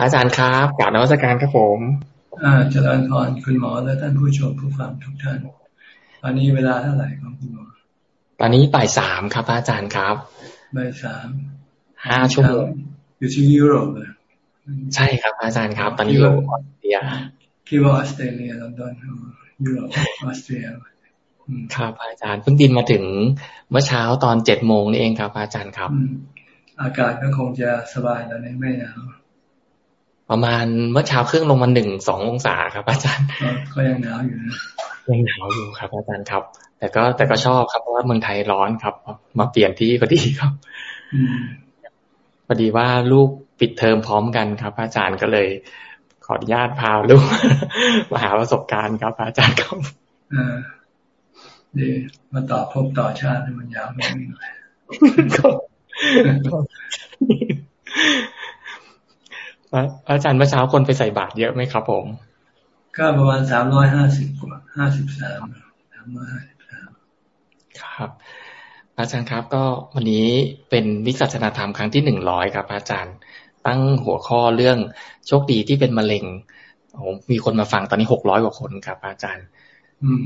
อาจารย์ครับกล่าวนวัตการครับผมอ่าเจริญพรคุณหมอและท่านผู้ชมผู้ฟังทุกท่านตอนนี้เวลาเท่าไหร่ครับคุณหมอ ตอนนี้บ่ายสามครับ อาจารย์ครับบ่ายสามห้าชั่วโมงอยู่ที่ยุโรปเลยใช่ครับ อาจารย์ครับ ตอนนี้อยู่ออสเตรียคิดว่าออสเตรเลียลอนดอนยุโรปออสเตรียครับอาจารย์เพิ่งบินมาถึงเมื่อเช้าตอนเจ็ดโมงนี่เองครับ อาจารย์ครับ อากาศก็คงจะสบายแล้วไม่หนาว ประมาณเมื่อเช้าเครื่องลงมาหนึ่งสององศาครับ อาจารย์ ก็ยังหนาวอยู่นะยังหนาวอยู่ครับ อาจารย์ครับ แต่ก็แต่ก็ชอบครับเพราะว่าเมืองไทยร้อนครับ มาเปลี่ยนที่พอดีครับพอดีว่าลูกปิดเทอมพร้อมกันครับ อาจารย์ก็เลย ขออนุญาตพาลูกมาหาประสบการณ์ครับ อาจารย์ครับดีมาต่อพบต่อชาติมันยาวไม่หน่อย อาจารย์เมื่อเช้าคนไปใส่บาตรเยอะไหมครับ ผม ก็ประมาณสามร้อยห้าสิบกว่าห้าสิบสามสามร้อยห้าสิบสามครับ อาจารย์ครับก็วันนี้เป็นวิสัชนาธรรมครั้งที่หนึ่งร้อยครับ อาจารย์ตั้งหัวข้อเรื่องโชคดีที่เป็นมะเร็งโอ้มีคนมาฟังตอนนี้หกร้อยกว่าคนครับ อาจารย์อืม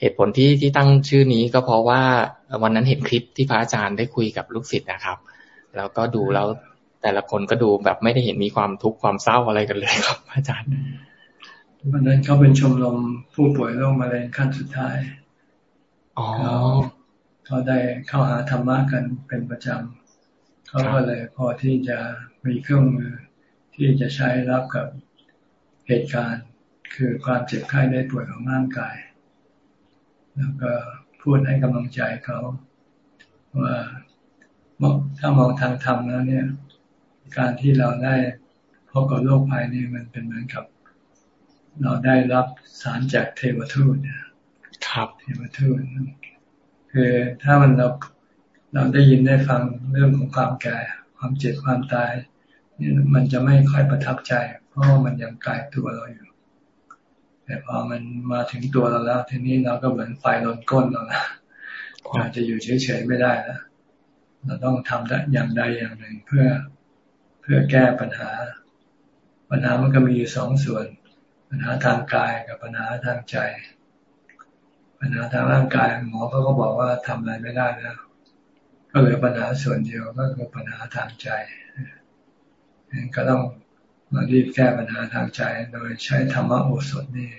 เหตุผลที่ที่ตั้งชื่อนี้ก็เพราะว่าวันนั้นเห็นคลิปที่พระอาจารย์ได้คุยกับลูกศิษย์นะครับ แล้วก็ดูแล้ว แต่ละคนก็ดูแบบไม่ได้เห็นมีความทุกข์ความเศร้าอะไรกันเลยครับอาจารย์วันนั้นเขาเป็นชมรมผู้ป่วยโรคมะเร็งขั้นสุดท้ายอ๋อเขาได้เข้าหาธรรมะกันเป็นประจำเขาก็เลยพอที่จะมีเครื่องมือที่จะใช้รับกับเหตุการณ์ คือความเจ็บไข้ได้ป่วยของร่างกาย แล้วก็พูดให้กำลังใจเขาว่าถ้ามองทางธรรมแล้วเนี่ย การที่เราได้พบกับโลกภายนี้มันเป็นเหมือนกับ เราได้รับสารจากเทวทูตครับเทวทูตคือถ้ามันเราเราได้ยินได้ฟังเรื่องของความแก่ความเจ็บความตายนี่มันจะไม่ค่อยประทับใจ เพราะมันยังกายตัวเราอยู่ แต่พอมันมาถึงตัวเราแล้ว ทีนี้เราก็เหมือนไฟลนก้นเราละอาจจะอยู่เฉยๆไม่ได้แล้วเราต้องทำได้อย่างใดอย่างหนึ่งเพื่อ พื่อแก้ปัญหา ปัญหามันก็มีอยู่สองส่วน ปัญหาทางกายกับปัญหาทางใจ ปัญหาทางร่างกายหมอเขาก็บอกว่าทำอะไรไม่ได้แล้ว ก็เหลือปัญหาส่วนเดียวก็คือปัญหาทางใจก็ต้องมารีบแก้ปัญหาทางใจ โดยใช้ธรรมโอสถนี่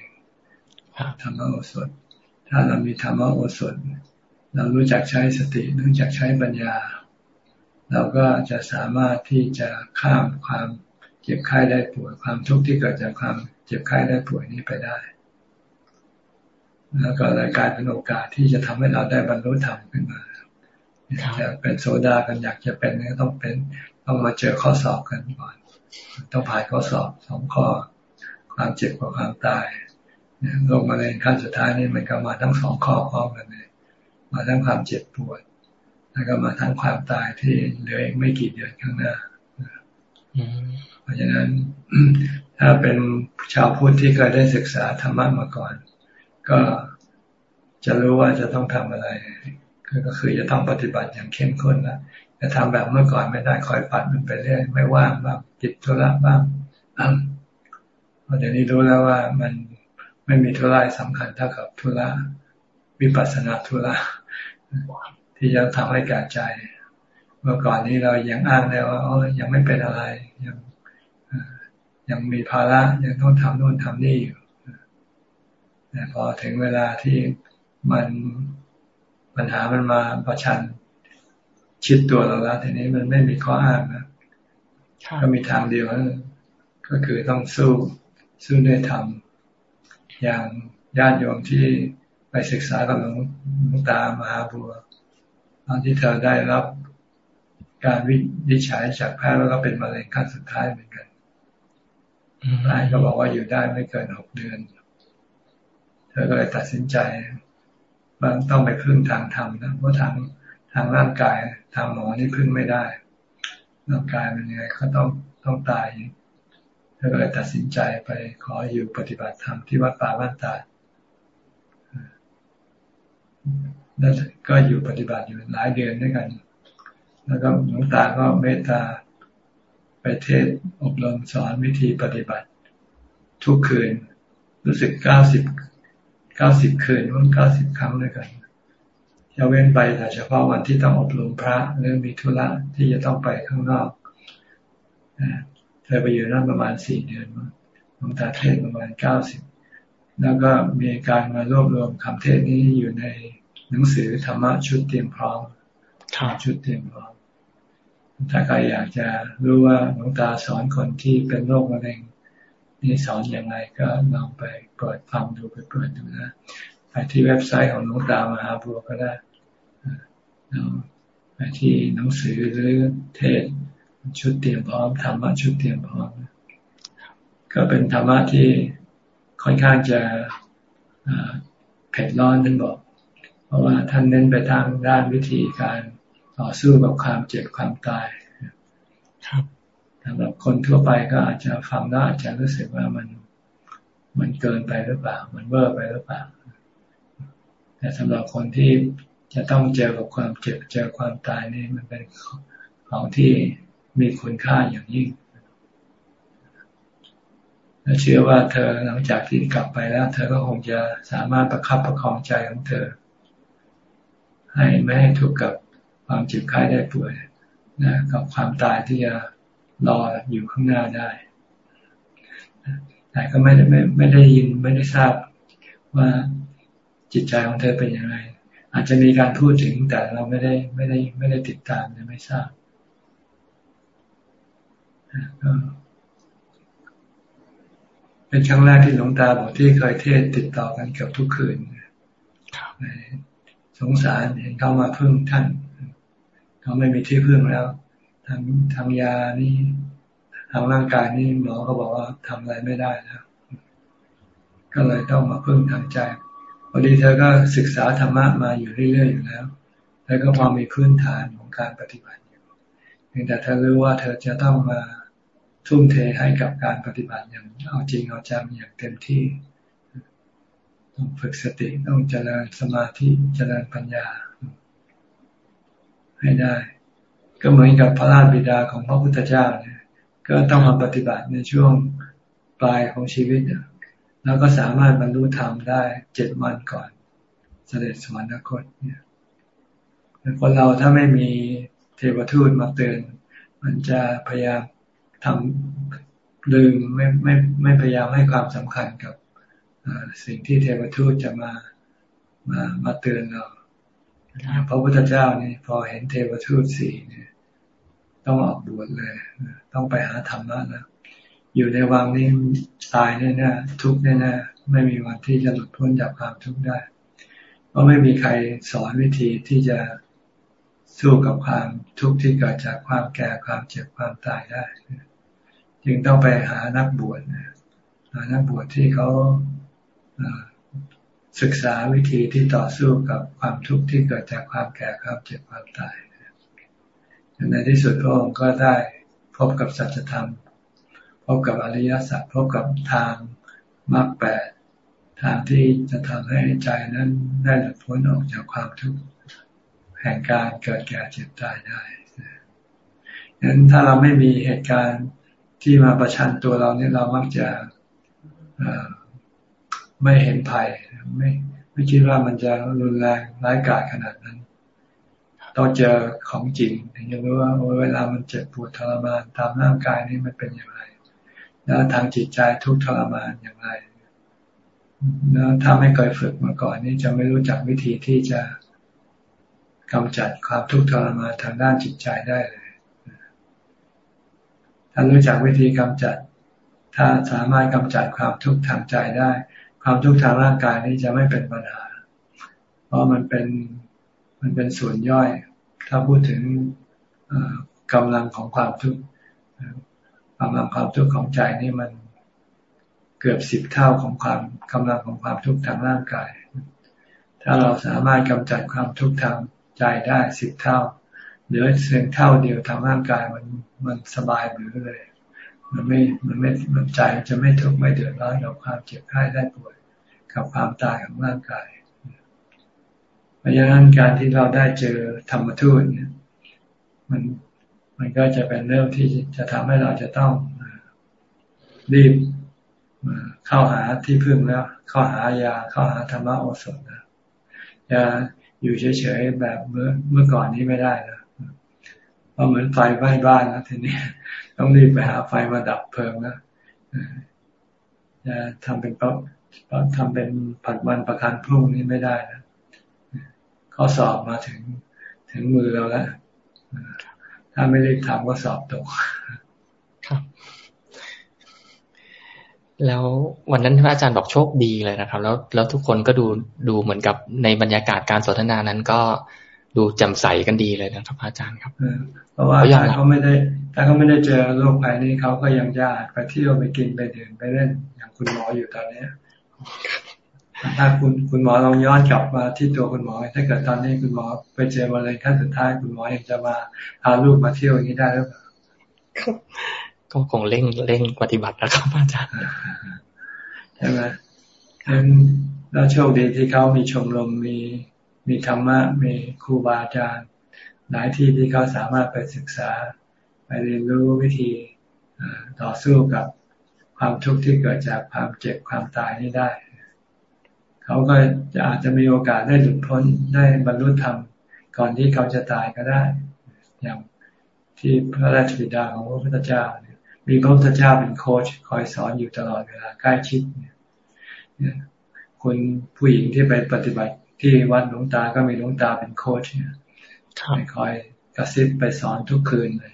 ธรรมโอสถ ถ้าเรามีธรรมโอสถ เรารู้จักใช้สติรู้จักใช้ปัญญา เราก็จะสามารถที่จะข้ามความเจ็บไข้ได้ป่วยความทุกข์ที่เกิดจากความเจ็บไข้ได้ป่วยนี้ไปได้ แล้วก็รายการเป็นโอกาสที่จะทำให้เราได้บรรลุธรรมขึ้นมาจะเป็นโซดากันอยากจะเป็นก็ต้องเป็นต้องมาเจอข้อสอบกันก่อน ต้องผ่านข้อสอบสองข้อ ความเจ็บกับความตายโรคมะเร็งขั้นสุดท้ายนี่มันก็มาทั้งสองข้อพร้อมกันเลยมาทั้งความเจ็บปวด แล้วก็มาทั้งความตายที่เหลืออีกไม่กี่เดือนข้างหน้าเพราะฉะนั้นถ้าเป็นชาวพุทธที่เคยได้ศึกษาธรรมะมาก่อน ก็จะรู้ว่าจะต้องทำอะไร ก็คือจะต้องปฏิบัติอย่างเข้มข้นนะจะทำแบบเมื่อก่อนไม่ได้คอยปัดมันไปเรื่อยไม่ว่างบ้างจิตธุระบ้างเพราะเดี๋ยวนี้รู้แล้วว่ามันไม่มีธุระสำคัญเท่ากับธุระวิปัสสนาธุระ ที่จะทำให้แก่ใจ เมื่อก่อนนี้เรายังอ้างได้ว่าอ๋อยังไม่เป็นอะไร ยังยังมีภาระยังต้องทำโน่นทำนี่อยู่แต่พอถึงเวลาที่มันปัญหามันมาประชันชิดตัวเราแล้วทีนี้มันไม่มีข้ออ้างนะก็มีทางเดียวก็คือต้องสู้สู้ด้วยธรรมอย่างญาติโยมที่ไปศึกษากับหลวงตามหาบัว ตอนที่เธอได้รับการวิจัยจากแพทย์แล้วก็เป็นมะเร็งขั้นสุดท้ายเหมือนกันแพทย์ก็บอกว่าอยู่ได้ไม่เกินหกเดือน เธอก็เลยตัดสินใจว่าต้องไปพึ่งทางธรรมนะเพราะทางทางร่างกายทางหมอนี่พึ่งไม่ได้ร่างกายมันยังไงก็ต้องต้องตายเธอก็เลยตัดสินใจไปขออยู่ปฏิบัติธรรมที่วัดป่าบ้านตา แล้วก็อยู่ปฏิบัติอยู่หลายเดือนด้วยกัน แล้วก็หลวงตาก็เมตตาไปเทศอบรมสอนวิธีปฏิบัติ ทุกคืน รู้สึกเก้าสิบเก้าสิบคืนวันเก้าสิบครั้งด้วยกันจะเว้นไปแต่เฉพาะวันที่ต้องอบรมพระหรือมีธุระที่จะต้องไปข้างนอกเธอไปอยู่นั่นประมาณสี่เดือนหลวงตาเทศประมาณเก้าสิบแล้วก็มีการมารวบรวมคำเทศนี้อยู่ใน หนังสือธรรมะชุดเตรียมพร้อมชุดเตรียมพร้อม ถ้าใครอยากจะรู้ว่าหลวงตาสอนคนที่เป็นโรคมะเร็งนี่สอนอย่างไรก็ลองไปเปิดฟังดูไปเปิดดูนะไปที่เว็บไซต์ของหลวงตามหาบัวก็ได้ไปที่หนังสือหรือเทศชุดเตรียมพร้อมธรรมะชุดเตรียมพร้อม ก็เป็นธรรมะที่ค่อนข้างจะเผ็ดร้อนท่านบอก เพราะว่าท่านเน้นไปทางด้านวิธีการต่อสู้กับความเจ็บความตายครับสำหรับคนทั่วไปก็อาจจะฟังแล้วอาจจะรู้สึกว่ามันมันเกินไปหรือเปล่า มันเวอร์ไปหรือเปล่า แต่สำหรับคนที่จะต้องเจอกับความเจ็บเจอความตายนี่มันเป็นของที่มีคุณค่าอย่างยิ่งและเชื่อว่าเธอหลังจากที่กลับไปแล้ว เธอก็คงจะสามารถประคับประคองใจของเธอ ให้ไม่ให้ถูกกับความเจ็บไข้ได้ป่วยนะกับความตายที่จะรออยู่ข้างหน้าได้แต่ก็ไม่ได้ไม่ไม่ได้ยินไม่ได้ทราบว่าจิตใจของเธอเป็นยังไง อาจจะมีการพูดถึงแต่เราไม่ได้ไม่ได้ไม่ได้ติดตามไม่ทราบเป็นครั้งแรกที่หลวงตาบอกที่เคยเทศติดต่อกันเกือบทุกคืน สงสารเห็นเขามาพึ่งท่าน เขาไม่มีที่พึ่งแล้วทางทางยานี่ทางร่างกายนี่หมอก็บอกว่าทำอะไรไม่ได้แล้วก็เลยต้องมาพึ่งทางใจพอดีเธอก็ศึกษาธรรมะมาอยู่เรื่อยๆอยู่แล้ว แล้วก็พอมีพื้นฐานของการปฏิบัติอยู่เพียงแต่เธอรู้ว่าเธอจะต้องมาทุ่มเทให้กับการปฏิบัติอย่างเอาจริงเอาจังอย่างเต็มที่ ต้องฝึกสติต้องเจริญสมาธิเจริญปัญญา ให้ได้ ก็เหมือนกับพระราชบิดาของพระพุทธเจ้าเนี่ยก็ต้องมาปฏิบัติในช่วงปลายของชีวิตแล้วก็สามารถบรรลุธรรมได้เจ็ดวันก่อนเสด็จสวรรคตเนี่ยคนเราถ้าไม่มีเทวทูตมาเตือน มันจะพยายามทำลืมไม่ไม่ไม่พยายามให้ความสำคัญกับ สิ่งที่เทวทูตจะมามามาเตือนเราพระพุทธเจ้านี่พอเห็นเทวทูตสี่เนี่ย ต้องออกบวชเลย ต้องไปหาธรรมะแล้วอยู่ในวังนี้ตายแน่ๆทุกข์แน่ๆไม่มีวันที่จะหลุดพ้นจากความทุกข์ได้ เพราะไม่มีใครสอนวิธีที่จะสู้กับความทุกข์ที่เกิดจากความแก่ความเจ็บความตายได้ จึงต้องไปหานักบวชหานักบวชที่เขา ศึกษาวิธีที่ต่อสู้กับความทุกข์ที่เกิดจากความแก่ความเจ็บความตายในที่สุดพระองค์ก็ได้พบกับสัจธรรม พบกับอริยสัจพบกับทางมรรคแปดทางที่จะทำให้ใจนั้นได้หลุดพ้นออกจากความทุกข์แห่งการเกิดแก่เจ็บตายได้ดังนั้นถ้าเราไม่มีเหตุการณ์ที่มาประชันตัวเราเนี่ยเรามักจะ ไม่เห็นภัยไม่ไม่คิดว่ามันจะรุนแรงร้ายกาจขนาดนั้นต้องเจอของจริงถึงจะรู้ว่าเวลามันเจ็บปวดทรมานตามร่างกายนี่มันเป็นอย่างไร แล้วทางจิตใจทุกทรมานอย่างไรแล้วถ้าไม่เคยฝึกมาก่อนนี่จะไม่รู้จักวิธีที่จะกำจัดความทุกข์ทรมานทางด้านจิตใจได้เลย ถ้ารู้จักวิธีกำจัด ถ้าสามารถกำจัดความทุกข์ทางใจได้ ความทุกข์ทางร่างกายนี้จะไม่เป็นปัญหา เพราะมันเป็นมันเป็นส่วนย่อย ถ้าพูดถึงกำลังของความทุกข์กำลังความทุกข์ของใจนี่มันเกือบสิบเท่าของความกำลังของความทุกข์ทางร่างกาย ถ้าเราสามารถกำจัดความทุกข์ทางใจได้สิบเท่า เหลือเพียงเท่าเดียวทางร่างกายมันมันสบายหรือเลย มันไม่มันไม่มันใจจะไม่ทุกข์ไม่เดือดร้อนกับความเจ็บไข้ได้ป่วย กับความตายของร่างกายเพราะฉะนั้นการที่เราได้เจอธรรมทูตเนี่ย มันมันก็จะเป็นเรื่องที่จะทำให้เราจะต้องรีบเข้าหาที่พึ่งแล้วเข้าหายาเข้าหาธรรมโอสถนะจะอยู่เฉยๆแบบเมื่อเมื่อก่อนนี้ไม่ได้นะเพราะเหมือนไฟไหม้บ้านนะทีนี้ ต้องรีบไปหาไฟมาดับเพลิงนะจะทำเป็นปั๊บทำเป็นผัดวันประกันพรุ่งนี้ไม่ได้นะข้อสอบมาถึงถึงมือเราแล้วถ้าไม่รีบทำก็สอบตกครับแล้ววันนั้นพระอาจารย์บอกโชคดีเลยนะครับ แล้วแล้วทุกคนก็ดูดูเหมือนกับในบรรยากาศการสนทนานั้นก็ดูแจ่มใสกันดีเลยนะครับ อาจารย์ครับเพราะว่าถ้าเขาไม่ได้ ถ้าเขาไม่ได้เจอโรคภัยนี้เขาก็ยังยากไปเที่ยวไปกินไปดื่มไปเล่น อย่างคุณหมออยู่ตอนนี้ถ้าคุณคุณหมอลองย้อนกลับมาที่ตัวคุณหมอ ถ้าเกิดตอนนี้คุณหมอไปเจอมาเลยขั้นสุดท้ายคุณหมอยังจะมาพาลูกมาเที่ยวอย่างนี้ได้หรือเปล่าก็คงเร่งเร่งปฏิบัติแล้วครับอาจารย์ใช่ไหมแล้วโชคดีที่เขามีชมรมมีมีธรรมะมีครูบาอาจารย์หลายที่ที่เขาสามารถไปศึกษา ไปเรียนรู้วิธีต่อสู้กับความทุกข์ที่เกิดจากความเจ็บความตายนี้ได้ เขาก็จะอาจจะมีโอกาสได้หลุดพ้นได้บรรลุธรรมก่อนที่เขาจะตายก็ได้ อย่างที่พระราชบิดาของพระพุทธเจ้า มีพระพุทธเจ้าเป็นโค้ชคอยสอนอยู่ตลอดเวลาใกล้ชิดเนี่ยคนผู้หญิงที่ไปปฏิบัติที่วัดหลวงตาก็มีหลวงตาเป็นโค้ชเนี่ยไปคอยกระซิบไปสอนทุกคืนเลย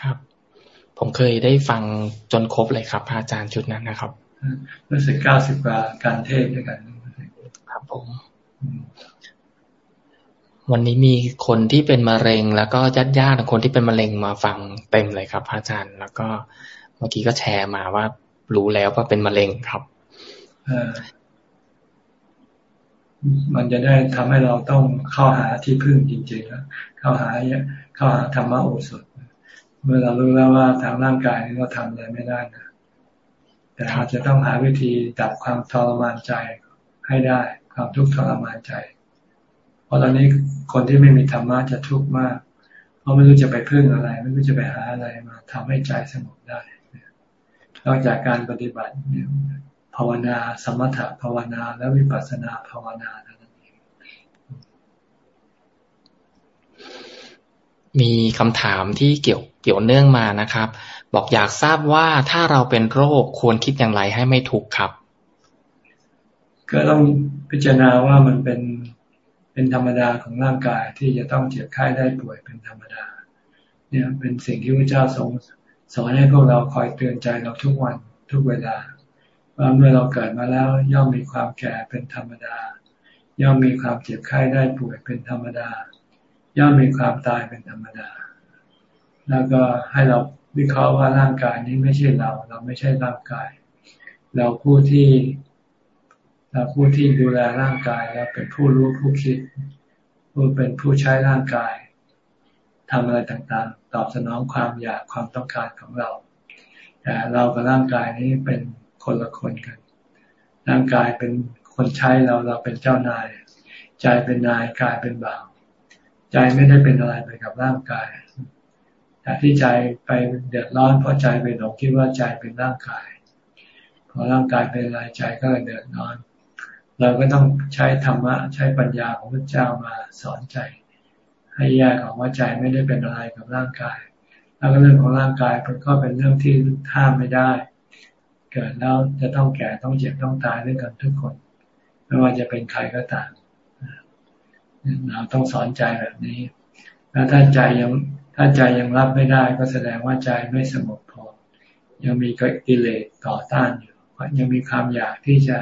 ครับ ผมเคยได้ฟังจนครบเลยครับอาจารย์ชุดนั้นนะครับรู้สึกเก้าสิบกว่าการเทศด้วยกัน ครับผม วันนี้มีคนที่เป็นมะเร็ง แล้วก็ญาติญาติคนที่เป็นมะเร็งมาฟังเต็มเลยครับอาจารย์ แล้วก็เมื่อกี้ก็แชร์มาว่ารู้แล้วว่าเป็นมะเร็งครับมันจะได้ทำให้เราต้องเข้าหาที่พึ่งจริงๆแล้วเข้าหาเข้าหาธรรมะโอสถ เมื่อเรารู้แล้วว่าทางร่างกายนี้เราทำอะไรไม่ได้นะแต่อาจจะต้องหาวิธีดับความทรมานใจให้ได้ ความทุกข์ทรมานใจ เพราะตอนนี้คนที่ไม่มีธรรมะจะทุกข์มาก เพราะไม่รู้จะไปพึ่งอะไร ไม่รู้จะไปหาอะไรมาทำให้ใจสงบได้นอกจากการปฏิบัติภาวนา สมถะภาวนาและวิปัสสนาภาวนาท่านั้นเอง มีคำถามที่เกี่ยวเกี่ยวเนื่องมานะครับ บอกอยากทราบว่าถ้าเราเป็นโรคควรคิดอย่างไรให้ไม่ทุกข์ครับ ก็ต้องพิจารณาว่ามันเป็นเป็นธรรมดาของร่างกายที่จะต้องเจ็บไข้ได้ป่วยเป็นธรรมดา เนี่ยเป็นสิ่งที่พระเจ้าทรงสอนให้พวกเราคอยเตือนใจเราทุกวันทุกเวลา ว่าเมื่อเราเกิดมาแล้วย่อมมีความแก่เป็นธรรมดา ย่อมมีความเจ็บไข้ได้ป่วยเป็นธรรมดา ย่อมมีความตายเป็นธรรมดา แล้วก็ให้เราวิเคราะห์ว่าร่างกายนี้ไม่ใช่เรา เราไม่ใช่ร่างกาย เราผู้ที่เราผู้ที่ดูแลร่างกายเราเป็นผู้รู้ผู้คิด ผู้เป็นผู้ใช้ร่างกายทำอะไรต่างๆ ตอบสนองความอยากความต้องการของเราแต่เรากับร่างกายนี้เป็นคนละคนกัน ร่างกายเป็นคนใช้เราเราเป็นเจ้านาย ใจเป็นนายกายเป็นบ่าว ใจไม่ได้เป็นอะไรไปกับร่างกาย แต่ที่ใจไปเดือดร้อนเพราะใจไปหลงคิดว่าใจเป็นร่างกาย พอร่างกายเป็นอะไรใจก็เดือดร้อน เราก็ต้องใช้ธรรมะใช้ปัญญาของพระเจ้ามาสอนใจ ให้แยกออกว่าใจไม่ได้เป็นอะไรกับร่างกาย แล้วเรื่องของร่างกายมันก็เป็นเรื่องที่ห้ามไม่ได้ เกิดแล้วจะต้องแก่ต้องเจ็บต้องตายด้วยกันทุกคน ไม่ว่าจะเป็นใครก็ตาม เราต้องสอนใจแบบนี้ แล้วถ้าใจยังถ้าใจยังรับไม่ได้ ก็แสดงว่าใจไม่สงบพอ ยังมีกิเลสต่อต้านอยู่ยังมีความอยากที่จะ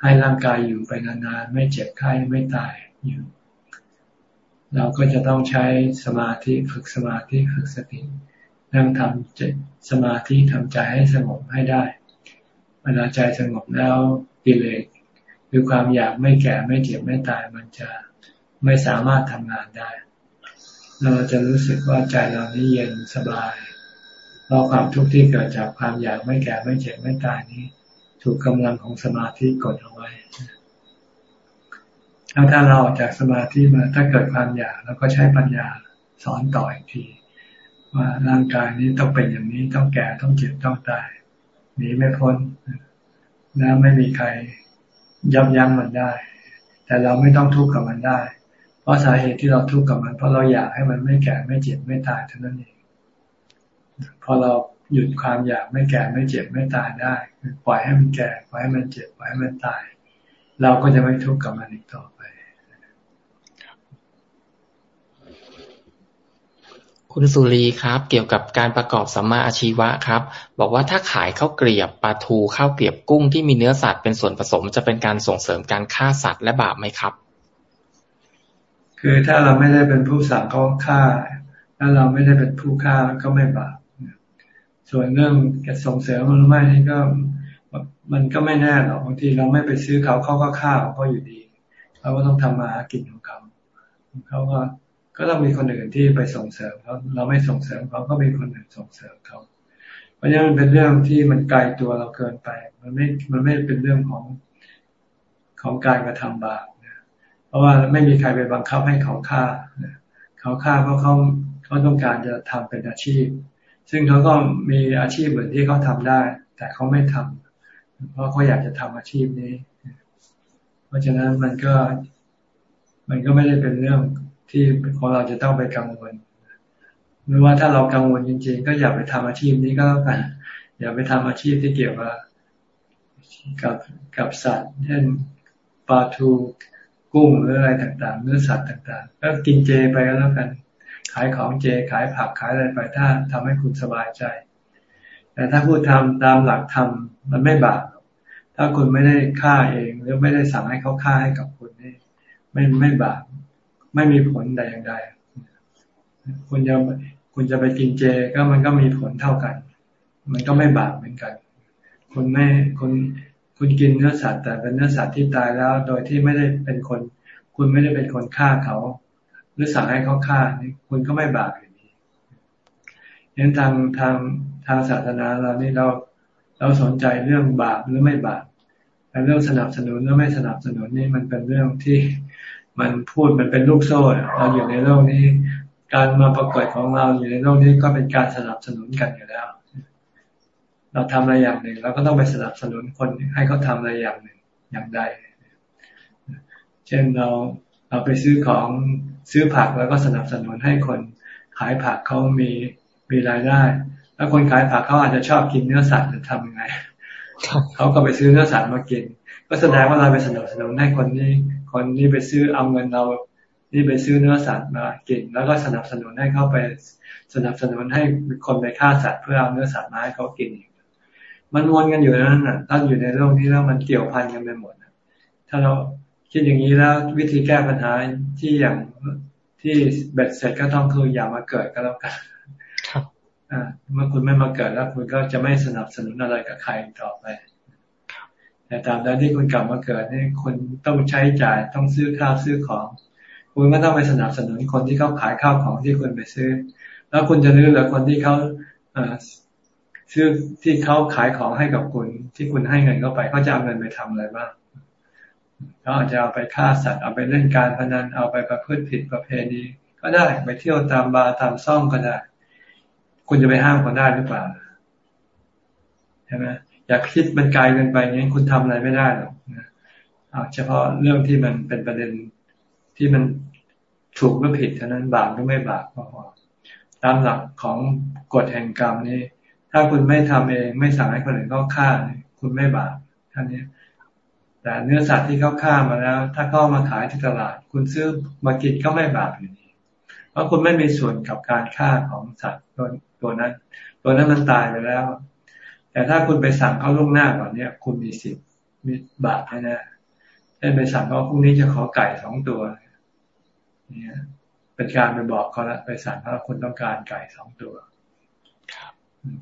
ให้ร่างกายอยู่ไปนานๆไม่เจ็บไข้ไม่ตายอยู่ เราก็จะต้องใช้สมาธิฝึกสมาธิฝึกสตินั่งทำจิตสมาธิทำใจให้สงบให้ได้เวลาใจสงบแล้วกิเลส คือความอยากไม่แก่ไม่เจ็บไม่ตายมันจะไม่สามารถทำงานได้ เราจะรู้สึกว่าใจเรานี้เย็นสบายเพราะความทุกข์ที่เกิดจากความอยากไม่แก่ไม่เจ็บไม่ตายนี้ ถูกกำลังของสมาธิกดเอาไว้แล้วถ้าเราออกจากสมาธิมาถ้าเกิดความอยากเราก็ใช้ปัญญาสอนต่ออีกที ว่าร่างกายนี้ต้องเป็นอย่างนี้ต้องแก่ต้องเจ็บต้องตายหนีไม่พ้นแล้วไม่มีใคร ยับยั้งมันได้ แต่เราไม่ต้องทุกข์กับมันได้ เพราะสาเหตุที่เราทุกข์กับมัน เพราะเราอยากให้มันไม่แก่ไม่เจ็บไม่ตายเท่านั้นเองพอเราหยุดความอยากไม่แก่ไม่เจ็บไม่ตายได้ปล่อยให้มันแก่ปล่อยให้มันเจ็บปล่อยให้มันตาย เราก็จะไม่ทุกข์กับมันอีกต่อไป คุณสุรีครับ เกี่ยวกับการประกอบสัมมาอาชีวะครับ บอกว่าถ้าขายข้าวเกลียบปลาทูข้าวเกลียบกุ้งที่มีเนื้อสัตว์เป็นส่วนผสมจะเป็นการส่งเสริมการฆ่าสัตว์และบาปไหมครับ คือถ้าเราไม่ได้เป็นผู้สั่งเขาฆ่าถ้าเราไม่ได้เป็นผู้ฆ่าก็ไม่บาปส่วนเรื่องจะส่งเสริมมันไม่นี่ก็ มันก็ไม่แน่หรอกบางทีเราไม่ไปซื้อเขาเขาก็ฆ่าเขาอยู่ดีเขาก็ต้องทำมาหากินของเขาเขาก็ ก็ต้องมีคนอื่นที่ไปส่งเสริมเขาเราไม่ส่งเสริมเขาก็มีคนอื่นส่งเสริมเขาเพราะฉะนั้นมันเป็นเรื่องที่มันไกลตัวเราเกินไป มันไม่มันไม่เป็นเรื่องของของการกระทำบาปเพราะว่าไม่มีใครไปบังคับให้เขาฆ่าเขาฆ่าเพราะเขาเขาต้องการจะทำเป็นอาชีพ ซึ่งเขาก็มีอาชีพอื่นที่เขาทาได้ แต่เขาไม่ทำเพราะเขาอยากจะทำอาชีพนี้ เพราะฉะนั้นมันก็ มันก็ไม่ได้เป็นเรื่อง ที่ของเราจะต้องไปกังวลหรือว่าถ้าเรากังวลจริง ๆ ก็อย่าไปทำอาชีพนี้ก็แล้วกันอย่าไปทำอาชีพที่เกี่ยวกับกับกับสัตว์เช่นปลาทูกุ้งหรืออะไรต่างๆเนื้อสัตว์ต่างๆก็กินเจไปก็แล้วกัน ขายของเจขายผักขายอะไรไปถ้าทำให้คุณสบายใจ แต่ถ้าพูดทำตามหลักธรรมมันไม่บาปถ้าคุณไม่ได้ฆ่าเอง หรือไม่ได้สั่งให้เขาฆ่าให้กับคุณนี่ไม่ไม่บาป ไม่มีผลใดอย่างใดคุณจะคุณจะไปกินเจก็มันก็มีผลเท่ากัน มันก็ไม่บาปเหมือนกันคุณไม่คุณคุณกินเนื้อสัตว์แต่เป็นเนื้อสัตว์ที่ตายแล้ว โดยที่ไม่ได้เป็นคน คุณไม่ได้เป็นคนฆ่าเขา หรือสั่งให้เขาฆ่านี่คุณก็ไม่บาปอยู่ดียันทางทางทางศาสนาเรานี่เราเราสนใจเรื่องบาปหรือไม่บาปแต่เรื่องสนับสนุนหรือไม่สนับสนุนนี่มันเป็นเรื่องที่ มันพูดมันเป็นลูกโซ่เราอยู่ในโลกนี้ การมาประกวดของเราอยู่ในโลกนี้ก็เป็นการสนับสนุนกันอยู่แล้ว เราทำอะไรอย่างหนึ่งเราก็ต้องไปสนับสนุนคนให้เขาทาอะไรอย่างหนึ่งอย่างใด เช่นเราเราไปซื้อของซื้อผักแล้วก็สนับสนุนให้คนขายผักเขามีมีรายได้ แล้วคนขายผักเขาอาจจะชอบกินเนื้อสัตว์จะทำยังไงเขาก็ไปซื้อเนื้อสัตว์มากิน ก็แสดงว่าเราไปสนับสนุนให้คนนี้ คนนี้ไปซื้อเอาเงินเรานี่ไปซื้อเนื้อสัตว์มากินแล้วก็สนับสนุนให้เขาไปสนับสนุนให้คนไปฆ่าสัตว์เพื่อเอาเนื้อสัตว์มาให้เขากินมันวนกันอยู่นั้นน่ะตั้งอยู่ในโลกนี้แล้วมันเกี่ยวพันกันไปหมดถ้าเราคิดอย่างนี้แล้ววิธีแก้ปัญหาที่อย่างที่เบ็ดเสร็จก็ต้องคืออย่ามาเกิดก็แล้วกันครับอ่าเมื่อคุณไม่มาเกิดแล้วคุณก็จะไม่สนับสนุนอะไรกับใครต่อไป แต่ตามใดที่คุณกลับมาเกิดนี่คุณต้องใช้จ่ายต้องซื้อข้าวซื้อของ คุณก็ต้องไปสนับสนุนคนที่เขาขายข้าวของที่คุณไปซื้อ แล้วคุณจะนึกเหลือคนที่เขาซื้อที่เขาขายของให้กับคุณ ที่คุณให้เงินเข้าไปเขาจะเอาเงินไปทำอะไรบ้างเขาอาจจะเอาไปฆ่าสัตว์เอาไปเล่นการพนันเอาไปประพฤติผิดประเพณีก็ได้ไปเที่ยวตามบาร์ตามซ่องก็ได้ คุณจะไปห้ามคนได้หรือเปล่าใช่ไหม อยากคิดมันไกลเกินไปงี้นคุณทำอะไรไม่ได้หรอกนะเอาเฉพาะเรื่องที่มันเป็นประเด็นที่มันถูกหรือผิดเท่านั้นบาปหรือไม่บาปก็พอตามหลักของกฎแห่งกรรมนี่ถ้าคุณไม่ทำเอง ไม่สั่งให้คนอื่นเขาฆ่าคุณไม่บาปท่านนี้แต่เนื้อสัตว์ที่เขาฆ่ามาแล้ว ถ้าเขามาขายที่ตลาด คุณซื้อมากินก็ไม่บาปอยู่ดีเพราะคุณไม่มีส่วนกับการฆ่าของสัตว์ตัวนั้น ตัวนั้นมันตายไปแล้ว แต่ถ้าคุณไปสั่งเขาล่วงหน้าก่อนเนี่ย คุณมีสิทธิ์มีบาปแน่ๆเช่นไปสั่งเขาพรุ่งนี้จะขอไก่สองตัว เนี่ยเป็นการไปบอกเขาละไปสั่งเขาคุณต้องการไก่สองตัว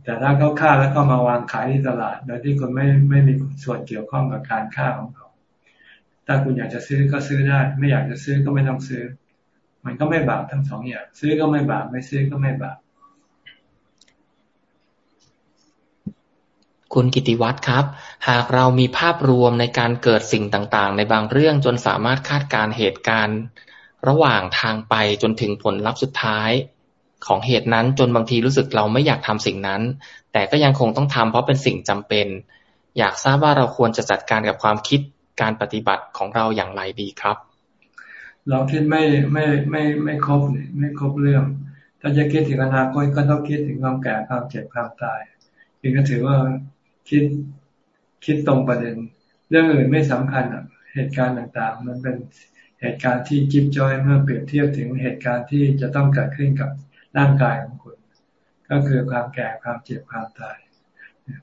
แต่ถ้าเขาฆ่าแล้วก็มาวางขายที่ตลาด โดยที่คุณไม่ไม่มีส่วนเกี่ยวข้องกับการฆ่าของเขา ถ้าคุณอยากจะซื้อก็ซื้อได้ ไม่อยากจะซื้อก็ไม่ต้องซื้อ มันก็ไม่บาปทั้งสองอย่าง ซื้อก็ไม่บาป ไม่ซื้อก็ไม่บาป คุณกิติวัตรครับ หากเรามีภาพรวมในการเกิดสิ่งต่างๆ ในบางเรื่องจนสามารถคาดการเหตุการณ์ ระหว่างทางไปจนถึงผลลัพธ์สุดท้าย ของเหตุนั้นจนบางทีรู้สึกเราไม่อยากทำสิ่งนั้น แต่ก็ยังคงต้องทำเพราะเป็นสิ่งจำเป็น อยากทราบว่าเราควรจะจัดการกับความคิดการปฏิบัติของเราอย่างไรดีครับ เราคิดไม่ไม่ไม่ไม่ครบไม่ครบเรื่อง ถ้าจะคิดถึงอนาคตก็ต้องคิดถึงความแก่ความเจ็บความตายจึงก็ถือว่า คิดคิดตรงประเด็น เรื่องอื่นไม่สำคัญเหตุการณ์ต่างๆ มันเป็นเหตุการณ์ที่จิ๊บจ้อยเมื่อเปรียบเทียบถึงเหตุการณ์ที่จะต้องเกิดขึ้นกับร่างกายของคุณ ก็คือความแก่ความเจ็บความตาย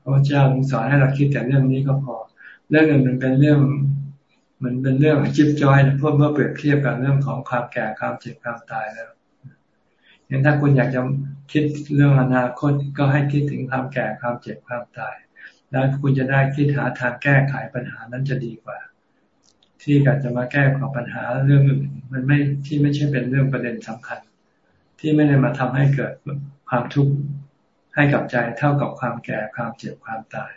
พระเจ้าสอนให้เราคิดแต่เรื่องนี้ก็พอ เรื่องอื่นมันเป็นเรื่องมันเป็นเรื่องจิ๊บจ้อยเพวกเมื่อเปรียบเทียบกับเรื่องของความแก่ความเจ็บความตายแล้วอย่างถ้าคุณอยากจะคิดเรื่องอนาคตก็ให้คิดถึงความแก่ความเจ็บความตาย แล้วคุณจะได้คิดหาทางแก้ไขปัญหานั้นจะดีกว่า ที่การจะมาแก้ของปัญหาเรื่องอื่นมันไม่ที่ไม่ใช่เป็นเรื่องประเด็นสำคัญ ที่ไม่ได้มาทำให้เกิดความทุกข์ให้กับใจเท่ากับความแก่ความเจ็บความตาย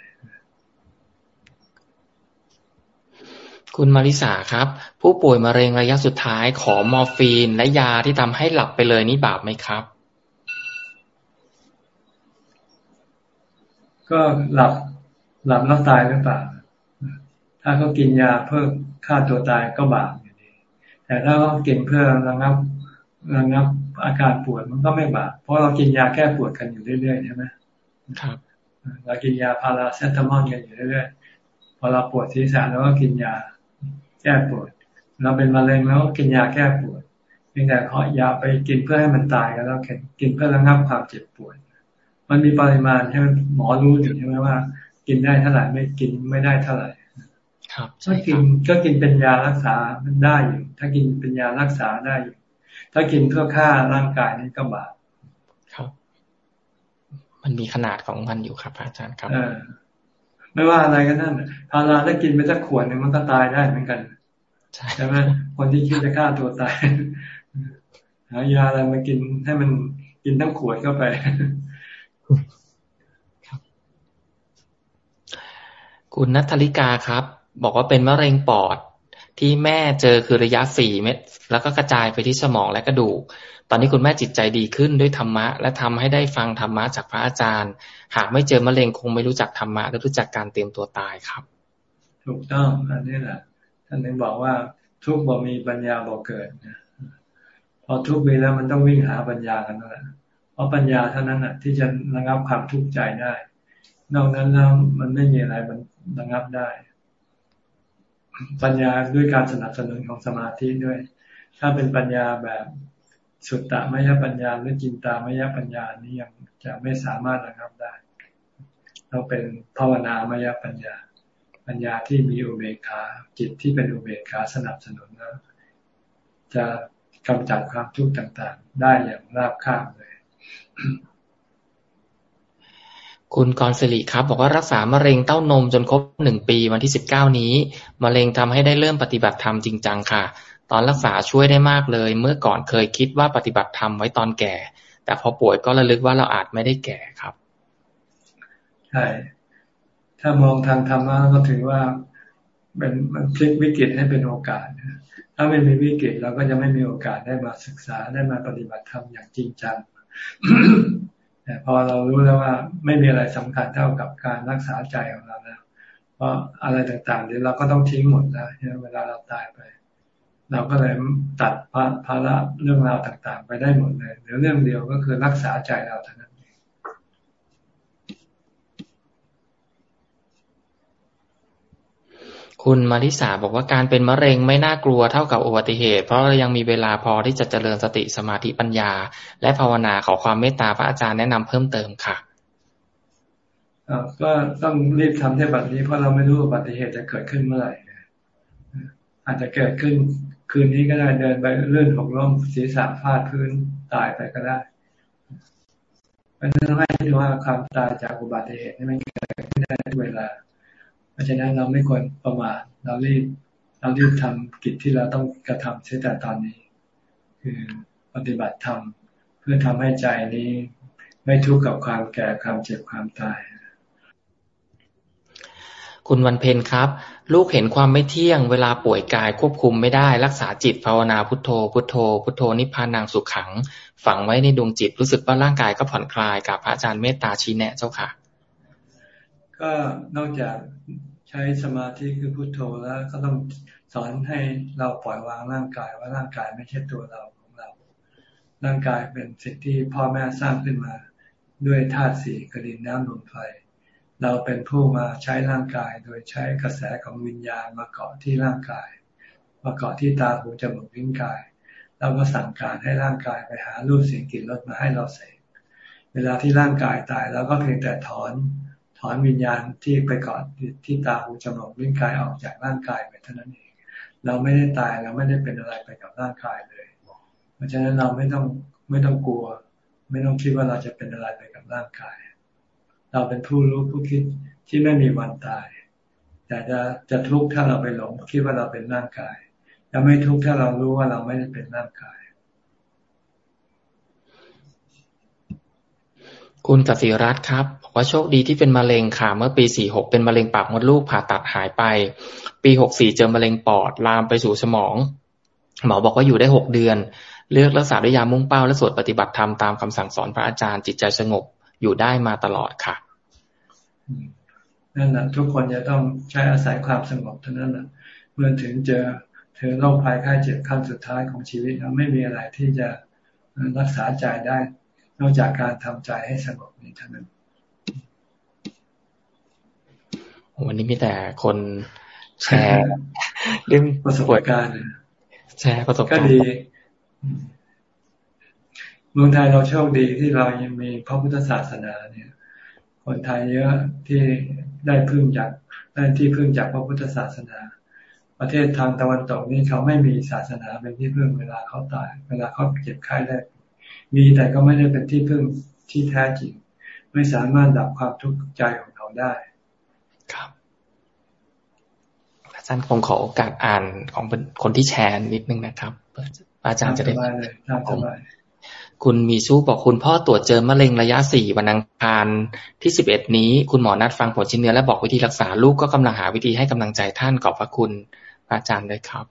คุณมาริสาครับ ผู้ป่วยมะเร็งระยะสุดท้ายขอมอร์ฟีนและยาที่ทำให้หลับไปเลยนี่บาปไหมครับ ก็หลับ หลับแล้วตายหรือเปล่า ถ้าเขากินยาเพื่อฆ่าตัวตายก็บาปอยู่ดีแต่ถ้าเขากินเพื่อระงับระงับอาการปวดมันก็ไม่บาปเพราะเรากินยาแก้ปวดกันอยู่เรื่อยๆใช่ไหมครับเรากินยาพาราเซตามอลกันอยู่เรื่อยๆพอเราปวดศีรษะเราก็กินยาแก้ปวด เราเป็นมะเร็งแล้วกินยาแก้ปวดเพียงแต่เขายาไปกินเพื่อให้มันตายกันแล้วกินเพื่อระงับความเจ็บปวด มันมีปริมาณใช่ไหมหมอรู้อยู่ใช่ไหมว่า กินได้เท่าไหร่ไม่กินไม่ได้เท่าไหร่ครับถ้ากินก็กินเป็นยารักษามันได้อยู่ถ้ากินเป็นยารักษาได้อยู่ถ้ากินเพื่อฆ่าร่างกายนี่ก็บาปครับ มันมีขนาดของมันอยู่ครับ อาจารย์ครับไม่ว่าอะไรก็นั่นพาราถ้ากินไปสักขวดหนึ่งมันก็ตายได้เหมือนกันใช่ไหมคนที่คิดจะฆ่าตัวตายหายาอะไรมากินให้มันกินทั้งขวดเข้าไป คุณนัทลิกาครับ บอกว่าเป็นมะเร็งปอดที่แม่เจอคือระยะสี่เม็ดแล้วก็กระจายไปที่สมองและกระดูก ตอนนี้คุณแม่จิตใจดีขึ้นด้วยธรรมะ และทำให้ได้ฟังธรรมะจากพระอาจารย์ หากไม่เจอมะเร็งคงไม่รู้จักธรรมะและรู้จักการเตรียมตัวตายครับ ถูกต้องอันนี้แหละท่านนึงบอกว่าทุกบ่มีปัญญาบ่เกิดนะพอทุกมีแล้วมันต้องวิ่งหาปัญญากันนั่นแหละเพราะปัญญาเท่านั้นอะ ที่จะระงับความทุกข์ใจได้ นอกนั้นแล้วมันไม่มีอะไรมัน ระงับได้ ปัญญาด้วยการสนับสนุนของสมาธิด้วย ถ้าเป็นปัญญาแบบสุตตะมยปัญญาหรือจินตามยปัญญานี้ยังจะไม่สามารถระงับได้ เราเป็นภาวนามยปัญญา ปัญญาที่มีอุเบกขาจิตที่เป็นอุเบกขาสนับสนุนนะจะกำจัดความทุกข์ต่างๆ ได้อย่างราบคาบเลย คุณกรสิริครับ บอกว่ารักษามะเร็งเต้านมจนครบหนึ่งปีวันที่สิบเก้านี้มะเร็งทำให้ได้เริ่มปฏิบัติธรรมจริงจังค่ะ ตอนรักษาช่วยได้มากเลย เมื่อก่อนเคยคิดว่าปฏิบัติธรรมไว้ตอนแก่ แต่พอป่วยก็ระลึกว่าเราอาจไม่ได้แก่ครับใช่ถ้ามองทางธรรมะก็ถือว่าเป็นมันพลิกวิกฤตให้เป็นโอกาสถ้าไม่มีวิกฤตเราก็จะไม่มีโอกาสได้มาศึกษาได้มาปฏิบัติธรรมอย่างจริงจัง แต่พอเรารู้แล้วว่าไม่มีอะไรสำคัญเท่ากับการรักษาใจของเราแล้วเพราะอะไรต่างๆเดี๋ยวเราก็ต้องทิ้งหมดแล้วเวลาเราตายไป เราก็เลยตัดภาระเรื่องราวต่างๆ ไปได้หมดเลยเหลือเรื่องเดียวก็คือรักษาใจเราเท่านั้นเอง คุณมาริสาบอกว่าการเป็นมะเร็งไม่น่ากลัวเท่ากับอุบัติเหตุ เพราะเรายังมีเวลาพอที่จะเจริญสติสมาธิปัญญา และภาวนาขอความเมตตาพระอาจารย์แนะนำเพิ่มเติมค่ะก็ต้องรีบทำให้บัดนี้เพราะเราไม่รู้อุบัติเหตุจะเกิดขึ้นเมื่อไหร่อาจจะเกิดขึ้นคืนนี้ก็ได้เดินไปเลื่อนหกล้มศีรษะฟาดพื้นตายไปก็ได้เพราะฉะนั้นให้ดูว่าความตายจากอุบัติเหตุนี่มันเกิดขึ้นได้ทุกเวลา ราะฉะนั้นเราไม่ควรประมาทเรารีบเรารีบทำกิจที่เราต้องกระทำเสียแต่ตอนนี้ คือปฏิบัติธรรมเพื่อทำให้ใจนี้ ไม่ทุกข์กับความแก่ความเจ็บความตาย คุณวันเพ็ญครับ ลูกเห็นความไม่เที่ยง เวลาป่วยกายควบคุมไม่ได้ รักษาจิตภาวนาพุทโธ พุทโธ พุทโธนิพพานังสุขขัง ฝังไว้ในดวงจิตรู้สึกว่าร่างกายก็ผ่อนคลายกับพระอาจารย์เมตตาชี้แนะเจ้าค่ะ ก็นอกจาก ใช้สมาธิคือพุทโธแล้วก็ต้องสอนให้เราปล่อยวางร่างกายว่าร่างกายไม่ใช่ตัวเราของเรา ร่างกายเป็นสิ่งที่พ่อแม่สร้างขึ้นมา ด้วยธาตุสี่กระดินน้ำลมไฟ เราเป็นผู้มาใช้ร่างกายโดยใช้กระแสของวิญญาณมาเกาะที่ร่างกาย มาเกาะที่ตาหูจมูกลิ้นกายเราก็สั่งการให้ร่างกายไปหารูปเสียงกลิ่นรสมาให้เราเสกเวลาที่ร่างกายตายเราก็เพียงแต่ถอน ถอนวิญญาณที่ไปเกาะที่ตาหูจมูกลิ้นกายออกจากร่างกายไปเท่านั้นเอง เราไม่ได้ตายเราไม่ได้เป็นอะไรไปกับร่างกายเลย เพราะฉะนั้นเราไม่ต้องไม่ต้องกลัว ไม่ต้องคิดว่าเราจะเป็นอะไรไปกับร่างกาย เราเป็นผู้รู้ผู้คิดที่ไม่มีวันตาย แต่จะจะทุกข์ถ้าเราไปหลงคิดว่าเราเป็นร่างกายจะไม่ทุกข์ถ้าเรารู้ว่าเราไม่ได้เป็นร่างกาย คุณกสิรัตน์ครับบอกว่าโชคดีที่เป็นมะเร็งค่ะ เมื่อปีสี่หกเป็นมะเร็งปากมดลูกผ่าตัดหายไป ปีหกสี่เจอมะเร็งปอดลามไปสู่สมอง หมอบอกว่าอยู่ได้หกเดือน เลือกรักษาด้วยยามุ่งเป้าและสวดปฏิบัติธรรมตามคำสั่งสอนพระอาจารย์จิตใจสงบอยู่ได้มาตลอดค่ะนั่นแหละทุกคนจะต้องใช้อาศัยความสงบเท่านั้นแหละเมื่อถึงเจอเธอโรคภัยไข้เจ็บขั้นสุดท้ายของชีวิตแล้วไม่มีอะไรที่จะรักษาใจได้ นอกจากการทำใจให้สงบนี้เท่านั้น วันนี้มีแต่คนแชร์เรื่องประสบการณ์แชร์ประสบการณ์ก็ดีเมืองไทยเราโชคดีที่เรายังมีพระพุทธศาสนาเนี่ย คนไทยเยอะที่ได้พึ่งจากได้ที่พึ่งจากพระพุทธศาสนา ประเทศทางตะวันตกนี่เขาไม่มีศาสนาเป็นที่พึ่งเวลาเขาตาย เวลาเขาเจ็บไข้ได้ มีแต่ก็ไม่ได้เป็นที่พึ่งที่แท้จริง ไม่สามารถดับความทุกข์ใจของเขาได้ ครับอาจารย์คงขอโอกาสอ่านของคนที่แชร์นิดนึงนะครับอาจารย์จะได้สบายเลยสบายคุณมีสู้บอกคุณพ่อตรวจเจอมะเร็งระยะสี่วันอังคารที่สิบเอ็ดนี้ คุณหมอนัดฟังผลชิ้นเนื้อและบอกวิธีรักษาลูกก็กำลังหาวิธีให้กำลังใจท่านขอบพระคุณอาจารย์เลยครับ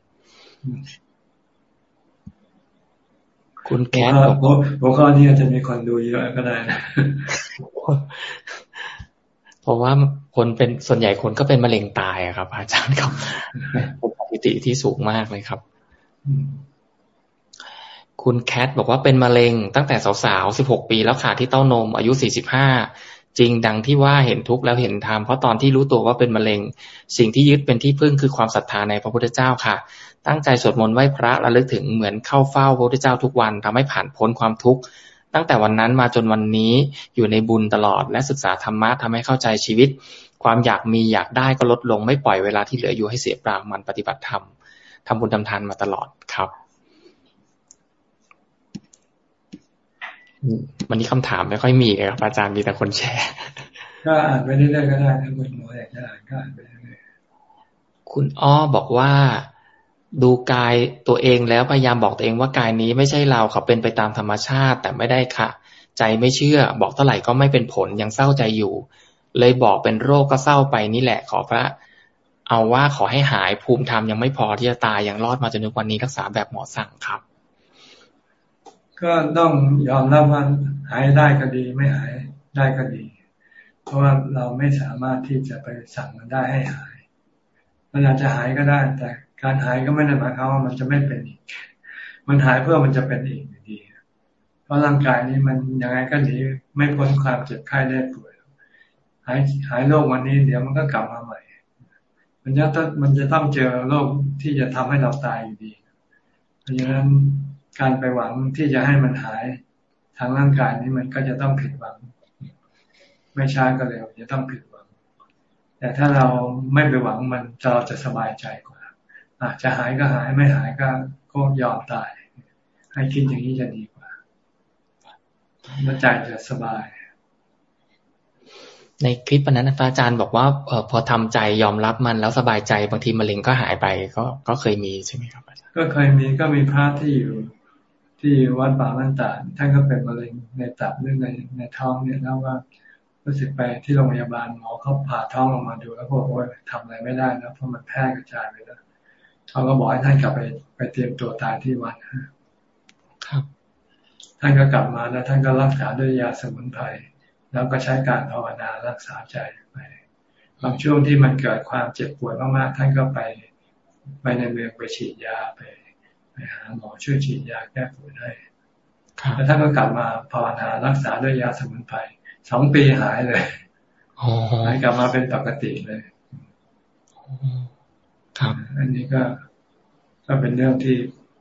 คุณแคทบอกว่าหัวข้อนี้จะมีคนดูเยอะก็ได้นะเพราะว่าคนเป็นส่วนใหญ่คนก็เป็นมะเร็งตายอะครับ อาจารย์ครับเป็นปกติที่สูงมากเลยครับคุณแคทบอกว่าเป็นมะเร็งตั้งแต่สาวๆ 16 ปีแล้วค่ะที่เต้านม อายุ 45 จริงดังที่ว่าเห็นทุกข์แล้วเห็นธรรมเพราะตอนที่รู้ตัวว่าเป็นมะเร็ง สิ่งที่ยึดเป็นที่พึ่งคือความศรัทธาในพระพุทธเจ้าค่ะ ตั้งใจสวดมนต์ไหว้พระระลึกถึงเหมือนเข้าเฝ้าพระพุทธเจ้าทุกวันทำให้ผ่านพ้นความทุกข์ตั้งแต่วันนั้นมาจนวันนี้อยู่ในบุญตลอด และศึกษาธรรมะทำให้เข้าใจชีวิต ความอยากมีอยากได้ก็ลดลงไม่ปล่อยเวลาที่เหลืออยู่ให้เสียเปล่ามันปฏิบัติธรรมทำบุญทำทานมาตลอดครับ วันนี้คำถามไม่ค่อยมีเลยครับอาจารย์มีแต่คนแชร์ก็อ่านไปเรื่อยๆก็ได้ถ้าคุณหมออยากจะอ่านก็อ่านไปเรื่อยๆคุณอ้อบอกว่า ดูกายตัวเองแล้วพยายามบอกตัวเองว่ากายนี้ไม่ใช่เราเขาเป็นไปตามธรรมชาติ แต่ไม่ได้ค่ะ ใจไม่เชื่อ บอกเท่าไหร่ก็ไม่เป็นผลยังเศร้าใจอยู่ เลยบอกเป็นโรคก็เศร้าไปนี่แหละขอพระ เอาว่าขอให้หายภูมิธรรมยังไม่พอที่จะตายยังรอดมาจนถึงวันนี้รักษาแบบหมอสั่งครับ ก็ต้องยอมรับว่าหายได้ก็ดีไม่หายได้ก็ดี เพราะว่าเราไม่สามารถที่จะไปสั่งมันได้ให้หาย มันอาจจะหายก็ได้แต่ การหายก็ไม่ได้หมายความว่ามันจะไม่เป็นอีก มันหายเพื่อมันจะเป็นอีกอยู่ดี เพราะร่างกายนี้มันยังไงก็หนีไม่พ้นความเจ็บไข้ได้ป่วยหายหายโรควันนี้เดี๋ยวมันก็กลับมาใหม่ มันจะต้องมันจะต้องเจอโรคที่จะทำให้เราตายอยู่ดี เพราะฉะนั้นการไปหวังที่จะให้มันหายทางร่างกายนี้มันก็จะต้องผิดหวัง ไม่ช้าก็เร็วจะต้องผิดหวัง แต่ถ้าเราไม่ไปหวังมันเราจะสบายใจกว่า อาจจะหายก็หายไม่หายก็ก็ยอมตาย ให้คิดอย่างนี้จะดีกว่าแล้วใจจะสบาย ในคลิปนั้นอาจารย์บอกว่าออพอทำใจยอมรับมันแล้วสบายใจบางทีมะเร็งก็หายไปก็ก็เคยมีใช่ไหมครับก็เคยมีก็มีพระที่อยู่ที่วัดป่ามันตาท่านก็เป็นมะเร็งในตับหรือในในท้องเนี่ยแล้วว่ารู้สึกไปที่โรงพยาบาลหมอเขาผ่าท้องออกมาดูแล้วบอกว่าทำอะไรไม่ได้นะเพราะมันแพร่กระจายไปแล้ว เขาก็บอกให้ท่านกลับไปไปเตรียมตัวตายที่วัดครับ ท่านก็กลับมาแล้วท่านก็รักษาด้วยยาสมุนไพรแล้วก็ใช้การภาวนารักษาใจไปบางช่วงที่มันเกิดความเจ็บปวดมากๆท่านก็ไปไปในเมืองไปฉีดยาไปไปหาหมอช่วยฉีดยาแก้ปวดให้แล้วท่านก็กลับมาภาวนารักษาด้วยยาสมุนไพรสองปีหายเลยหายกลับมาเป็นปกติเลย ครับ อันนี้ก็ก็เป็นเรื่องที่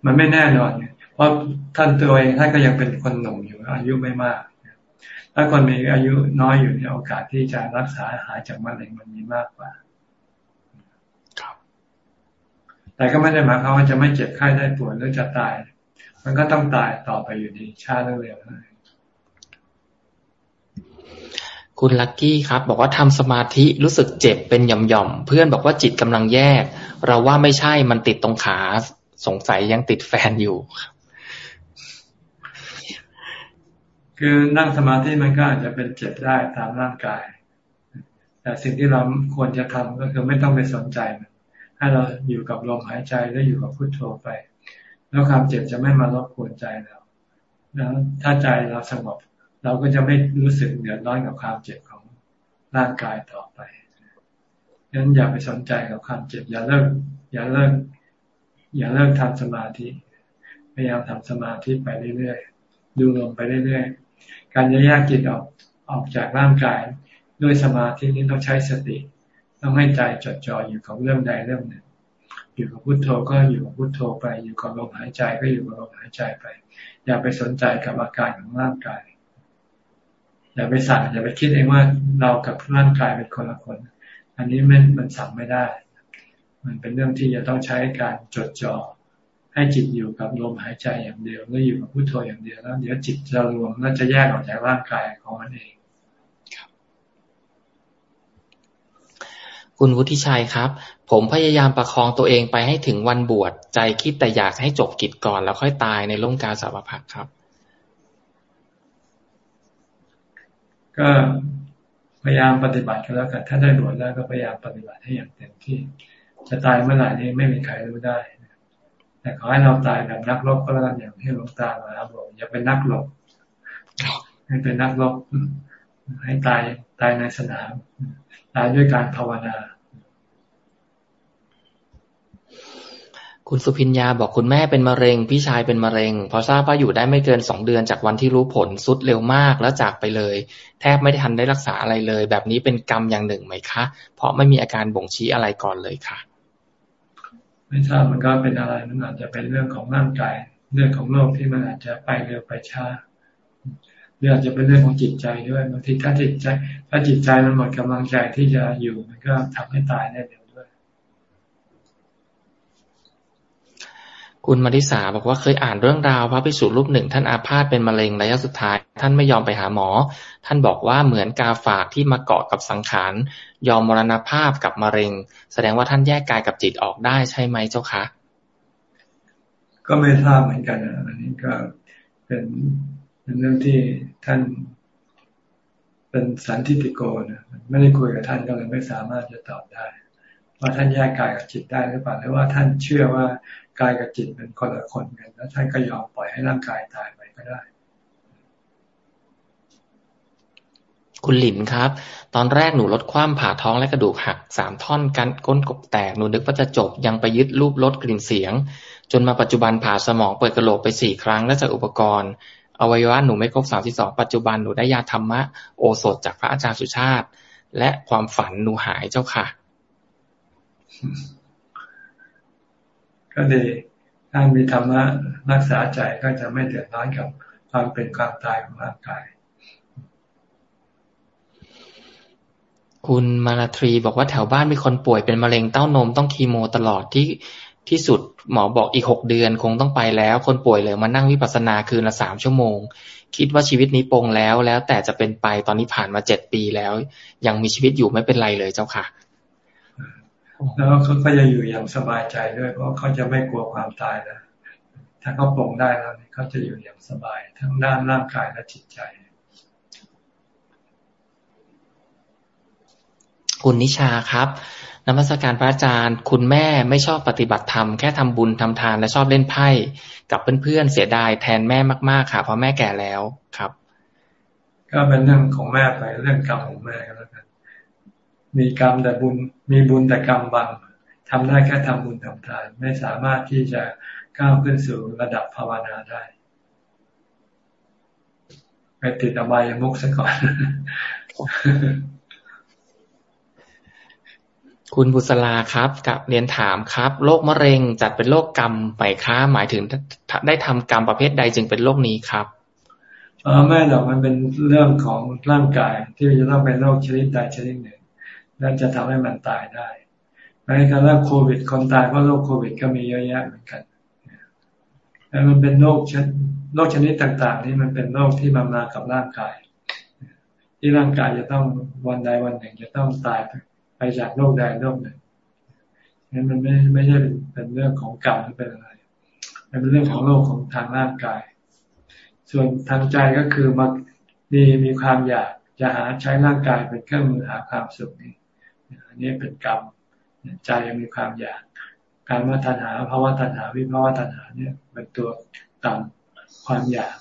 มันไม่แน่นอนเพราะท่านตัวเองท่านก็ยังเป็นคนหนุ่มอยู่ อายุไม่มากถ้าคนมีอายุน้อยอยู่ในโอกาสที่จะรักษาหายจากมะเร็งมันมีมากกว่า ครับ แต่ก็ไม่ได้หมายความว่าจะไม่เจ็บไข้ได้ป่วยหรือจะตาย มันก็ต้องตายต่อไปอยู่ดีชาติเร็วๆ คุณลักกี้ครับ บอกว่าทำสมาธิรู้สึกเจ็บเป็นหย่อมๆเพื่อนบอกว่าจิตกำลังแยก เราว่าไม่ใช่มันติดตรงขาสงสัยยังติดแฟนอยู่คือนั่งสมาธิมันก็อาจจะเป็นเจ็บได้ตามร่างกาย แต่สิ่งที่เราควรจะทำก็คือไม่ต้องไปสนใจมันให้เราอยู่กับลมหายใจแล้วอยู่กับพุทโธไป แล้วความเจ็บจะไม่มารบกวนใจเราแล้วถ้าใจเราสงบ เราก็จะไม่รู้สึกเดือดร้อนกับความเจ็บของร่างกายต่อไปดังนั้นอย่าไปสนใจกับความเจ็บ อย่าเลิก อย่าเลิก อย่าเลิกทำสมาธิ พยายามทำสมาธิไปเรื่อยๆ ดูลมไปเรื่อยๆ การจะแยกจิตออกออกจากร่างกาย ด้วยสมาธินี้ต้องใช้สติ ต้องให้ใจจดจ่ออยู่กับเรื่องใดเรื่องหนึ่ง อยู่กับพุโทโธก็อยู่กับพุโทโธไป อยู่กับลมหายใจก็อยู่กับลมหายใจไป อย่าไปสนใจกับอาการของร่างกาย อย่าไปสั่งอย่าไปคิดเองว่าเรากับร่างกายเป็นคนละคน อันนี้มันมันสั่งไม่ได้ มันเป็นเรื่องที่จะต้องใช้การจดจ่อให้จิตอยู่กับลมหายใจอย่างเดียวแล้วอยู่กับพุทโธอย่างเดียวแล้วเดี๋ยวจิตจะรวมแล้วจะแยกออกจากร่างกายของมันเองคุณวุฒิชัยครับ ผมพยายามประคองตัวเองไปให้ถึงวันบวชใจคิดแต่อยากให้จบกิจก่อนแล้วค่อยตายในร่มกาสาวพักครับ ก็พยายามปฏิบัติกันแล้วกัน ถ้าได้บวชแล้วก็พยายามปฏิบัติให้อย่างเต็มที่ จะตายเมื่อไหร่นี้ไม่มีใครรู้ได้ แต่ขอให้เราตายแบบนักรบก็แล้วกันอย่างที่หลวงตามาบอกอย่าเป็นนักรบให้เป็นนักรบให้ตายตายในสนาม ตายด้วยการภาวนา คุณสุพิญญาบอกคุณแม่เป็นมะเร็ง พี่ชายเป็นมะเร็ง พอทราบว่าอยู่ได้ไม่เกินสองเดือนจากวันที่รู้ผลสุดเร็วมากแล้วจากไปเลย แทบไม่ได้ทันได้รักษาอะไรเลย แบบนี้เป็นกรรมอย่างหนึ่งไหมคะ เพราะไม่มีอาการบ่งชี้อะไรก่อนเลยค่ะ ไม่ทราบมันก็เป็นอะไรมันอาจจะเป็นเรื่องของร่างกายเรื่องของโลกที่มันอาจจะไปเร็วไปช้าหรืออาจจะเป็นเรื่องของจิตใจด้วยบางทีถ้าจิตใจ ถ้าจิตใจมันหมดกำลังใจที่จะอยู่มันก็ทำให้ตายได้เคุณมาริสาบอกว่าเคยอ่านเรื่องราวพระภิกษุรูปหนึ่ง ท่านอาพาธเป็นมะเร็งระยะสุดท้าย ท่านไม่ยอมไปหาหมอ ท่านบอกว่าเหมือนกาฝากที่มาเกาะกับสังขาร ยอมมรณภาพกับมะเร็ง แสดงว่าท่านแยกกายกับจิตออกได้ใช่ไหมเจ้าคะก็ไม่ทราบเหมือนกันอันนี้ก็เป็นเป็นเรื่องที่ท่าน เป็นสันทิติโกนะไม่ได้คุยกับท่านก็เลยไม่สามารถจะตอบได้ว่าท่านแยกกายกับจิตได้หรือเปล่าหรือว่าท่านเชื่อว่า กายกับจิตเป็นคนละคนกันแล้วท่านก็ยอมปล่อยให้ร่างกายตายไปก็ได้ คุณหลินครับ ตอนแรกหนูลดความผ่าท้องและกระดูกหักสามท่อนกันก้นกบแตกหนูนึกว่าจะจบยังไปยึดรูปลดกลิ่นเสียง จนมาปัจจุบันผ่าสมองเปิดกระโหลกไปสี่ครั้งและจากอุปกรณ์อวัยวะหนูไม่ครบสามสิบสองปัจจุบันหนูได้ยาธรรมะโอสถจากพระอาจารย์สุชาติ และความฝันหนูหายเจ้าค่ะ ก็ดีถ้ามีธรรมะรักษาใจก็จะไม่เดือดร้อนกับความเป็นความตายของร่างกาย คุณมาลาทรีบอกว่าแถวบ้านมีคนป่วยเป็นมะเร็งเต้านมต้องคีโมตลอดที่ที่สุดหมอบอกอีกหกเดือนคงต้องไปแล้ว คนป่วยเลยมานั่งวิปัสสนาคืนละสามชั่วโมง คิดว่าชีวิตนี้ปงแล้วแล้วแต่จะเป็นไปตอนนี้ผ่านมาเจ็ดปีแล้ว ยังมีชีวิตอยู่ไม่เป็นไรเลยเจ้าค่ะ แล้วเขาก็จะอยู่อย่างสบายใจด้วย เพราะเขาจะไม่กลัวความตายนะถ้าเขาปลงได้แล้วเขาจะอยู่อย่างสบาย ทั้งด้านร่างกายและจิตใจ คุณนิชาครับนมัสการพระอาจารย์ คุณแม่ไม่ชอบปฏิบัติธรรม แค่ทำบุญทำทานและชอบเล่นไพ่กับเพื่อนๆเสียดายแทนแม่มากๆค่ะเพราะแม่แก่แล้วครับ ก็เป็นเรื่องของแม่ไปเรื่องกรรมของแม่ก็แล้วกัน มีกรรมแต่บุญ มีบุญแต่กรรมบังทำได้แค่ทำบุญทำทาน ไม่สามารถที่จะก้าวขึ้นสู่ระดับภาวนาได้ไปติดอบายมุกซะก่อน คุณบุษราครับกับเรียนถามครับโรคมะเร็งจัดเป็นโรคกรรมไหมค้าหมายถึงได้ทำกรรมประเภทใดจึงเป็นโรคนี้ครับเออไม่หรอกมันเป็นเรื่องของร่างกายที่จะต้องเป็นโรคชนิดใดชนิดหนึ่ง แล้วจะทำให้มันตายได้แม้กระทั่งโควิดคนตายเพราะโรคโควิดก็มีเยอะแยะเหมือนกันแล้วมันเป็นโรคชนิดโรคชนิดต่าง ๆ นี่มันเป็นโรคที่มามากับร่างกาย ที่ร่างกายจะต้องวันใดวันหนึ่ง จะต้องตายไปจากโรคใดโรคหนึ่งนั้นมันไม่ไม่ใช่เป็นเรื่องของกรรมหรือเป็นอะไร มันเป็นเรื่องของโรคของทางร่างกาย ส่วนทางใจก็คือมาดีมีความอยากจะหาใช้ร่างกายเป็นเครื่องมือหาความสุขนี่ อันนี้เป็นกรรมใจยังมีความอยากการมาตัณหาภาวะตัณหาวิภาวะตัณหาเนี่ยเป็นตัวต่ำความอยาก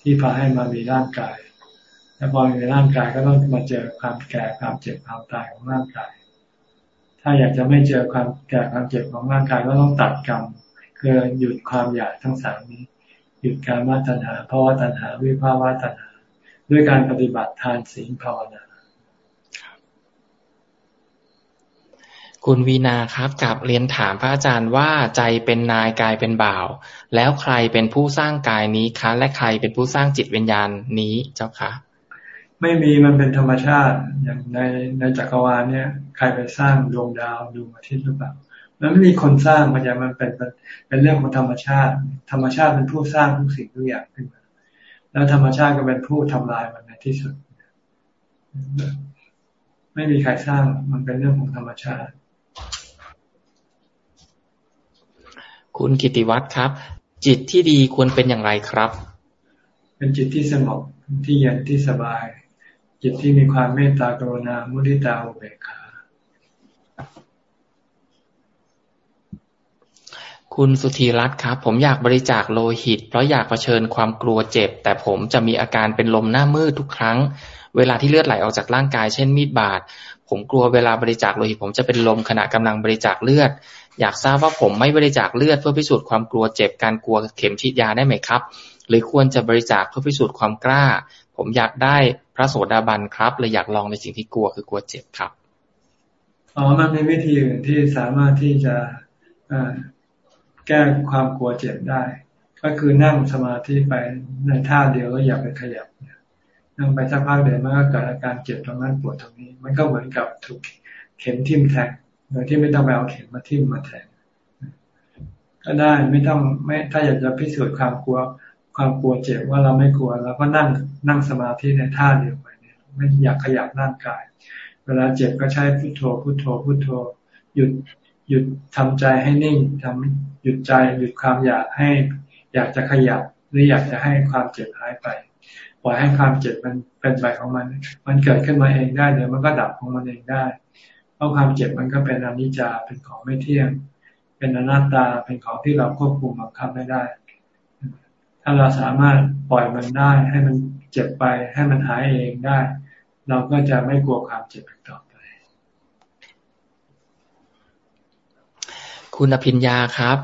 ที่พาให้มามีร่างกาย แล้วพอมีร่างกายก็ต้องมาเจอความแก่ความเจ็บความตายของร่างกาย ถ้าอยากจะไม่เจอความแก่ความเจ็บของร่างกายก็ต้องตัดกรรมคือหยุดความอยากทั้งสามนี้ หยุดการมาตัณหาภาวะตัณหาวิภาวะตัณหา ด้วยการปฏิบัติทานศีลภาวนา คุณวีนาครับกับเรียนถามพระอาจารย์ว่าใจเป็นนายกายเป็นบ่าว แล้วใครเป็นผู้สร้างกายนี้คะ และใครเป็นผู้สร้างจิตวิญญาณนี้เจ้าคะไม่มีมันเป็นธรรมชาติอย่างในในจักรวาลเนี่ยใครไปสร้างดวงดาวดวงอาทิตย์หรือเปล่ามันไม่มีคนสร้างมันจะมันเป็นเป็นเรื่องของธรรมชาติ ธรรมชาติเป็นผู้สร้างทุกสิ่งทุกอย่างขึ้นมาแล้วธรรมชาติก็เป็นผู้ทำลายมันในที่สุด ไม่มีใครสร้างมันเป็นเรื่องของธรรมชาติ คุณกิติวัตรครับ จิตที่ดีควรเป็นอย่างไรครับ เป็นจิตที่สงบที่เย็นที่สบาย จิตที่มีความเมตตากรุณามุทิตาอุเบกขาคุณสุธีรัตน์ครับ ผมอยากบริจาคโลหิต เพราะอยากเผชิญความกลัวเจ็บ แต่ผมจะมีอาการเป็นลมหน้ามืดทุกครั้ง เวลาที่เลือดไหลออกจากร่างกายเช่นมีดบาดผมกลัวเวลาบริจาคโลหิต ผมจะเป็นลมขณะกำลังบริจาคเลือด อยากทราบว่าผมไม่บริจาคเลือดเพื่อพิสูจน์ความกลัวเจ็บการกลัวเข็มฉีดยาได้ไหมครับ หรือควรจะบริจาคเพื่อพิสูจน์ความกล้า ผมอยากได้พระโสดาบันครับเลยอยากลองในสิ่งที่กลัวคือกลัวเจ็บครับอ๋อมันมีวิธีอื่นที่สามารถที่จะแก้ความกลัวเจ็บได้ ก็คือนั่งสมาธิไปในท่าเดียวแล้วอย่าไปขยับนั่งไปสักพักเดี๋ยวมันก็เกิดอาการเจ็บตรงนั้นปวดตรงนี้ มันก็เหมือนกับถูกเข็มทิ่มแทง โดยที่ไม่ต้องไปเอาเข็มมาทิ่มมาแทงก็ได้ไม่ต้องไม่ถ้าอยากจะพิสูจน์ความกลัว ความกลัวเจ็บว่าเราไม่กลัวเราก็นั่งนั่งสมาธิในท่าเดียวไปเนี่ย ไม่อยากขยับร่างกาย เวลาเจ็บก็ใช้พุโทโธพุโทโธพุโทโธ หยุดหยุดทำใจให้นิ่งทำหยุดใจหยุดความอยากให้ อยากจะขยับหรืออยากจะให้ความเจ็บหายไปปล่อยให้ความเจ็บมันเป็นไปของมัน มันเกิดขึ้นมาเองได้เดี๋ยวมันก็ดับของมันเองได้ เพราะความเจ็บมันก็เป็นอนิจจาเป็นของไม่เที่ยง เป็นอนัตตาเป็นของที่เราควบคุมบังคับไม่ได้ ถ้าเราสามารถปล่อยมันได้ ให้มันเจ็บไปให้มันหายเองได้ เราก็จะไม่กลัวความเจ็บอีกต่อไป คุณอภิญญาครับ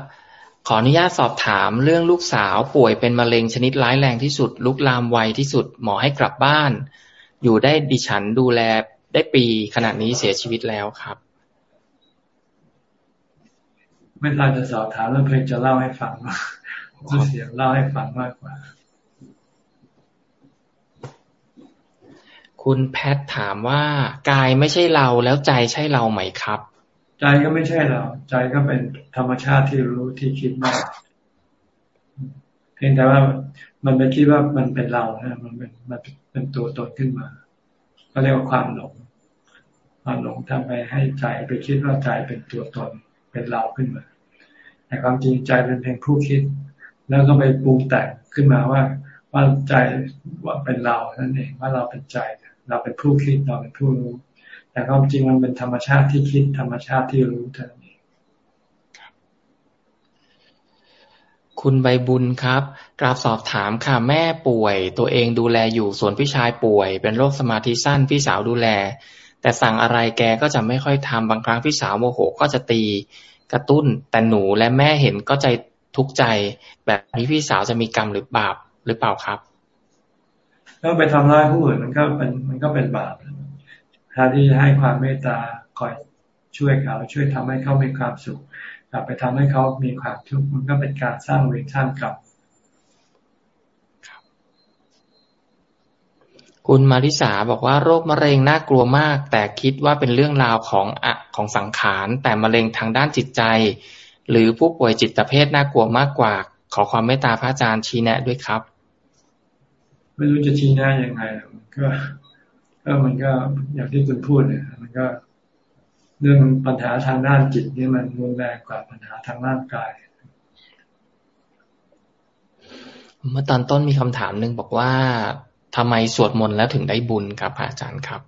ขออนุญาตสอบถามเรื่องลูกสาวป่วยเป็นมะเร็งชนิดร้ายแรงที่สุด ลุกลามไวที่สุดหมอให้กลับบ้าน อยู่ได้ดิฉันดูแล ได้ปีขณะนี้เสียชีวิตแล้วครับ ไม่ทราบจะสอบถามแล้วเพื่อจะเล่าให้ฟังมาเสียงเล่าให้ฟังมากกว่า คุณแพทถามว่ากายไม่ใช่เราแล้วใจใช่เราไหมครับ ใจก็ไม่ใช่เรา ใจก็เป็นธรรมชาติที่รู้ที่คิดมากเพียงแต่ว่ามันไปคิดว่ามันเป็นเรานะมันเป็นมันเป็นตัวตนขึ้นมาก็เรียกว่าความหลง ความหลงทำไปให้ใจไปคิดว่าใจเป็นตัวตนเป็นเราขึ้นมา แต่ความจริงใจเป็นเพียงผู้คิด แล้วก็ไปปรุงแต่งขึ้นมาว่า ว่าใจว่าเป็นเรานั่นเองว่าเราเป็นใจ เราเป็นผู้คิดเราเป็นผู้รู้ แต่ความจริงมันเป็นธรรมชาติที่คิดธรรมชาติที่รู้เท่านั้นเองคุณใบบุญครับกราบสอบถามค่ะแม่ป่วย ตัวเองดูแลอยู่ส่วนพี่ชายป่วย เป็นโรคสมาธิสั้นพี่สาวดูแล แต่สั่งอะไรแกก็จะไม่ค่อยทำบางครั้งพี่สาวโมโหก็จะตีกระตุ้น แต่หนูและแม่เห็นก็ใจทุกข์ใจ แบบนี้พี่สาวจะมีกรรมหรือบาปหรือเปล่าครับก็ไปทำร้ายผู้อื่นมันก็เป็นมันก็เป็นบาปถ้าที่ให้ความเมตตาคอยช่วยเขาช่วยทำให้เขามีความสุขกลับไปทำให้เขามีความทุกข์มันก็เป็นการสร้างเวรสร้างกรรม คุณมาริสาบอกว่าโรคมะเร็งน่ากลัวมาก แต่คิดว่าเป็นเรื่องราวของอะของสังขาร แต่มะเร็งทางด้านจิตใจ หรือผู้ป่วยจิตเภทน่ากลัวมากกว่า ขอความเมตตาพระอาจารย์ชี้แนะด้วยครับ ไม่รู้จะชี้แนะยังไงก็ก็มันก็อย่างที่คุณพูดเนี่ยมันก็เรื่องปัญหาทางด้านจิตนี่มันรุนแรงกว่าปัญหาทางร่างกายเมื่อตอนต้นมีคำถามหนึ่งบอกว่า ทำไมสวดมนต์แล้วถึงได้บุญครับอาจารย์ครับ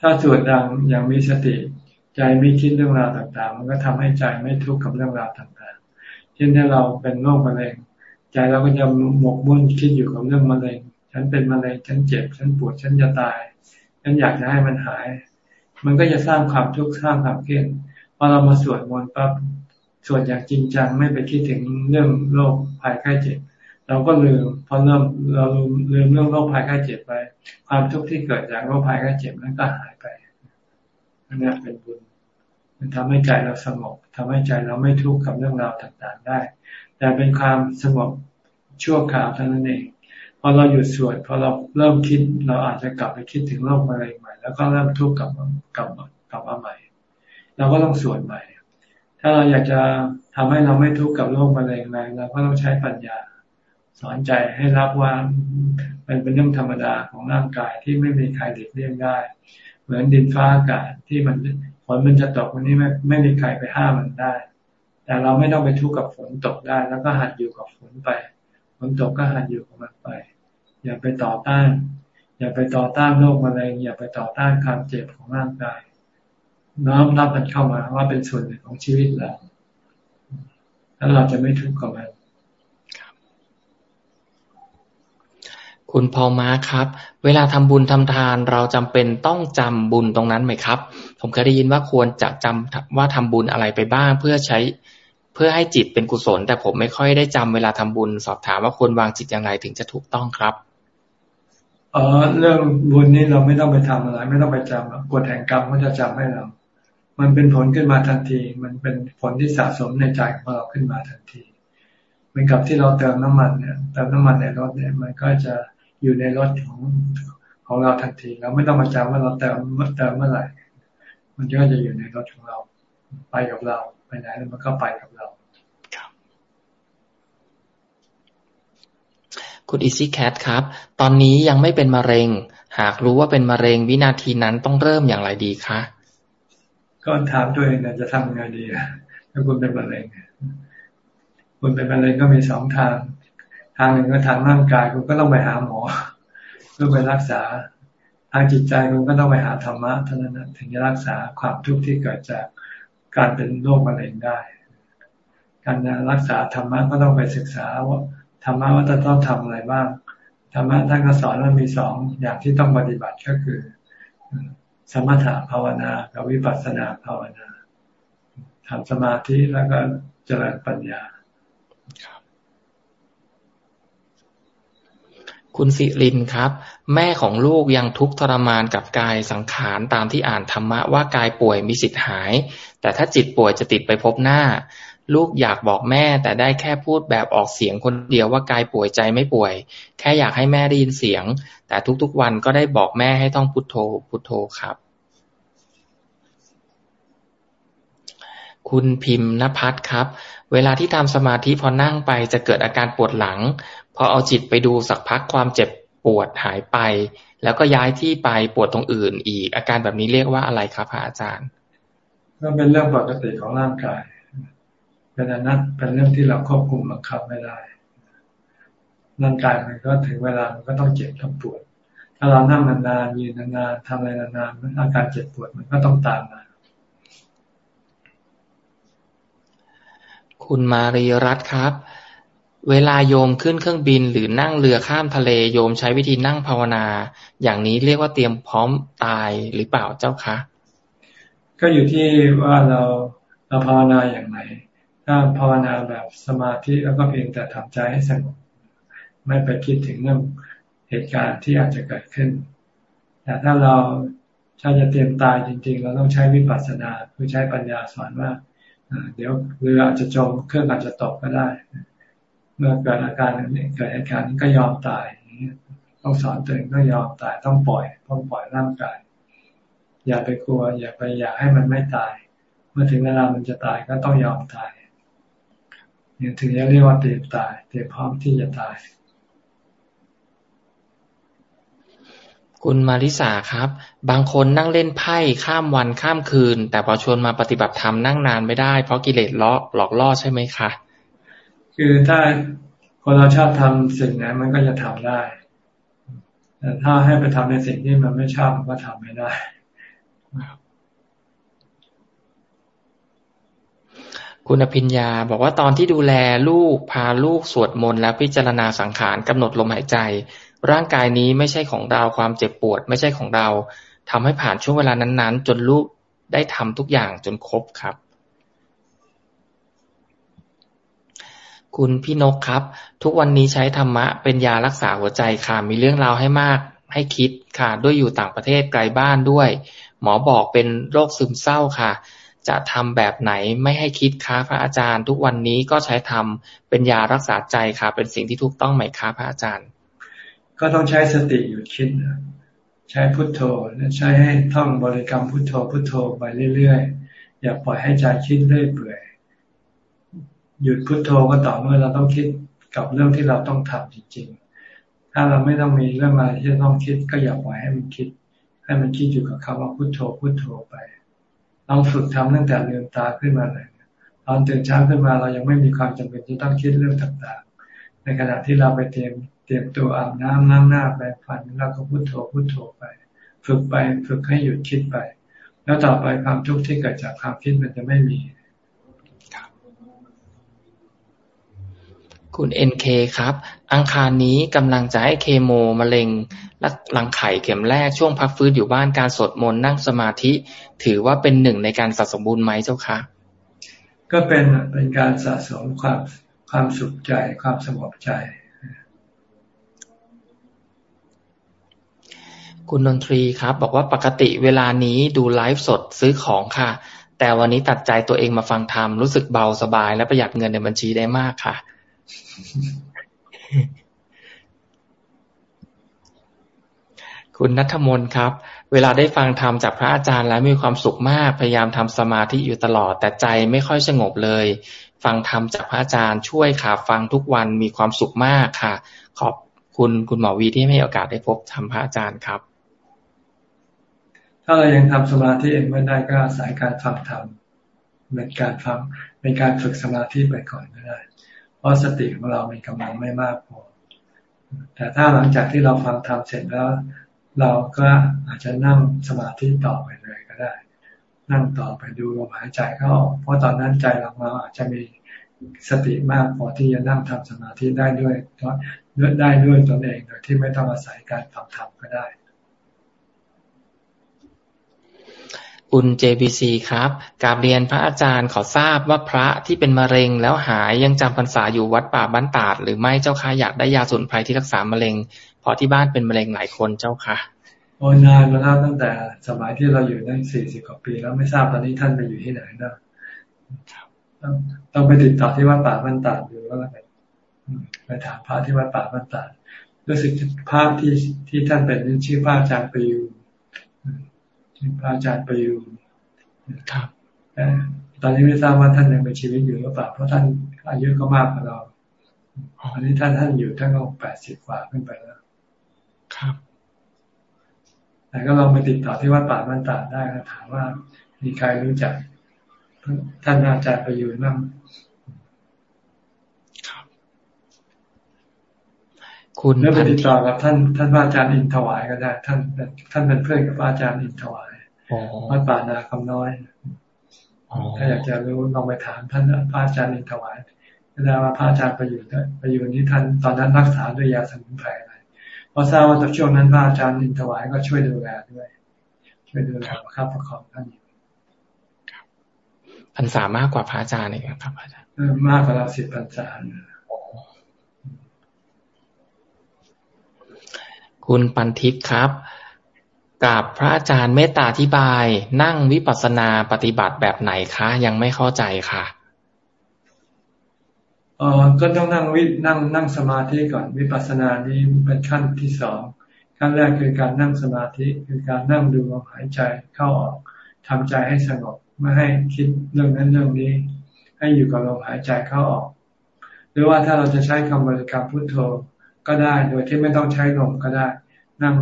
ถ้าสวดดังอย่างมีสติใจไม่คิดเรื่องราวต่างๆ มันก็ทำให้ใจไม่ทุกข์กับเรื่องราวต่างๆ เช่นถ้าเราเป็นโรคมะเร็งใจเราก็จะหมกมุ่นคิดอยู่กับเรื่องมะเร็ง ฉันเป็นมะเร็ง ฉันเจ็บ ฉันปวด ฉันจะตาย ฉันอยากจะให้มันหาย มันก็จะสร้างความทุกข์สร้างความเครียดพอเรามาสวดมนต์ปั๊บสวดอย่างจริงจังไม่ไปคิดถึงเรื่องโรคภัยไข้เจ็บ เราก็ลืมพอเริ่มเราลืมเรื่องโรคภัยไข้เจ็บไป ความทุกข์ที่เกิดจากโรคภัยไข้เจ็บนั้นก็หายไปอันนี้เป็นบุญมันทำให้ใจเราสงบทำให้ใจเราไม่ทุกข์กับเรื่องราวต่างๆได้ แต่เป็นความสงบชั่วคราวเท่านั้นเองพอเราหยุดสวดพอเราเริ่มคิดเราอาจจะกลับไปคิดถึงโรคมะเร็งใหม่ แล้วก็เริ่มทุกข์กับกับกับมาใหม่เราก็ต้องสวดใหม่ ถ้าเราอยากจะทำให้เราไม่ทุกข์กับโรคมะเร็งใหม่เราก็ต้องใช้ปัญญา สอนใจให้รับว่าเป็นเป็นเรื่องธรรมดาของร่างกายที่ไม่มีใครหลีกเลี่ยงได้ เหมือนดินฟ้าอากาศที่มันฝนมันจะตกวันนี้ไม่ไม่มีใครไปห้ามมันได้ แต่เราไม่ต้องไปทุกข์กับฝนตกได้ แล้วก็หัดอยู่กับฝนไปฝนตกก็หัดอยู่กับมันไป อย่าไปต่อต้าน อย่าไปต่อต้านโรคมะเร็งอย่าไปต่อต้านความเจ็บของร่างกาย น้อมรับมันเข้ามาว่าเป็นส่วนหนึ่งของชีวิตเราแล้วเราจะไม่ทุกข์กับมัน คุณพอมาครับ เวลาทำบุญทำทานเราจำเป็นต้องจำบุญตรงนั้นไหมครับ ผมเคยได้ยินว่าควรจะจำว่าทำบุญอะไรไปบ้างเพื่อใช้เพื่อให้จิตเป็นกุศล แต่ผมไม่ค่อยได้จำเวลาทำบุญสอบถามว่าควรวางจิตอย่างไรถึงจะถูกต้องครับอ๋อเรื่องบุญนี่เราไม่ต้องไปทำอะไร ไม่ต้องไปจำกฎแห่งกรรมก็จะจำให้เรา มันเป็นผลขึ้นมาทันที มันเป็นผลที่สะสมในใจของเราขึ้นมาทันที เหมือนกับที่เราเติมน้ำมันเนี่ยเติมน้ำมันในรถเนี่ยมันก็จะ อยู่ในรถของของเราทันทีเราไม่ต้องมาจำว่าเราเติมเติมเมื่อไหร่ มันก็จะอยู่ในรถของเรา ไปกับเราไปไหนแล้วมันก็ไปกับเราคุณอีซี่แคทครับ ตอนนี้ยังไม่เป็นมะเร็ง หากรู้ว่าเป็นมะเร็งวินาทีนั้นต้องเริ่มอย่างไรดีคะ ก็ถามตัวเองนะจะทำยังไงดีถ้าคุณเป็นมะเร็ง คุณเป็นมะเร็งก็มีสองทาง ทางหนึ่งก็ทางร่างกายคุณก็ต้องไปหาหมอเพื่อไปรักษา ทางจิตใจคุณก็ต้องไปหาธรรมะเท่านั้นถึงจะรักษาความทุกข์ที่เกิดจากการเป็นโรคมะเร็งได้ การรักษาธรรมะก็ต้องไปศึกษาว่าธรรมะว่าจะต้องทำอะไรบ้างธรรมะท่านก็สอนว่ามีสองอย่างที่ต้องปฏิบัติก็คือ สมถะภาวนากับวิปัสสนาภาวนาทำสมาธิแล้วก็เจริญปัญญาคุ คุณสิรินครับ แม่ของลูกยังทุกข์ทรมานกับกายสังขารตามที่อ่านธรรมะว่ากายป่วยมีสิทธิ์หาย แต่ถ้าจิตป่วยจะติดไปพบหน้า ลูกอยากบอกแม่แต่ได้แค่พูดแบบออกเสียงคนเดียวว่ากายป่วยใจไม่ป่วย แค่อยากให้แม่ได้ยินเสียง แต่ทุกๆวันก็ได้บอกแม่ให้ต้องพุโทโธพุโทโธครับ คุณพิมพ์นภัทรครับเวลาที่ทำสมาธิพอนั่งไปจะเกิดอาการปวดหลัง พอเอาจิตไปดูสักพักความเจ็บปวดหายไป แล้วก็ย้ายที่ไปปวดตรงอื่น อีกอาการแบบนี้เรียกว่าอะไรครับพระอาจารย์ก็เป็นเรื่องปกติของร่างกายเป็นอนัตเป็นเรื่องที่เราควบคุมบังคับไม่ได้ ร่างกายมันก็ถึงเวลามันก็ต้องเจ็บต้องปวด ถ้าเรานั่งนานๆยืนนานๆทำอะไรนานๆอาการเจ็บปวดมันก็ต้องตามมาคุณมารีรัตครับ เวลาโยมขึ้นเครื่องบินหรือนั่งเรือข้ามทะเลโยมใช้วิธีนั่งภาวนา อย่างนี้เรียกว่าเตรียมพร้อมตายหรือเปล่าเจ้าคะก็อยู่ที่ว่าเราเราภาวนาอย่างไรถ้าภาวนาแบบสมาธิแล้วก็เพียงแต่ทำใจให้สงบไม่ไปคิดถึงเรื่องเหตุการณ์ที่อาจจะเกิดขึ้น แต่ถ้าเราถ้าจะเตรียมตายจริง ๆ เราต้องใช้วิปัสสนาคือใช้ปัญญาสอนว่าเดี๋ยวเรืออาจจะจมเครื่องอาจจะตกก็ได้ เมื่อเกิดอาการนี้เกิดเหตุการนี้ก็ยอมตายต้องสอนตัวเองต้องยอมตายต้องปล่อย ต้องปล่อยร่างกาย อย่าไปกลัว อย่าไปอยากให้มันไม่ตาย เมื่อถึงเวลามันจะตายก็ต้องยอมตายนี่ถึงจะเรียกว่าเตรียมตาย เตรียมพร้อมที่จะตาย คุณมาริสาครับ บางคนนั่งเล่นไพ่ข้ามวันข้ามคืน แต่พอชวนมาปฏิบัติธรรมนั่งนานไม่ได้เพราะกิเลสล้อหลอกล่อใช่ไหมคะ คือถ้าคนเราชอบทำสิ่งนั้นมันก็จะทำได้แต่ถ้าให้ไปทำในสิ่งที่มันไม่ชอบมันก็ทำไม่ได้คุณพิญญาบอกว่าตอนที่ดูแลลูกพาลูกสวดมนต์และพิจารณาสังขารกำหนดลมหายใจ ร่างกายนี้ไม่ใช่ของเราความเจ็บปวด ไม่ใช่ของเราทำให้ผ่านช่วงเวลานั้น ๆ จนลูกได้ทำทุกอย่างจนครบครับ คุณพี่นกครับ ทุกวันนี้ใช้ธรรมะเป็นยารักษาหัวใจค่ะ มีเรื่องราวให้มากให้คิดค่ะ ด้วยอยู่ต่างประเทศไกลบ้านด้วย หมอบอกเป็นโรคซึมเศร้าค่ะ จะทำแบบไหนไม่ให้คิดค้าพระอาจารย์ ทุกวันนี้ก็ใช้ทำเป็นยารักษาใจค่ะ เป็นสิ่งที่ถูกต้องไหมคะพระอาจารย์ ก็ต้องใช้สติหยุดคิดใช้พุทโธใช้ให้ท่องบริกรรมพุทโธพุทโธไปเรื่อยๆ อย่าปล่อยให้ใจคิดเรื่อยเปื่อย หยุดพุทโธก็ต่อเมื่อเราต้องคิดกับเรื่องที่เราต้องทำจริงๆ ถ้าเราไม่ต้องมีเรื่องอะไรที่ต้องคิดก็อย่าปล่อยให้มันคิด ให้มันคิดอยู่กับคำว่าพุทโธพุทโธไปลองฝึกทำตั้งแต่ลืมตาขึ้นมาเลยตอนตื่นเช้าขึ้นมาเรายังไม่มีความจำเป็นที่ต้องคิดเรื่องต่างๆ ในขณะที่เราไปเตรียมเตรียมตัวอาบน้ำล้างหน้าแปรงฟันเราก็พุโทโธพุโทโธไป ฝึกไปฝึกให้หยุดคิดไป แล้วต่อไปความทุกข์ที่เกิดจากความคิดมันจะไม่มี คุณเอ็นเคครับ อังคารนี้กำลังจะให้เคโมมะเร็งและรังไข่เข็มแรกช่วงพักฟื้นอยู่บ้านการสวดมนต์นั่งสมาธิ ถือว่าเป็นหนึ่งในการสะสมบุญไหมเจ้าคะ ก็เป็นเป็นการสะสมความความสุขใจความสงบใจ คุณนนทรีครับ บอกว่าปกติเวลานี้ดูไลฟ์สดซื้อของค่ะ แต่วันนี้ตัดใจตัวเองมาฟังธรรมรู้สึกเบาสบาย และประหยัดเงินในบัญชีได้มากค่ะ คุณนัทมนครับ เวลาได้ฟังธรรมจากพระอาจารย์แล้วมีความสุขมาก พยายามทำสมาธิอยู่ตลอด แต่ใจไม่ค่อยสงบเลย ฟังธรรมจากพระอาจารย์ช่วยค่ะ ฟังทุกวันมีความสุขมากค่ะ ขอบคุณคุณหมอวีที่ให้โอกาสได้พบธรรมพระอาจารย์ครับ ถ้าเรายังทำสมาธิเองไม่ได้ก็อาศัยการฟังธรรมเป็นการฟังเป็นการฝึกสมาธิไปก่อนก็ได้ ราะสติของเรามีกำลังไม่มากพอ แต่ถ้าหลังจากที่เราฟังธรรมเสร็จแล้ว เราก็อาจจะนั่งสมาธิต่อไปเลยก็ได้ นั่งต่อไปดูลมหายใจเข้าออกเพราะตอนนั้นใจเราเราอาจจะมีสติมากพอที่จะนั่งทำสมาธิได้ด้วยได้ด้วยตนเองโดยที่ไม่ต้องอาศัยการฟังธรรมก็ได้ คุณ JBC ครับกาบเรียนพระอาจารย์ขอทราบว่าพระที่เป็นมะเร็งแล้วหายยังจำพรรษาอยู่วัดป่าบ้านตาด หรือไม่เจ้าค่ะอยากได้ยาสมุนไพรที่รักษามะเร็งเพราะที่บ้านเป็นมะเร็งหลายคนเจ้าค่ะโอ้นานมาแล้วตั้งแต่สมัยที่เราอยู่ได้สี่สิบกว่าปี แล้วไม่ทราบตอนนี้ท่านไปอยู่ที่ไหนนะต้องไปติดต่อที่วัดป่าบ้านตาดดูว่าไปไปถามพระที่วัดป่าบ้านตาดรู้สึกภาพที่ที่ท่านเป็นชื่อพระอาจารย์ไปอยู่ พระอาจารย์ประยุนครับตอนนี้ไม่ทราบว่าท่านยังมีชีวิตอยู่หรือเปล่าเพราะท่านอายุก็มากกว่าเราอันนี้ท่านท่านอยู่ท่านก็แปดสิบกว่าขึ้นไปแล้ว ครับแต่ก็ลองไปติดต่อที่วัดป่าบ้านตาได้นะถามว่ามีใครรู้จักท่านอาจารย์ประยุนบ้าง คุณเมื่อไปติดต่อกับท่านท่านพระอาจารย์อินถวายก็ได้ ท่านท่านเป็นเพื่อนกับพระอาจารย์อินถวายวัดป่านาคำน้อยถ้าอยากจะรู้ลองไปถามท่านพระอาจารย์อินถวายก็ได้ว่าพระอาจารย์ไปอยู่ไปอยู่นี้ท่านตอนนั้นรักษาด้วยยาสมุนไพรอะไรพอทราบว่าช่วงนั้นพระอาจารย์อินถวายก็ช่วยดูแลด้วย ช่วยดูแลประคับประคองท่านอยู่พรรษามากกว่าพระอาจารย์เองครับอาจารย์มากกว่าเราสิบพรรษา คุณปันทิพย์ครับกับพระอาจารย์เมตตาธิบาย นั่งวิปัสสนาปฏิบัติแบบไหนคะ ยังไม่เข้าใจค่ะเออก็ต้องนั่งวินั่งนั่งสมาธิก่อนวิปัสสนานี้เป็นขั้นที่สองขั้นแรกคือการนั่งสมาธิคือการนั่งดูลมหายใจเข้าออกทำใจให้สงบไม่ให้คิดเรื่องนั้นเรื่องนี้ ให้อยู่กับลมหายใจเข้าออก หรือว่าถ้าเราจะใช้คำบริกรรมพุทโธ ก็ได้ โดยที่ไม่ต้องใช้ลมก็ได้ นั่ง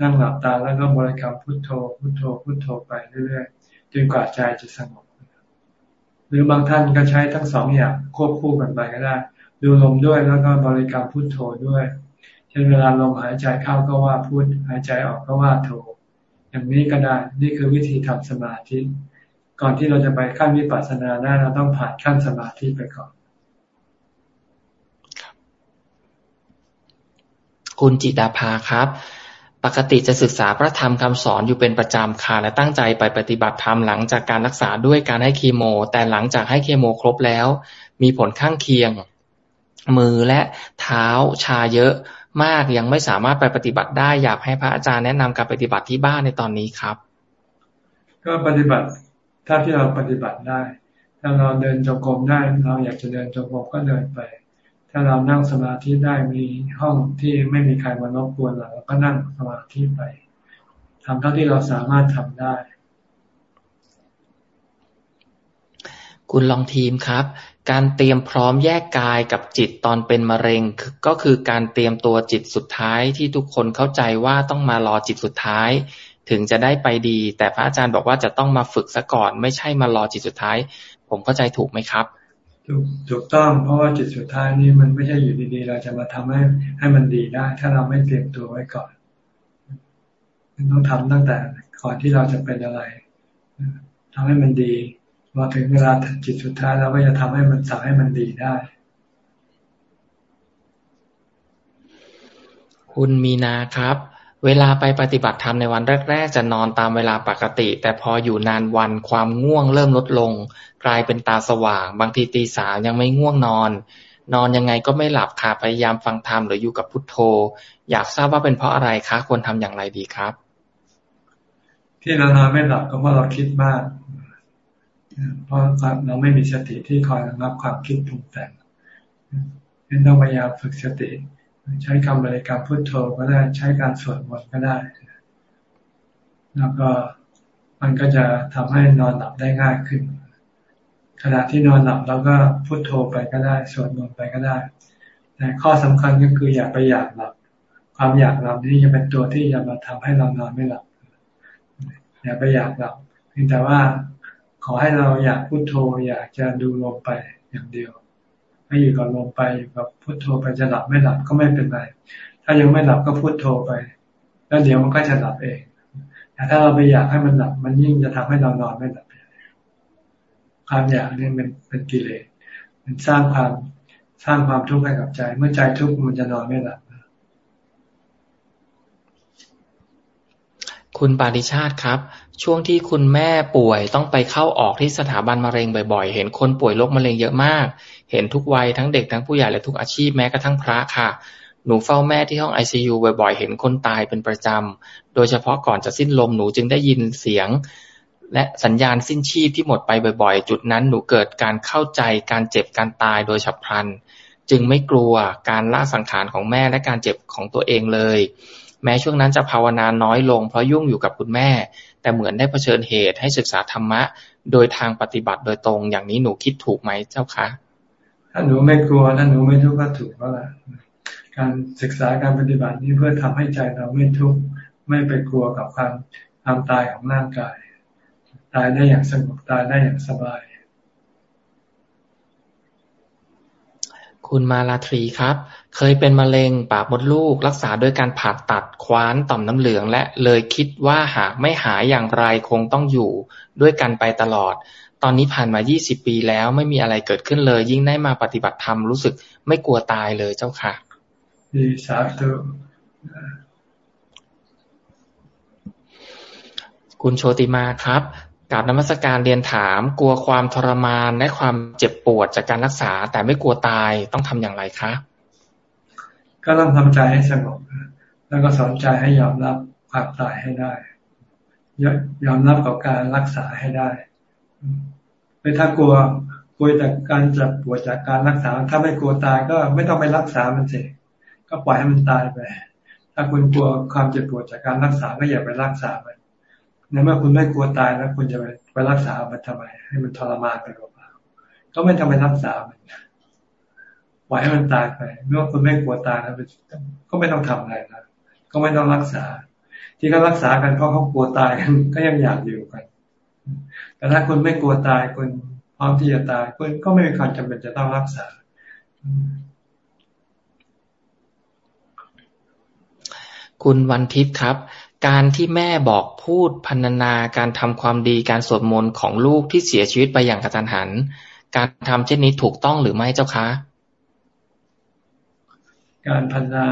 นั่งหลับตาแล้วก็บริกรรมพุทโธ พุทโธ พุทโธไปเรื่อยๆจนกว่าใจจะสงบ หรือบางท่านก็ใช้ทั้งสองอย่างควบคู่กันไปก็ได้ ดูลมด้วยแล้วก็บริกรรมพุทโธด้วยเช่นเวลาลมหายใจเข้าก็ว่าพุทหายใจออกก็ว่าโธอย่างนี้ก็ได้นี่คือวิธีทำสมาธิ ก่อนที่เราจะไปขั้นวิปัสสนาได้เราต้องผ่านขั้นสมาธิไปก่อน คุณจิตาภาครับ ปกติจะศึกษาพระธรรมคำสอนอยู่เป็นประจำค่ะและตั้งใจไปปฏิบัติธรรมหลังจากการรักษาด้วยการให้เคีโม แต่หลังจากให้เคีโมครบแล้ว มีผลข้างเคียง มือและเท้าชาเยอะมากยังไม่สามารถไปปฏิบัติได้อยากให้พระอาจารย์แนะนำการปฏิบัติที่บ้านในตอนนี้ครับ ก็ปฏิบัติถ้าที่เราปฏิบัติได้ ถ้าเราเดินจงกรมได้ เราอยากจะเดินจงกรมก็เดินไป ถ้าเรานั่งสมาธิได้มีห้องที่ไม่มีใครมารบกวนเราก็นั่งสมาธิไปทำเท่าที่เราสามารถทำได้ คุณลองทีมครับ การเตรียมพร้อมแยกกายกับจิตตอนเป็นมะเร็ง ก็คือการเตรียมตัวจิตสุดท้ายที่ทุกคนเข้าใจว่าต้องมารอจิตสุดท้าย ถึงจะได้ไปดี แต่พระอาจารย์บอกว่าจะต้องมาฝึกซะก่อน ไม่ใช่มารอจิตสุดท้าย ผมเข้าใจถูกไหมครับ ถูกถูกต้องเพราะว่าจิตสุดท้ายนี้มันไม่ใช่อยู่ดีๆ เราจะมาทำให้ให้มันดีได้ ถ้าเราไม่เตรียมตัวไว้ก่อนต้องทำตั้งแต่ก่อนที่เราจะเป็นอะไรทำให้มันดีพอถึงเวลาจิตสุดท้ายเราก็จะทำให้มันสั่งให้มันดีได้ คุณมีนาครับ เวลาไปปฏิบัติธรรมในวันแรก ๆ จะนอนตามเวลาปกติ แต่พออยู่นานวันความง่วงเริ่มลดลง กลายเป็นตาสว่าง บางทีตีสามยังไม่ง่วงนอน นอนยังไงก็ไม่หลับค่ะพยายามฟังธรรมหรืออยู่กับพุทโธ อยากทราบว่าเป็นเพราะอะไรคะควรทำอย่างไรดีครับ ที่เรานอนไม่หลับก็เพราะเราคิดมากเพราะเราไม่มีสติที่คอยรับความคิดปรุงแต่งเป็นต้องพยายามฝึกสติ ใช้คำบริกรรมพุทโธก็ได้ใช้การสวดมนต์ก็ได้ แล้วก็มันก็จะทำให้นอนหลับได้ง่ายขึ้น ขณะที่นอนหลับเราก็พุทโธไปก็ได้สวดมนต์ไปก็ได้ แต่ข้อสำคัญก็คืออย่าไปอยากหลับ ความอยากหลับนี่จะเป็นตัวที่จะมาทำให้เรานอนไม่หลับ อย่าไปอยากหลับเพียงแต่ว่าขอให้เราอยากพุโทโธอยากจะดูลมไปอย่างเดียว ให้อยู่กับลมไปอยู่กับพุทโธไปจะหลับไม่หลับก็ไม่เป็นไร ถ้ายังไม่หลับก็พุทโธไป แล้วเดี๋ยวมันก็จะหลับเองแต่ถ้าเราไปอยากให้มันหลับ มันยิ่งจะทำให้เรานอนไม่หลับความอยากนี่มันเป็นกิเลสมันสร้างความสร้างความทุกข์ให้กับใจ เมื่อใจทุกข์มันจะนอนไม่หลับคุณปาริชาติครับ ช่วงที่คุณแม่ป่วยต้องไปเข้าออกที่สถาบันมะเร็งบ่อยๆ เห็นคนป่วยโรคมะเร็งเยอะมาก เห็นทุกวัยทั้งเด็กทั้งผู้ใหญ่และทุกอาชีพแม้กระทั่งพระค่ะ หนูเฝ้าแม่ที่ห้องไอซียูบ่อยๆ เห็นคนตายเป็นประจำ โดยเฉพาะก่อนจะสิ้นลมหนูจึงได้ยินเสียง และสัญญาณสิ้นชีพที่หมดไปบ่อยๆ จุดนั้นหนูเกิดการเข้าใจการเจ็บการตายโดยฉับพลัน จึงไม่กลัวการล่าสังขารของแม่และการเจ็บของตัวเองเลย แม้ช่วงนั้นจะภาวนาน้อยลงเพราะยุ่งอยู่กับคุณแม่ แต่เหมือนได้เผชิญเหตุให้ศึกษาธรรมะ โดยทางปฏิบัติโดยตรง อย่างนี้หนูคิดถูกไหมเจ้าคะถ้าหนูไม่กลัวถ้าหนูไม่ทุกข์ก็ถูกแล้วล่ะการศึกษาการปฏิบัตินี้เพื่อทำให้ใจเราไม่ทุกข์ไม่ไปกลัวกับความความตายของร่างกาย ตายได้อย่างสงบตายได้อย่างสบาย คุคุณมาลาทรีครับ เคยเป็นมะเร็งปากมดลูก รักษาด้วยการผ่าตัดคว้านต่อมน้ำเหลืองและเลยคิดว่าหากไม่หายอย่างไรคงต้องอยู่ด้วยกันไปตลอด ตอนนี้ผ่านมา 20 ปีแล้วไม่มีอะไรเกิดขึ้นเลย ยิ่งได้มาปฏิบัติธรรมรู้สึกไม่กลัวตายเลยเจ้าค่ะดีสาธุคุณโชติมาครับกราบนมัสการเรียนถามกลัวความทรมานและความเจ็บปวดจากการรักษา แต่ไม่กลัวตายต้องทำอย่างไรคะ ก็ต้องทำใจให้สงบแล้วก็สอนใจให้ยอมรับความตายให้ได้ยอมรับกับการรักษาให้ได้ไม่ถ้ากลัวกลัวจากการเจ็บปวดจากการรักษา ถ้าไม่กลัวตายก็ไม่ต้องไปรักษามันสิก็ปล่อยให้มันตายไป ถ้าคุณกลัวความเจ็บปวดจากการรักษาก็อย่าไปรักษามันในเมื่อคุณไม่กลัวตายแล้วคุณจะไปไปรักษามันทำไม ให้มันทรมานไปเปล่าก็ไม่ทำไปรักษามัน ล่อยให้มันตายไปเมื่อคุณไม่กลัวตายแล้วก็ไม่ต้องทำอะไรนะก็ไม่ต้องรักษา ที่เขารักษากันเพราะเขากลัวตายกันก็ยังอยากอยู่กัน แต่ถ้าคุณไม่กลัวตายคุณพร้อมที่จะตายคุณก็ไม่มีความจำเป็นจะต้องรักษาคุณวันทิพย์ครับ การที่แม่บอกพูดพันนาการทำความดีการสวดมนต์ของลูกที่เสียชีวิตไปอย่างกระทันหัน การทำเช่นนี้ถูกต้องหรือไม่เจ้าคะ การพันนา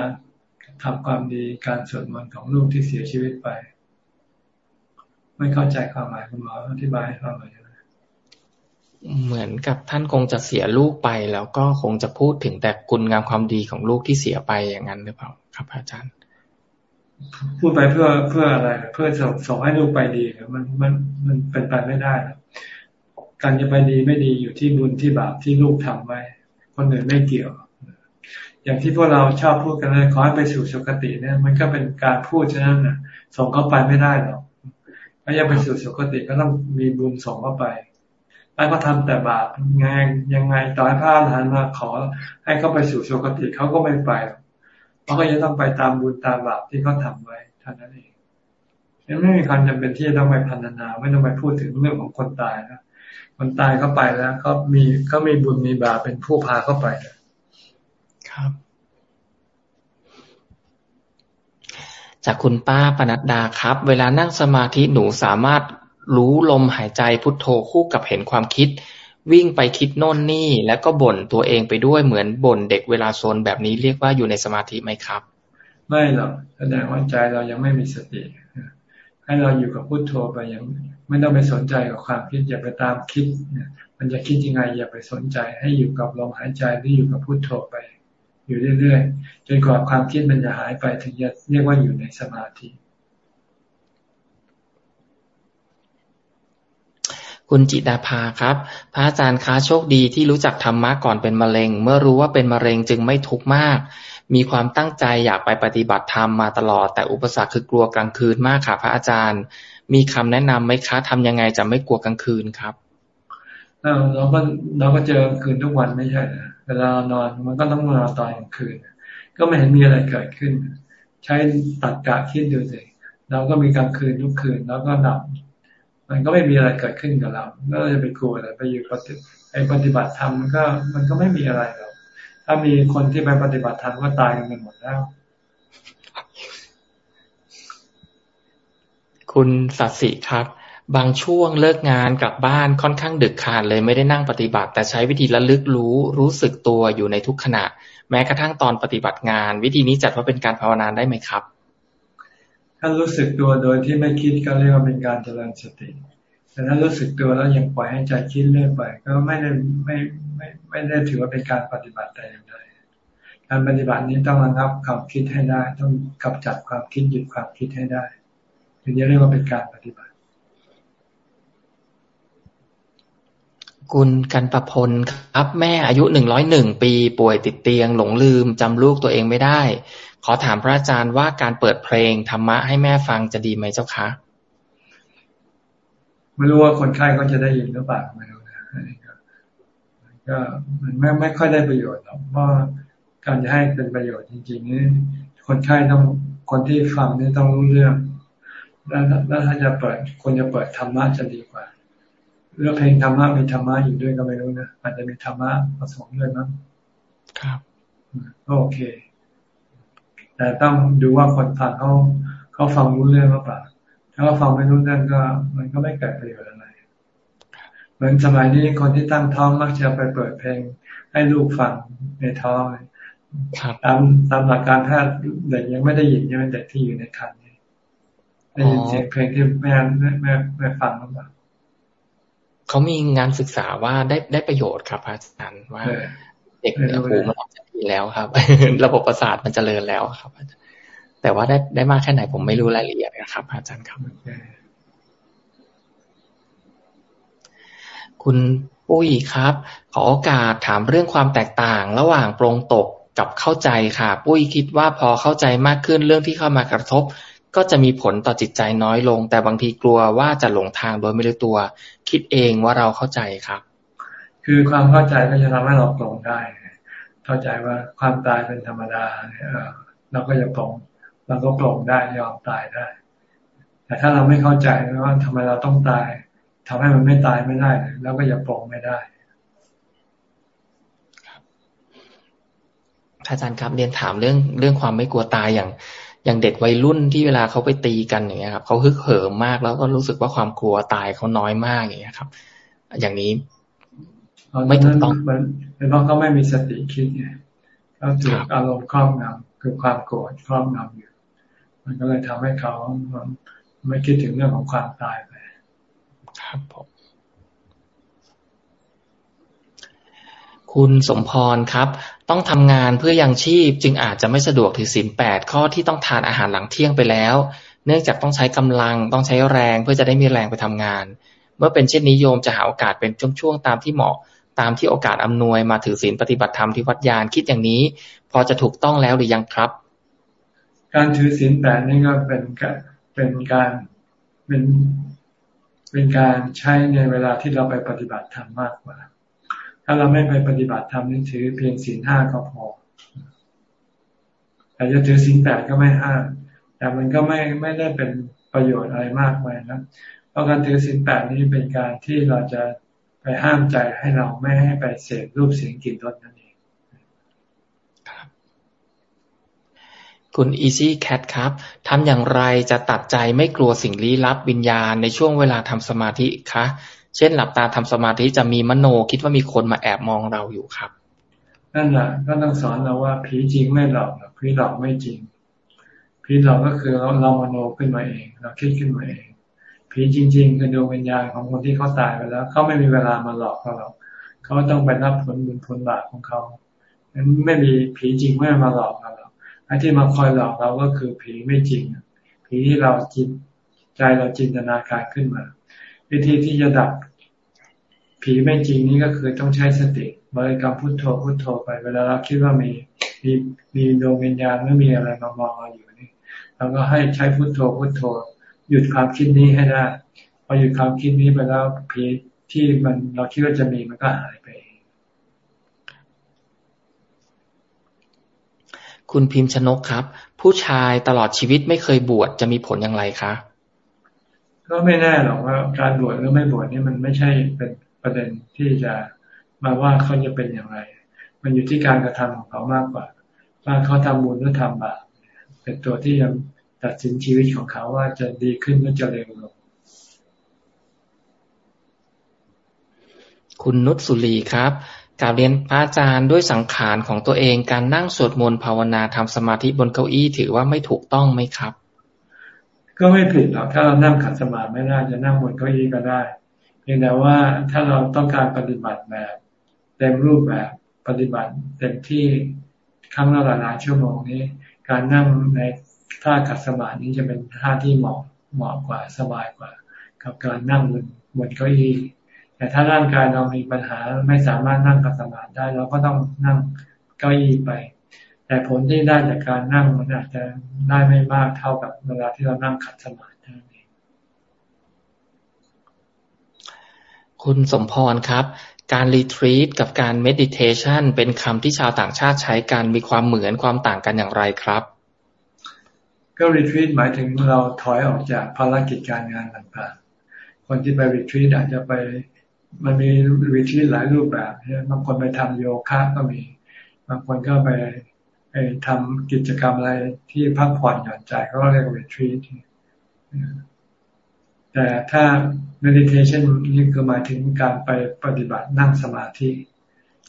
ทำความดีการสวดมนต์ของลูกที่เสียชีวิตไป ไม่เข้าใจความหมายคุณหมออธิบายให้ฟังหน่อยเหมือนกับท่านคงจะเสียลูกไป แล้วก็คงจะพูดถึงแต่คุณงามความดีของลูกที่เสียไปอย่างนั้นหรือเปล่าครับอาจารย์ พูดไปเพื่อเพื่ออะไร เพื่อส่งส่งให้ลูกไปดีมันมันมันเป็นไปไม่ได้การจะไปดีไม่ดีอยู่ที่บุญที่บาปที่ลูกทำไว้ คนอื่นไม่เกี่ยว อย่างที่พวกเราชอบพูดกันเลยขอให้ไปสู่สุคติเนี่ย มันก็เป็นการพูดฉะนั้นนะส่งเข้าไปไม่ได้หรอกถ้าอยากไปสู่สุคติก็ต้องมีบุญส่งเข้าไปถ้าเขาทาแต่บาปไงยังไงต่อให้พระอรหันต์มาขอให้เขาไปสู่สุคติเขาก็ไม่ไปเขาก็จะต้องไปตามบุญตามบาปที่เขาทาไว้เท่านั้นเองยังไม่มีความจำเป็นที่จะต้องไปพันนาไม่ต้องไปพูดถึงเรื่องของคนตายนะคนตายเข้าไปแล้วก็มีก็มีบุญมีบาปเป็นผู้พาเข้าไป ครับ จากคุณป้าปนัดดาครับ เวลานั่งสมาธิหนูสามารถรู้ลมหายใจพุทโธคู่กับเห็นความคิด วิ่งไปคิดโน่นนี่ แล้วก็บ่นตัวเองไปด้วยเหมือนบ่นเด็กเวลาโซนแบบนี้เรียกว่าอยู่ในสมาธิไหมครับ ไม่หรอกแสดงว่าใจเรายังไม่มีสติ ให้เราอยู่กับพุทโธไปยังไม่ต้องไปสนใจกับความคิดอย่าไปตามคิดมันจะคิดยังไงอย่าไปสนใจให้อยู่กับลมหายใจที่อยู่กับพุทโธไป อยู่เรื่อยๆจนกว่าความคิดมันจะหายไปถึงจะเรียกว่าอยู่ในสมาธิ คุณจิดาภาครับ พระอาจารย์คะโชคดีที่รู้จักธรรมะก่อนเป็นมะเร็ง เมื่อรู้ว่าเป็นมะเร็งจึงไม่ทุกข์มาก มีความตั้งใจอยากไปปฏิบัติธรรมมาตลอด แต่อุปสรรคคือกลัวกลางคืนมากค่ะ พระอาจารย์ มีคำแนะนํำไหมคะทำยังไงจะไม่กลัวกลางคืนครับเราก็เราก็เจอกลางคืนทุกวันไม่ใช่นะเวลานอนมันก็ต้องนอนตอนกลางคืน ก็ไม่เห็นมีอะไรเกิดขึ้น ใช้ตัดกะคิดดูสิเราก็มีกลางคืนทุกคืนแล้วก็หลับมันก็ไม่มีอะไรเกิดขึ้นกับเราแล้วเราจะไปกลัวอะไรไปอยู่ปฏิไอปฏิบัติธรรมมันก็มันก็ไม่มีอะไรหรอกถ้ามีคนที่ไปปฏิบัติธรรมก็ตายกันหมดแล้ว คุณสัตสิครับ บางช่วงเลิกงานกลับบ้านค่อนข้างดึกขาดเลยไม่ได้นั่งปฏิบัติ แต่ใช้วิธีระลึกรู้รู้สึกตัวอยู่ในทุกขณะ แม้กระทั่งตอนปฏิบัติงาน วิธีนี้จัดว่าเป็นการภาวนาได้ไหมครับ ถ้ารู้สึกตัวโดยที่ไม่คิดก็เรียกว่าเป็นการเจริญสติ แต่ถ้ารู้สึกตัวแล้วยังปล่อยให้ใจคิดเรื่อยไป ก็ไม่ได้ไม่ไม่ไม่ได้ถือว่าเป็นการปฏิบัติแต่อย่างใดการปฏิบัตินี้ต้องระงับความคิดให้ได้ ต้องกำจัดความคิดหยุดความคิดให้ได้ถึงจะเรียกว่าเป็นการปฏิบัติ คุณกันประพลครับ แม่อายุหนึ่งร้อยหนึ่งปีป่วยติดเตียง หลงลืมจำลูกตัวเองไม่ได้ ขอถามพระอาจารย์ว่าการเปิดเพลงธรรมะให้แม่ฟังจะดีไหมเจ้าคะไม่รู้ว่าคนไข้ก็จะได้ยินหรือเปล่าไม่รู้นะก็มันไม่ไม่ค่อยได้ประโยชน์หรอกเพราะการจะให้เป็นประโยชน์จริง ๆ นี่คนไข้ต้องคนที่ฟังนี่ต้องรู้เรื่องแล้วแล้วถ้าจะเปิดคนจะเปิดธรรมะจะดีกว่า เรื่องเพลงธรรมะมีธรรมะอยู่ด้วยก็ไม่รู้นะอาจจะมีธรรมะผสมด้วยมั้งครับโอเค แต่ต้องดูว่าคนฟังเขาเขาฟังรู้เรื่องหรือเปล่าถ้าเขาฟังไม่รู้เรื่องก็ มันก็ไม่เกิดประโยชน์อะไร เหมือนสมัยนี้คนที่ตั้งท้องมักจะไปเปิดเพลง ให้ลูกฟังในท้องตามตามหลักการแพทย์เด็กยังไม่ได้ยินยังเป็นเด็กที่อยู่ในครรภ์ได้ยินเสียงเพลงที่แม่แม่แม่ฟังหรือเปล่า เขามีงานศึกษาว่าได้ได้ประโยชน์ครับอาจารย์ว่าเด็กเนี่ยหูมันออกจากที่แล้วครับ ระบบประสาทมันจเจริญแล้วครับ แต่ว่าได้ได้มากแค่ไหนผมไม่รู้รายละเอียดนะครับ อาจารย์ครับคุณปุ้ยครับ ขอโอกาสถามเรื่องความแตกต่าง ระหว่างปรงตกกับเข้าใจค่ะ ปุ้ยคิดว่าพอเข้าใจมากขึ้นเรื่องที่เข้ามากระทบ ก็จะมีผลต่อจิตใจน้อยลง แต่บางทีกลัวว่าจะหลงทางโดยไม่รู้ตัว คิดเองว่าเราเข้าใจครับ คือความเข้าใจก็จะทำให้เราปรงได้ เข้าใจว่าความตายเป็นธรรมดาเราก็จะปรงเราก็ปรงได้ยอมตายได้ แต่ถ้าเราไม่เข้าใจว่าทำไมเราต้องตายทำให้มันไม่ตายไม่ได้แล้วก็อย่าปรงไม่ได้อาจารย์ครับเรียนถามเรื่องเรื่องความไม่กลัวตายอย่าง อย่างเด็กวัยรุ่นที่เวลาเขาไปตีกันอย่างเงี้ยครับเขาฮึกเหิมมากแล้วก็รู้สึกว่าความกลัวตายเขาน้อยมากอย่างเงี้ยครับ อย่างนี้ไม่ถูกต้องเป็นเพราะเขาไม่มีสติคิดไงเขาถูกอารมณ์ครอบงำคือความโกรธครอบงำอยู่ มันก็เลยทำให้เขาไม่คิดถึงเรื่องของความตายไป ครับผมคุณสมพรครับ ต้องทำงานเพื่อยังชีพจึงอาจจะไม่สะดวกถือศีลแปดข้อที่ต้องทานอาหารหลังเที่ยงไปแล้ว เนื่องจากต้องใช้กำลังต้องใช้แรงเพื่อจะได้มีแรงไปทำงาน เมื่อเป็นเช่นนี้โยมจะหาโอกาสเป็นช่วงๆตามที่เหมาะตามที่โอกาสอำนวยมาถือศีลปฏิบัติธรรมที่วัดยานคิดอย่างนี้ พอจะถูกต้องแล้วหรือยังครับ การถือศีลแปดนี่ก็เป็นการเป็นการเป็นเป็นการใช้ในเวลาที่เราไปปฏิบัติธรรมมากกว่า ถ้าเราไม่ไปปฏิบัติธรรมนี่ถือเพียงศีลห้าก็พอ แต่จะถือศีลแปดก็ไม่ห้ามแต่มันก็ไม่ไม่ได้เป็นประโยชน์อะไรมากมายนะเพราะการถือศีลแปดนี้เป็นการที่เราจะไปห้ามใจให้เราไม่ให้ไปเสพรูปเสียงกลิ่นรสนั่นเองคุณ Easy Cat ครับทำอย่างไรจะตัดใจไม่กลัวสิ่งลี้ลับวิญญาณในช่วงเวลาทำสมาธิคะ เช่นหลับตาทำสมาธิจะมีมโนคิดว่ามีคนมาแอบมองเราอยู่ครับ นั่นแหละก็ต้องสอนเราว่าผีจริงไม่หลอกผีหลอกไม่จริงผีหลอกก็คือเราเรามโนขึ้นมาเอง เราคิดขึ้นมาเองผีจริง ๆ คือดวงวิญญาณของคนที่เขาตายไปแล้วเขาไม่มีเวลามาหลอกเราเขาต้องไปรับผลบุญผลบาปของเขาไม่มีผีจริงไม่มาหลอกเราไอ้ที่มาคอยหลอกเราก็คือผีไม่จริงผีที่เราจิตใจเราจินตนาการขึ้นมา วิธีที่จะดับผีไม่จริงนี้ก็คือต้องใช้สติบริกรรมพุทโธพุทโธไปเวลาเราคิดว่ามีมีมีดวงวิญญาณไม่มีอะไรมามองเราอยู่นี่เราก็ให้ใช้พุทโธพุทโธ หยุดความคิดนี้ให้ได้พอหยุดความคิดนี้ไปแล้วผีที่มันเราคิดว่าจะมีมันก็หายไป คุณพิมพ์ชนกครับ ผู้ชายตลอดชีวิตไม่เคยบวชจะมีผลอย่างไรคะ ก็ไม่แน่หรอกว่าการบวชหรือไม่บวชนี่มันไม่ใช่เป็นประเด็นที่จะมาว่าเขาจะเป็นอย่างไร มันอยู่ที่การกระทำของเขามากกว่าว่าเขาทำบุญหรือทำบาปเป็นตัวที่ยังตัดสินชีวิตของเขาว่าจะดีขึ้นหรือจะเลวลงคุณนุชสุรีครับกาบเรียนพระอาจารย์ด้วยสังขารของตัวเองการนั่งสวดมนต์ภาวนาทำสมาธิบนเก้าอี้ถือว่าไม่ถูกต้องไหมครับ ก็ไม่ผิดหรอกถ้าเรานั่งขัดสมาธิไม่ได้จะนั่งบนเก้าอี้ก็ได้เพียงแต่ว่าถ้าเราต้องการปฏิบัติแบบเต็มรูปแบบปฏิบัติเต็มที่ครั้งละหลายชั่วโมงนี้ การนั่งในท่าขัดสมาธินี้จะเป็นท่าที่เหมาะเหมาะกว่าสบายกว่า กับการนั่งบนบนเก้าอี้แต่ถ้าร่างกายเรามีปัญหาไม่สามารถนั่งกัดสมาธิได้เราก็ต้องนั่งเก้าอี้ไป แต่ผลที่ได้จากการนั่งมันอาจจะได้ไม่มากเท่ากับเวลาที่เรานั่งขัดสมาธิคุณสมพรครับ การรีทรีตกับการเมดิเทชันเป็นคำที่ชาวต่างชาติใช้กันมีความเหมือนความต่างกันอย่างไรครับก็รีทรีตหมายถึงเราถอยออกจากภารกิจการงานต่างๆ คนที่ไปรีทรีตอาจจะไปมันมีวิธีหลายรูปแบบบางคนไปทำโยคะก็มีบบางคนก็ไป ไปทำกิจกรรมอะไรที่พักผ่อนหย่อนใจเขาเรียกว่า retreat แต่ถ้า meditation นี่คือหมายถึงการไปปฏิบัตินั่งสมาธิ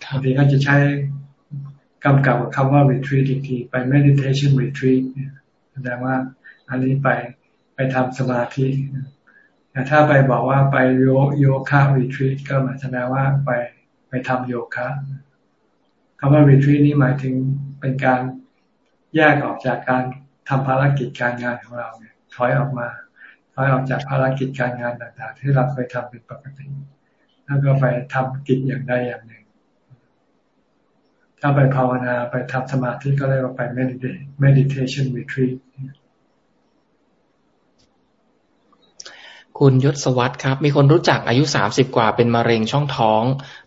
บางทีก็จะใช้กำกับกับคำว่า retreat อีกทีไป meditation retreat แสดงว่าอันนี้ไปไปทำสมาธิแต่ถ้าไปบอกว่าไปโยโยคะ retreat ก็หมายแสดงว่าไปไปทำโยคะคำว่า retreat นี้หมายถึง เป็นการแยกออกจากการทำภารกิจการงานของเราเนี่ยถอยออกมาถอยออกจากภารกิจการงานต่างๆ ที่เราเคยทำเป็นปกติ แล้วก็ไปทำกิจอย่างใดอย่างหนึ่ง ถ้าไปภาวนาไปทำสมาธิก็เรียกว่าไป meditation retreat คุณยศวัตรครับ มีคนรู้จักอายุสามสิบกว่าเป็นมะเร็งช่องท้อง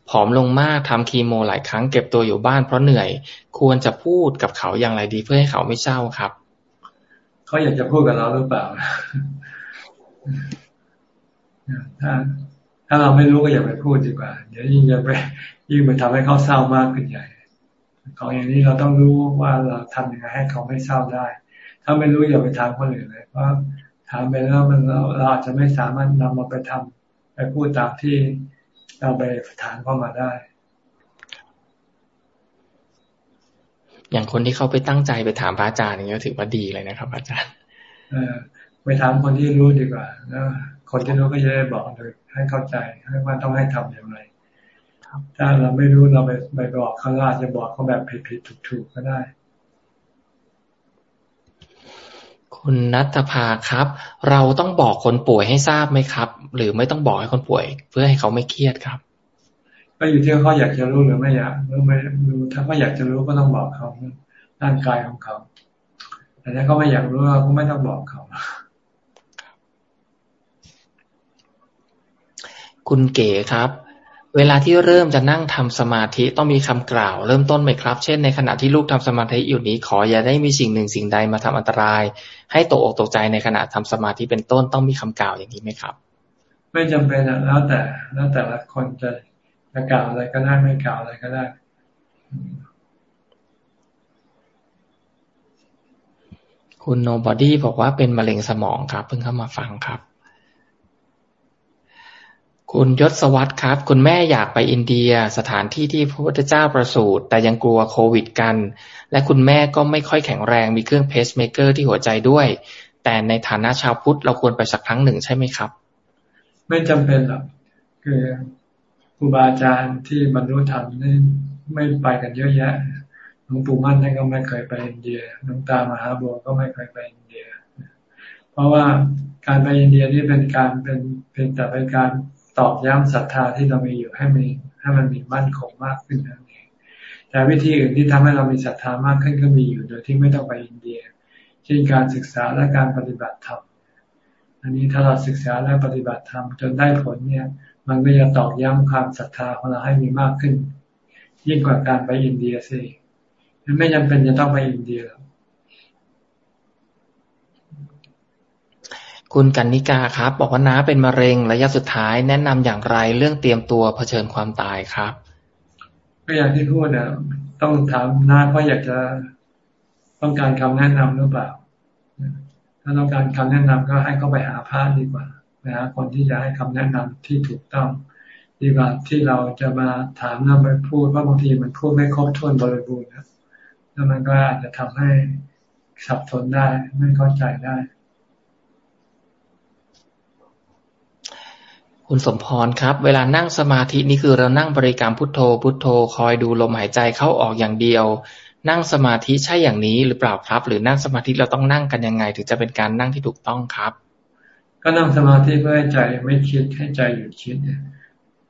ผอมลงมากทำคีโมหลายครั้งเก็บตัวอยู่บ้านเพราะเหนื่อย ควรจะพูดกับเขาอย่างไรดีเพื่อให้เขาไม่เศร้าครับ เขาอยากจะพูดกับเราหรือเปล่า ถ้าถ้าเราไม่รู้ก็อย่าไปพูดดีกว่า เดี๋ยวยิ่งจะไปยิ่งไปทำให้เขาเศร้ามากขึ้นใหญ่ของอย่างนี้เราต้องรู้ว่าเราทำยังไงให้เขาไม่เศร้าได้ ถ้าไม่รู้อย่าไปถามคนอื่นเลยเพราะ ถามไปแล้วมันเราเราอาจจะไม่สามารถนำมาไปทำไปพูดตามที่เราไปถามเข้ามาได้ อย่างคนที่เขาไปตั้งใจไปถามพระอาจารย์อย่างนี้ถือว่าดีเลยนะครับ อาจารย์เออไปถามคนที่รู้ดีกว่าแล้วคนที่รู้ก็จะได้บอกโดยให้เข้าใจให้ว่าต้องให้ทำอย่างไรถ้าเราไม่รู้เราไปไปบอกเขาอาจจะบอกเขาแบบผิดๆถูกๆก็ได้ คุณนัทภาครับ เราต้องบอกคนป่วยให้ทราบไหมครับ หรือไม่ต้องบอกให้คนป่วย เพื่อให้เขาไม่เครียดครับก็อยู่ที่เขาอยากจะรู้หรือไม่อยากหรือไม่รู้ถ้าเขาอยากจะรู้ก็ต้องบอกเขาร่างกายของเขา แต่ถ้าเขาไม่อยากรู้เราก็ไม่ต้องบอกเขา คุณเก๋ครับ เวลาที่เริ่มจะนั่งทำสมาธิต้องมีคำกล่าว เริ่มต้นไหมครับ เช่นในขณะที่ลูกทำสมาธิอยู่นี้ขออย่าได้มีสิ่งหนึ่งสิ่งใดมาทำอันตราย ให้ตกอกตกใจในขณะทำสมาธิเป็นต้นต้องมีคำกล่าวอย่างนี้ไหมครับ ไม่จำเป็นแล้วแต่แล้วแต่ละคนจะจะกล่าวอะไรก็ได้ไม่กล่าวอะไรก็ได้ คุณ Nobody บอกว่าเป็นมะเร็งสมองครับ เพิ่งเข้ามาฟังครับ คุณยศวัตรครับ คุณแม่อยากไปอินเดีย สถานที่ที่พระพุทธเจ้าประสูติแต่ยังกลัวโควิดกัน และคุณแม่ก็ไม่ค่อยแข็งแรงมีเครื่อง pacemaker ที่หัวใจด้วย แต่ในฐานะชาวพุทธเราควรไปสักครั้งหนึ่งใช่ไหมครับ ไม่จำเป็นหรอกคือครูบาอาจารย์ที่บรรลุธรรมนี่ไม่ไปกันเยอะแยะหลวงปู่มั่นท่านก็ไม่เคยไปอินเดียหลวงตามหาบัวก็ไม่เคยไปอินเดีย เพราะว่าการไปอินเดียนี่เป็นการเป็นเป็นแต่เป็นการ ตอกย้ำศรัทธาที่เรามีอยู่ให้มีให้มันมีมั่นคงมากขึ้นนั่นเองแต่วิธีอื่นที่ทำให้เรามีศรัทธามากขึ้นก็มีอยู่โดยที่ไม่ต้องไปอินเดียเช่นการศึกษาและการปฏิบัติธรรมอันนี้ถ้าเราศึกษาและปฏิบัติธรรมจนได้ผลเนี่ย มันก็จะตอกย้ำความศรัทธาของเราให้มีมากขึ้น ยิ่งกว่าการไปอินเดียสิไม่จำเป็นจะต้องไปอินเดียหรอก คุณกันนิกาครับ บอกว่าน้าเป็นมะเร็งระยะสุดท้ายแนะนำอย่างไรเรื่องเตรียมตัวเผชิญความตายครับก็อย่างที่พูดนะต้องถามน้าเพราะอยากจะต้องการคำแนะนำหรือเปล่า ถ้าต้องการคำแนะนำก็ให้เขาไปหาพระดีกว่าไปหาคนที่จะให้คำแนะนำที่ถูกต้องดีกว่าที่เราจะมาถามนำไปพูดว่าบางทีมันพูดไม่ครบถ้วนบริบูรณ์นะแล้วมันก็อาจจะทำให้สับสนได้ไม่เข้าใจได้ คุณสมพรครับ เวลานั่งสมาธินี่คือเรานั่งบริกรรมพุทโธ พุทโธ คอยดูลมหายใจเข้าออกอย่างเดียว นั่งสมาธิใช่อย่างนี้หรือเปล่าครับ หรือนั่งสมาธิเราต้องนั่งกันยังไง ถึงจะเป็นการนั่งที่ถูกต้องครับ ก็นั่งสมาธิเพื่อให้ใจไม่คิดให้ใจหยุดคิด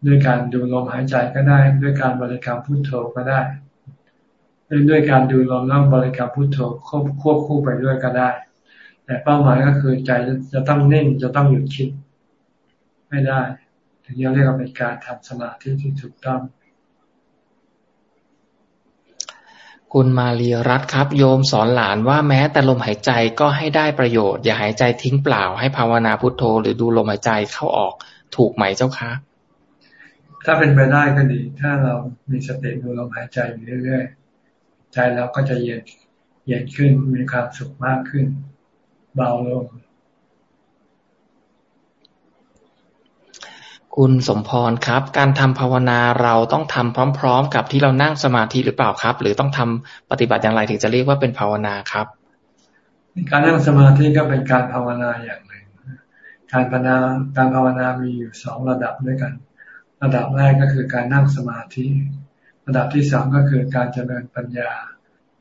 ด้วยการดูลมหายใจก็ได้ ด้วยการบริกรรมพุทโธก็ได้ด้วยการดูลมแล้วบริกรรมพุทโธควบควบคู่ไปด้วยก็ได้ แต่เป้าหมายก็คือใจจะต้องนิ่งจะต้องหยุดคิด ไม่ได้ ถึงจะเรียกว่าเป็นการทำสมาธิที่ถูกต้อง คุณมาลีรัตครับ โยมสอนหลานว่าแม้แต่ลมหายใจก็ให้ได้ประโยชน์ อย่าหายใจทิ้งเปล่า ให้ภาวนาพุทโธ หรือดูลมหายใจเข้าออกถูกไหมเจ้าคะถ้าเป็นไปได้ก็ดี ถ้าเรามีสติดูลมหายใจอยู่เรื่อยใจเราก็จะเย็น เย็นขึ้น มีความสุขมากขึ้น เบาลง คุณสมพรครับ การทำภาวนาเราต้องทำพร้อม ๆ กับที่เรานั่งสมาธิหรือเปล่าครับ หรือต้องทำปฏิบัติอย่างไรถึงจะเรียกว่าเป็นภาวนาครับการนั่งสมาธิก็เป็นการภาวนาอย่างหนึ่ง การภาวนาการภาวนามีอยู่สองระดับด้วยกัน ระดับแรกก็คือการนั่งสมาธิ ระดับที่สองก็คือการเจริญปัญญา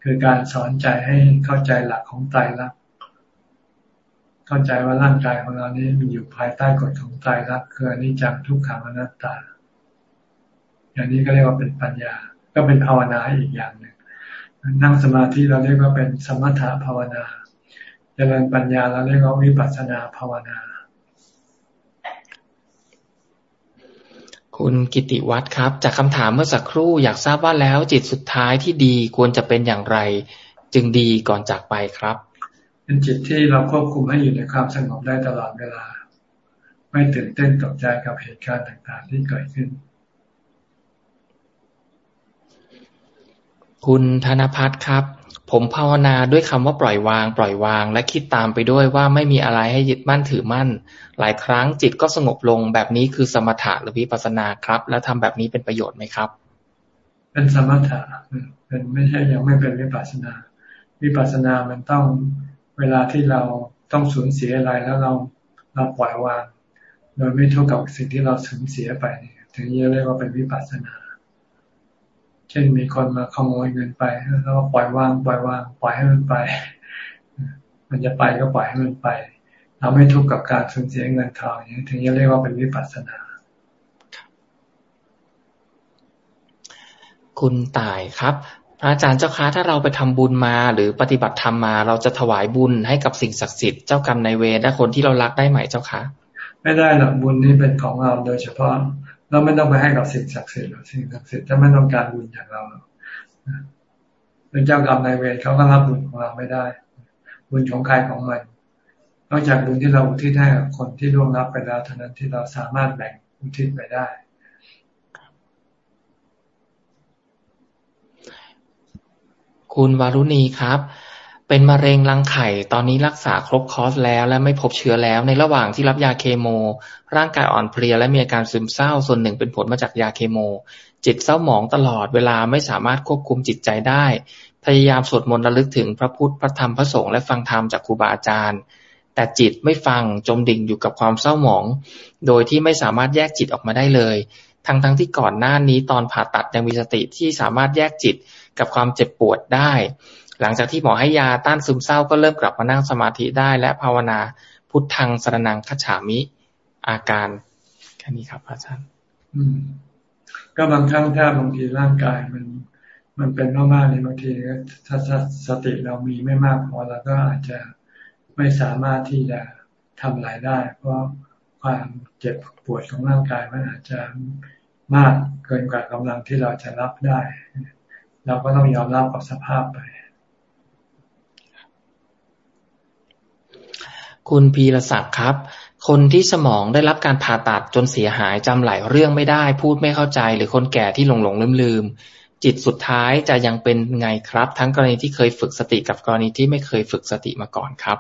คือการสอนใจให้เข้าใจหลักของไตรลักษณ เข้าใจว่าร่างกายของเรานี้มีอยู่ภายใต้กฎของไตรลักคืออนิจจังทุกขังอนัตตา อย่างนี้ก็เรียกว่าเป็นปัญญา ก็เป็นภาวนาอีกอย่างหนึ่งนั่งสมาธิเราเรียกว่าเป็นสมถะภาวนาเจริญปัญญาเราเรียกว่าวิปัสสนาภาวนา คุณกิติวัตรครับ จากคำถามเมื่อสักครู่อยากทราบว่าแล้วจิตสุดท้ายที่ดีควรจะเป็นอย่างไร จึงดีก่อนจากไปครับ เป็นจิตที่เราควบคุมให้อยู่ในความสงบได้ตลอดเวลา ไม่ตื่นเต้นตกใจกับเหตุการณ์ต่างๆที่เกิดขึ้น คุณธนพัฒน์ครับ ผมภาวนาด้วยคำว่าปล่อยวาง ปล่อยวาง และคิดตามไปด้วยว่าไม่มีอะไรให้ยึดมั่นถือมั่น หลายครั้งจิตก็สงบลงแบบนี้คือสมถะหรือวิปัสสนาครับ แล้วทำแบบนี้เป็นประโยชน์ไหมครับ เป็นสมถะเป็นไม่ใช่ยังไม่เป็นวิปัสสนาวิปัสสนามันต้อง เวลาที่เราต้องสูญเสียอะไรแล้วเราเราปล่อยวาง โดยไม่ทุกข์กับสิ่งที่เราสูญเสียไปถึงจะเรียกว่าเป็นวิปัสสนา เช่นมีคนมาขโมยเงินไปแล้วปล่อยวางปล่อยวางปล่อยให้มันไป มันจะไปก็ปล่อยให้มันไป เราไม่ทุกข์กับการสูญเสียเงินทองอย่างนี้ถึงจะเรียกว่าเป็นวิปัสสนา คุณตายครับ อาจารย์เจ้าคะถ้าเราไปทำบุญมา หรือปฏิบัติธรรมมา เราจะถวายบุญให้กับสิ่งศักดิ์สิทธิ์เจ้ากรรมนายเวรและคนที่เรารักได้ไหมเจ้าคะไม่ได้หรอกบุญนี้เป็นของเราโดยเฉพาะเราไม่ต้องไปให้กับสิ่งศักดิ์สิทธิ์หรอกสิ่งศักดิ์สิทธิ์จะไม่ต้องการบุญจากเราเป็นเจ้ากรรมนายเวรเขาก็รับบุญของเราไม่ได้ บุญของใครของมันนอกจากบุญที่เราอุทิศให้กับคนที่ร่วงรับไปแล้วเท่านั้นที่เราสามารถแบ่งอุทิศไปได้ คุณวารุณีครับ เป็นมะเร็งรังไข่ ตอนนี้รักษาครบคอร์สแล้วและไม่พบเชื้อแล้ว ในระหว่างที่รับยาเคโม ร่างกายอ่อนเพลียและมีอาการซึมเศร้าส่วนหนึ่งเป็นผลมาจากยาเคโม จิตเศร้าหมองตลอดเวลาไม่สามารถควบคุมจิตใจได้ พยายามสวดมนต์ระลึกถึงพระพุทธพระธรรมพระสงฆ์และฟังธรรมจากครูบาอาจารย์ แต่จิตไม่ฟังจมดิ่งอยู่กับความเศร้าหมอง โดยที่ไม่สามารถแยกจิตออกมาได้เลยทั้งทั้งที่ก่อนหน้านี้ตอนผ่าตัดยังมีสติที่สามารถแยกจิต กับความเจ็บปวดได้ หลังจากที่หมอให้ยาต้านซึมเศร้าก็เริ่มกลับมานั่งสมาธิได้ และภาวนาพุทธังสรนังขฉามิอาการแค่นี้ครับอาจารย์ก็บางครั้งถ้าบางทีร่างกายมัน มันเป็นมากๆในบางทีถ้าสติเรามีไม่มากพอเราก็อาจจะไม่สามารถที่จะทำอะไรได้ เพราะความเจ็บปวดของร่างกายมันอาจจะมากเกินกว่ากำลังที่เราจะรับได้ เราก็ต้องยอมรับกับสภาพไป คุณพีรศักดิ์ครับ คนที่สมองได้รับการผ่าตัดจนเสียหายจำหลายเรื่องไม่ได้ พูดไม่เข้าใจ หรือคนแก่ที่หลงหลงลืมลืมจิตสุดท้ายจะยังเป็นไงครับ ทั้งกรณีที่เคยฝึกสติกับกรณีที่ไม่เคยฝึกสติมาก่อนครับ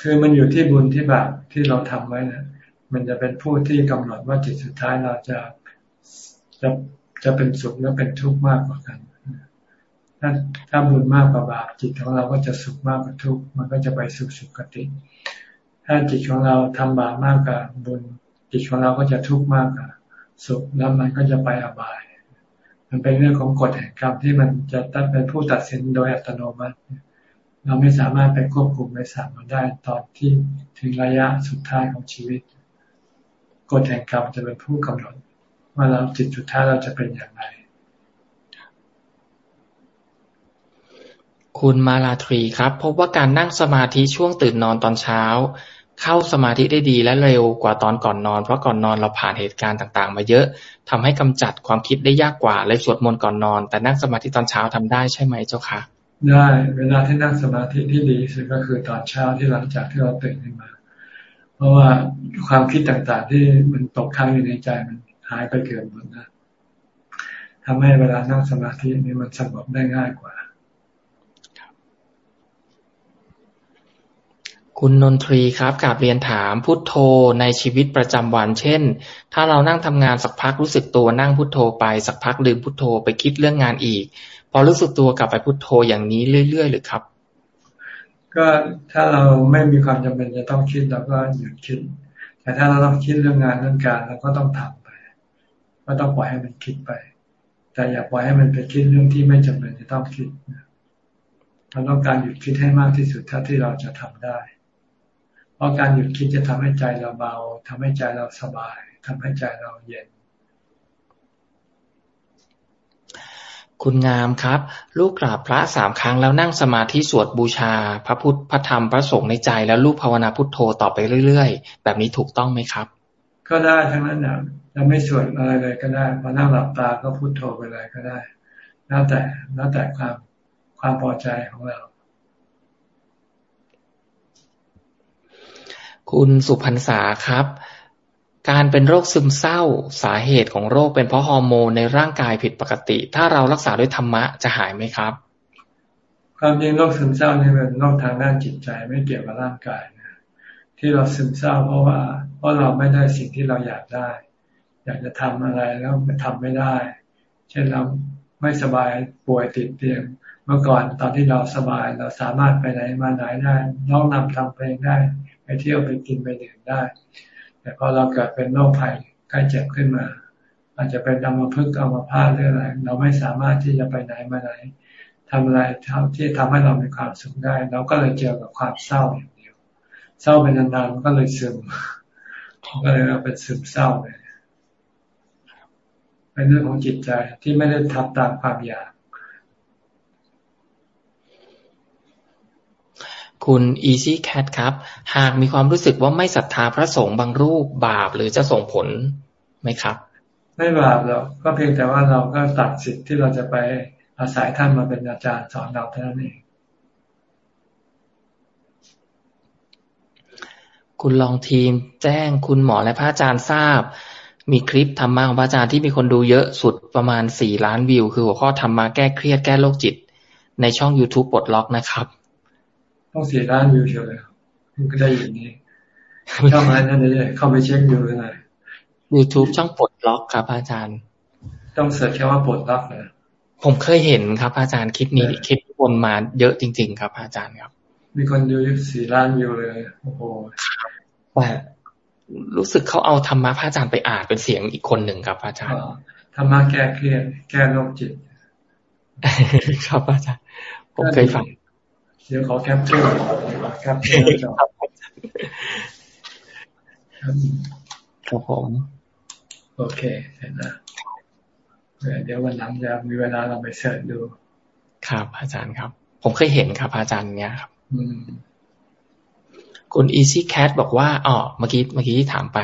คือมันอยู่ที่บุญที่บาปที่เราทำไว้นะมันจะเป็นผู้ที่กำหนดว่าจิตสุดท้ายเราจะจะ จะเป็นสุขและเป็นทุกข์มากกว่ากันถ้าถ้าบุญมากกว่าบาปจิตของเราก็จะสุขมากกว่าทุกข์มันก็จะไปสู่สุขติ ถ้าจิตของเราทำบาปมากกว่าบุญ จิตของเราก็จะทุกข์มากกว่าสุขแล้วมันก็จะไปอบาย มันเป็นเรื่องของกฎแห่งกรรมที่มันจะตัดเป็นผู้ตัดสินโดยอัตโนมัติ เราไม่สามารถไปควบคุมไปสั่งมันได้ตอนที่ถึงระยะสุดท้ายของชีวิตกฎแห่งกรรมจะเป็นผู้กำหนด ว่าเราจิตสุดท้ายเราจะเป็นอย่างไร คุณมาลาทรีครับ พบว่าการนั่งสมาธิช่วงตื่นนอนตอนเช้า เข้าสมาธิได้ดีและเร็วกว่าตอนก่อนนอน เพราะก่อนนอนเราผ่านเหตุการณ์ต่าง ๆ มาเยอะทำให้กำจัดความคิดได้ยากกว่าเลยสวดมนต์ก่อนนอน แต่นั่งสมาธิตอนเช้าทำได้ใช่ไหมเจ้าคะได้เวลาที่นั่งสมาธิที่ดีสุดก็คือตอนเช้าที่หลังจากที่เราตื่นขึ้นมา เพราะว่าความคิดต่างๆ ที่มันตกค้างอยู่ในใจมัน หายไปเกือบหมดนะถ้ทำให้เวลานั่งสมาธินี่มันสงบได้ง่ายกว่า คุณนนทรีครับกาบเรียนถามพุทโธในชีวิตประจำวัน เช่น ถ้าเรานั่งทำงานสักพักรู้สึกตัวนั่งพุทโธไปสักพักลืมพุทโธไปคิดเรื่องงานอีก พอรู้สึกตัวกลับไปพุทโธอย่างนี้เรื่อยๆหรือครับ ก็ถ้าเราไม่มีความจำเป็นจะต้องคิดเราก็หยุดคิด แต่ถ้าเราต้องคิดเรื่องงานเรื่องการเราก็ต้องทำไป ก็ต้องปล่อยให้มันคิดไป แต่อย่าปล่อยให้มันไปคิดเรื่องที่ไม่จำเป็นจะต้องคิดเราต้องการหยุดคิดให้มากที่สุดเท่าที่เราจะทำได้ เพราะการหยุดคิดจะทำให้ใจเราเบาทำให้ใจเราสบายทำให้ใจเราเย็นคุณงามครับ ลูกกราบพระสามครั้งแล้วนั่งสมาธิสวดบูชา พระพุทธพระธรรมพระสงฆ์ในใจแล้วลูกภาวนาพุทโธต่อไปเรื่อย ๆ แบบนี้ถูกต้องไหมครับ ก็ได้ทั้งนั้นนะจะไม่สวดอะไรเลยก็ได้พอนั่งหลับตาก็พุทโธไปเลยก็ได้แล้วแต่แล้วแต่ความความพอใจของเรา คุณสุพรรษาครับ การเป็นโรคซึมเศร้าสาเหตุของโรคเป็นเพราะฮอร์โมนในร่างกายผิดปกติ ถ้าเรารักษาด้วยธรรมะจะหายไหมครับ ความจริงโรคซึมเศร้านี่เป็นโรคทางด้านจิตใจไม่เกี่ยวกับร่างกายนะ ที่เราซึมเศร้าเพราะว่าเพราะเราไม่ได้สิ่งที่เราอยากได้ อยากจะทำอะไรแล้วทำไม่ได้ เช่นเราไม่สบายป่วยติดเตียง เมื่อก่อนตอนที่เราสบายเราสามารถไปไหนมาไหนได้น้องนำทำเพลงได้ ไปเที่ยวไปกินไปดื่มได้ แต่พอเราเกิดเป็นโรคภัยใกล้เจ็บขึ้นมา อาจจะเป็นอัมพฤกษ์อัมาพาตหรืออะไรเราไม่สามารถที่จะไปไหนมาไหนทำอะไรทำที่ทำให้เรามีความสุขได้ เราก็เลยเจอกับความเศร้าอย่าง เดียวเศร้าเป็นนานๆมันก็เลยซึมก็เลยเราเป็นซึมเศร้าเลยเป็นเรื่องของจิตใจที่ไม่ได้ทำตามความอยาก คุณ Easy Cat ครับ หากมีความรู้สึกว่าไม่ศรัทธาพระสงฆ์บางรูปบาปหรือจะส่งผลไหมครับ ไม่บาปหรอกก็เพียงแต่ว่าเราก็ตัดสิทธิ์ที่เราจะไปอาศัยท่านมาเป็นอาจารย์สอนเราเท่านั้นเอง คุณลองทีม แจ้งคุณหมอและพระอาจารย์ทราบ มีคลิปธรรมะของพระอาจารย์ที่มีคนดูเยอะสุดประมาณสี่ล้านวิว คือหัวข้อธรรมะแก้เครียดแก้โรคจิต ในช่อง YouTube ปลดล็อกนะครับ ต้องเสียด้านวิวเฉยมันก็ได้อย่างนี้เข้ามานั่นเลยเข้าไปเช็คดูเลยยูทูบช่องปลดล็อกครับ อาจารย์ ต้องเสิร์ชแค่ว่าปลดล็อกนะผมเคยเห็นครับ อาจารย์คลิปนี้คลิปวนมาเยอะจริง ๆ ครับ อาจารย์ครับ มีคนดูสี่ล้านวิวเลย โอ้โหแต่รู้สึกเขาเอาธรรมะพระอาจารย์ไปอ่านเป็นเสียงอีกคนหนึ่งครับอาจารย์ธรรมะแก้เครียดแก้โรคจิต ครับอาจารย์ผมเคยฟัง เดี๋ยวขอ capture capture จอครับผม โอเคเห็นนะเดี๋ยววันหลังจะมีเวลาเราไป search ดู ครับ อาจารย์ครับ ผมเคยเห็นครับ อาจารย์เนี้ยครับ คุณ Easy Cat บอกว่าอ๋อเมื่อกี้เมื่อกี้ที่ถามไป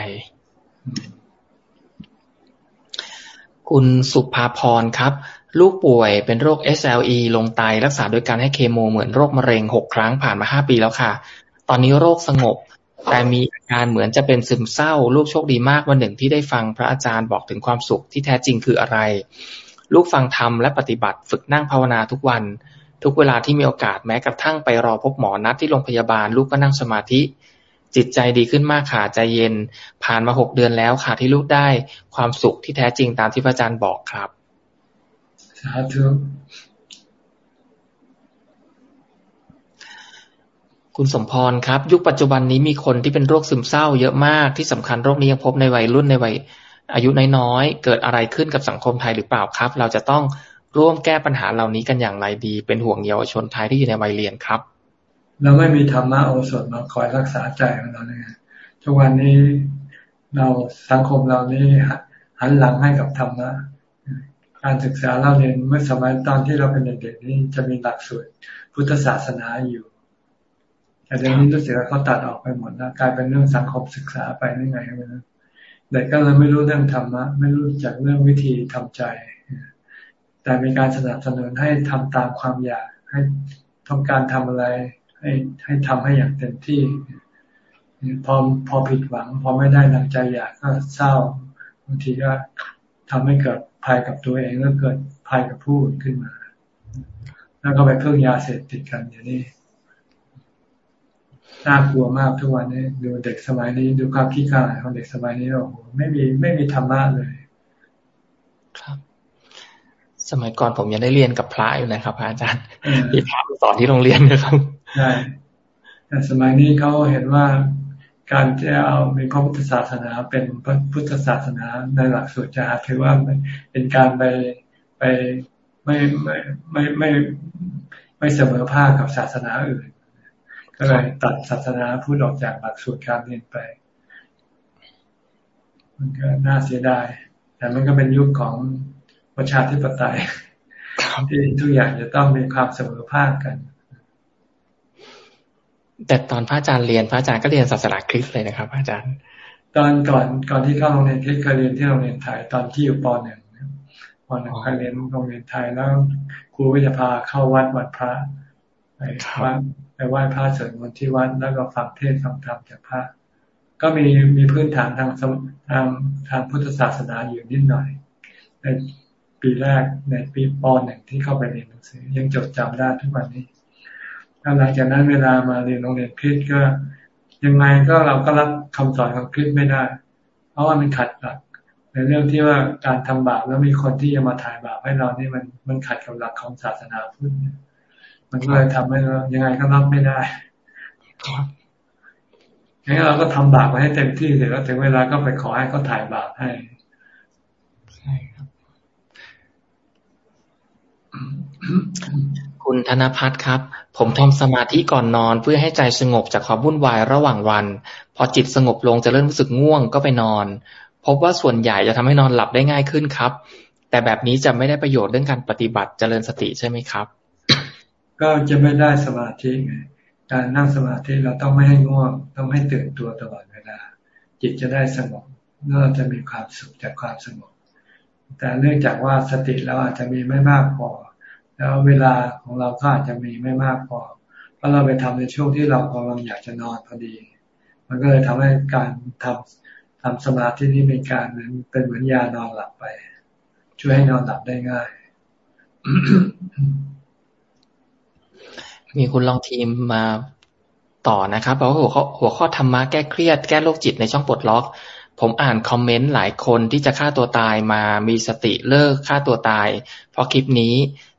คุณสุภาพรครับ ลูกป่วยเป็นโรค SLE ลงไตรักษาโดยการให้เคมีเหมือนโรคมะเร็งหกครั้งผ่านมาห้าปีแล้วค่ะ ตอนนี้โรคสงบแต่มีอาการเหมือนจะเป็นซึมเศร้า ลูกโชคดีมากวันหนึ่งที่ได้ฟังพระอาจารย์บอกถึงความสุขที่แท้จริงคืออะไร ลูกฟังธรรมและปฏิบัติฝึกนั่งภาวนาทุกวัน ทุกเวลาที่มีโอกาสแม้กระทั่งไปรอพบหมอนัดที่โรงพยาบาลลูกก็นั่งสมาธิ จิตใจดีขึ้นมากค่ะใจเย็น ผ่านมาหกเดือนแล้วค่ะที่ลูกได้ความสุขที่แท้จริงตามที่พระอาจารย์บอกครับาธุคุณสมพรครับ ยุคปัจจุบันนี้มีคนที่เป็นโรคซึมเศร้า เยอะมากที่สำคัญโรคนี้ยังพบในวัยรุ่นในวัยอายุน้อยๆเกิดอะไรขึ้นกับสังคมไทยหรือเปล่าครับ เราจะต้อง ร่วมแก้ปัญหาเหล่านี้กันอย่างไรดี เป็นห่วงเยาวชนไทยที่อยู่ในวัยเรียนครับ เราไม่มีธรรมะโอสถมาคอยรักษาใจของเราเนี่ยทุกวันนี้เราสังคมเรานี้หันหลังให้กับธรรมะการศึกษาเราเรียนเมื่อสมัยตอนที่เราเป็นเด็กๆนี่จะมีหลักสูตรพุทธศาสนาอยู่แต่เดี๋ยวนี้รู้สึกว่าเขาตัดออกไปหมดแล้วกลายเป็นเรื่องสังคมศึกษาไปได้ไงไม่รู้เด็กก็เลยไม่รู้เรื่องธรรมะไม่รู้จักเรื่องวิธีทำใจ แต่มีการสนับสนุนให้ทำตามความอยากให้ต้องการทำอะไร ให้ให้ทำให้อย่างเต็มที่พอพอผิดหวัง พอไม่ได้ดังใจอยากก็เศร้าบางทีก็ทำให้เกิดภัยกับตัวเองแล้วเกิดภัยกับผู้อื่นขึ้นมา แล้วก็ไปเพิ่งยาเสพติดกันอย่างนี้น่ากลัวมากทุกวันนี้ดูเด็กสมัยนี้ดูความคิดการของเด็กสมัยนี้โอ้โหไม่มีไม่มีธรรมะเลย ครับ สมัยก่อนผมยังได้เรียนกับพระอยู่นะครับอาจารย์มีพระสอนที่โรงเรียนนะครับใช่แต่สมัยนี้เขาเห็นว่าการจะเอามีพระพุทธศาสนาเป็นพุทธศาสนาในหลักสูตรจะถือว่าเป็นการไปไปไม่ไม่ไม่ไม่ไม่เสมอภาคกับศาสนาอื่น ก็เลยตัดศาสนาพูดออกจากหลักสูตรการเรียนไป มันก็น่าเสียดาย แต่มันก็เป็นยุคของ ประชาธิปไตยที่ทุกอย่างจะต้องมีความเสมอภาคกัน แต่ตอนพระอาจารย์เรียนพระอาจารย์ก็เรียนศาสนาคริสต์เลยนะครับ อาจารย์ ตอนก่อนก่อนที่เข้าโรงเรียนคริสต์เคยเรียนที่โรงเรียนไทยตอนที่อยู่ปหนึ่งปหนึ่งเคยเรียนโรงเรียนไทยแล้วครูก็จะพาเข้าวัดวัดพระไปวัดไปไหว้พระสวดมนต์ที่วัดแล้วก็ฟังเทศฟังธรรมจากพระ ก็มีมีพื้นฐานทางทางทางพุทธศาสนาอยู่นิดหน่อยใน ปีแรกในปีปหนึ่งที่เข้าไปเรียนหนังสือ ยังจดจำได้ทุกวันนี้หลังจากนั้นเวลามาเรียนโรงเรียนคริสก็ ยังไงก็เราก็รับคำสอนของคริสไม่ได้ เพราะว่ามันขัดหลักในเรื่องที่ว่าการทำบาปแล้วมีคนที่จะมาถ่ายบาปให้เรานี่มันมันขัดกับหลักของศาสนาพุทธมันก็เลยทำให้เรายังไงก็รับไม่ได้งั้นเราก็ทำบาปมาให้เต็มที่เสร็จแล้วถึงเวลาก็ไปขอให้เขาถ่ายบาปให้ใช่ครับ คุณธนพัฒน์ครับ ผมทำสมาธิก่อนนอนเพื่อให้ใจสงบจากความวุ่นวายระหว่างวัน พอจิตสงบลงจะเริ่มรู้สึกง่วงก็ไปนอน พบว่าส่วนใหญ่จะทำให้นอนหลับได้ง่ายขึ้นครับ แต่แบบนี้จะไม่ได้ประโยชน์เรื่องการปฏิบัติเจริญสติใช่ไหมครับ ก็จะไม่ได้สมาธิไงการนั่งสมาธิเราต้องไม่ให้ง่วง ต้องให้ตื่นตัวตลอดเวลา จิตจะได้สงบแล้วเราจะมีความสุขจากความสงบ แต่เนื่องจากว่าสติเราอาจจะมีไม่มากพอ แล้วเวลาของเราก็อาจจะมีไม่มากพอ เพราะเราไปทำในช่วงที่เรากำลังอยากจะนอนพอดี มันก็เลยทำให้การทำทำสมาธินี้เป็นการเหมือนเป็นเหมือนยานอนหลับไป ช่วยให้นอนหลับได้ง่าย มีคุณลองทีมมาต่อนะครับบอกว่าหัวข้อหัวข้อธรรมะแก้เครียดแก้โรคจิตในช่องปลดล็อก ผมอ่านคอมเมนต์หลายคนที่จะฆ่าตัวตายมามีสติเลิกฆ่าตัวตาย เพราะคลิปนี้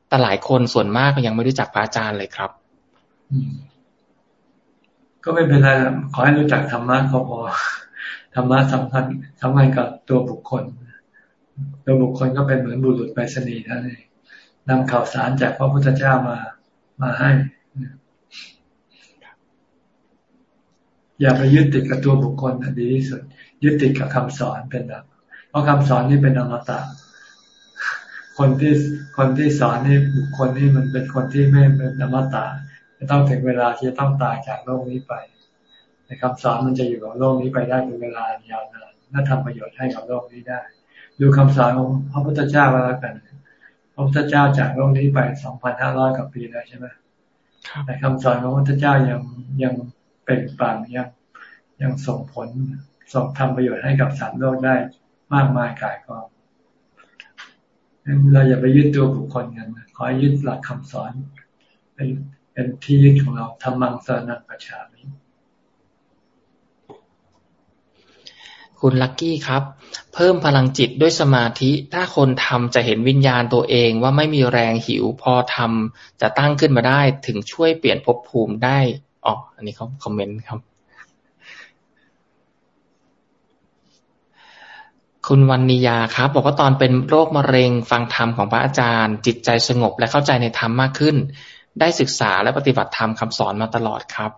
แต่หลายคนส่วนมากยังไม่รู้จักพระอาจารย์เลยครับก็ไม่เป็นไรขอให้รู้จักธรรมะก็พอธรรมะสำคัญสำคัญกับตัวบุคคล ตัวบุคคลก็เป็นเหมือนบุรุษไปรษณีย์นั่นเองนำข่าวสารจากพระพุทธเจ้ามามาให้อย่าไปยึดติดกับตัวบุคคลดีที่สุด ยึดติดกับคำสอนเป็นหลักเพราะคำสอนนี่เป็นอมตะคนที่คนที่สอนนี่บุคคลนี่มันเป็นคนที่ไม่เป็นอมตะจะต้องถึงเวลาที่จะต้องตายจากโลกนี้ไปในคำสอนมันจะอยู่กับโลกนี้ไปได้เป็นเวลายาวนานและทำประโยชน์ให้กับโลกนี้ได้ ดูคำสอนของพระพุทธเจ้ามาแล้วกันพระพุทธเจ้าจากโลกนี้ไปสองพันห้าร้อยกว่าปีแล้วใช่ไหมแต่คำสอนของพระพุทธเจ้ายังยังเป็นปังยังยังส่งผล ส่งทำประโยชน์ให้กับสัตว์โลกได้มากมายกายกองเราอย่าไปยึดตัวบุคคลกันขอยึดหลักคำสอน เป็นเป็นที่ยึดของเราทำมังสนังประชามิคุณลักกี้ครับ เพิ่มพลังจิตด้วยสมาธิ ถ้าคนทำจะเห็นวิญญาณตัวเองว่าไม่มีแรงหิวพอทำจะตั้งขึ้นมาได้ถึงช่วยเปลี่ยนภพภูมิได้อ๋ออันนี้เขาคอมเมนต์ครับ คุณวันนิยาครับ บอกว่าตอนเป็นโรคมะเร็งฟังธรรมของพระอาจารย์ จิตใจสงบและเข้าใจในธรรมมากขึ้น ได้ศึกษาและปฏิบัติธรรมคำสอนมาตลอดครับ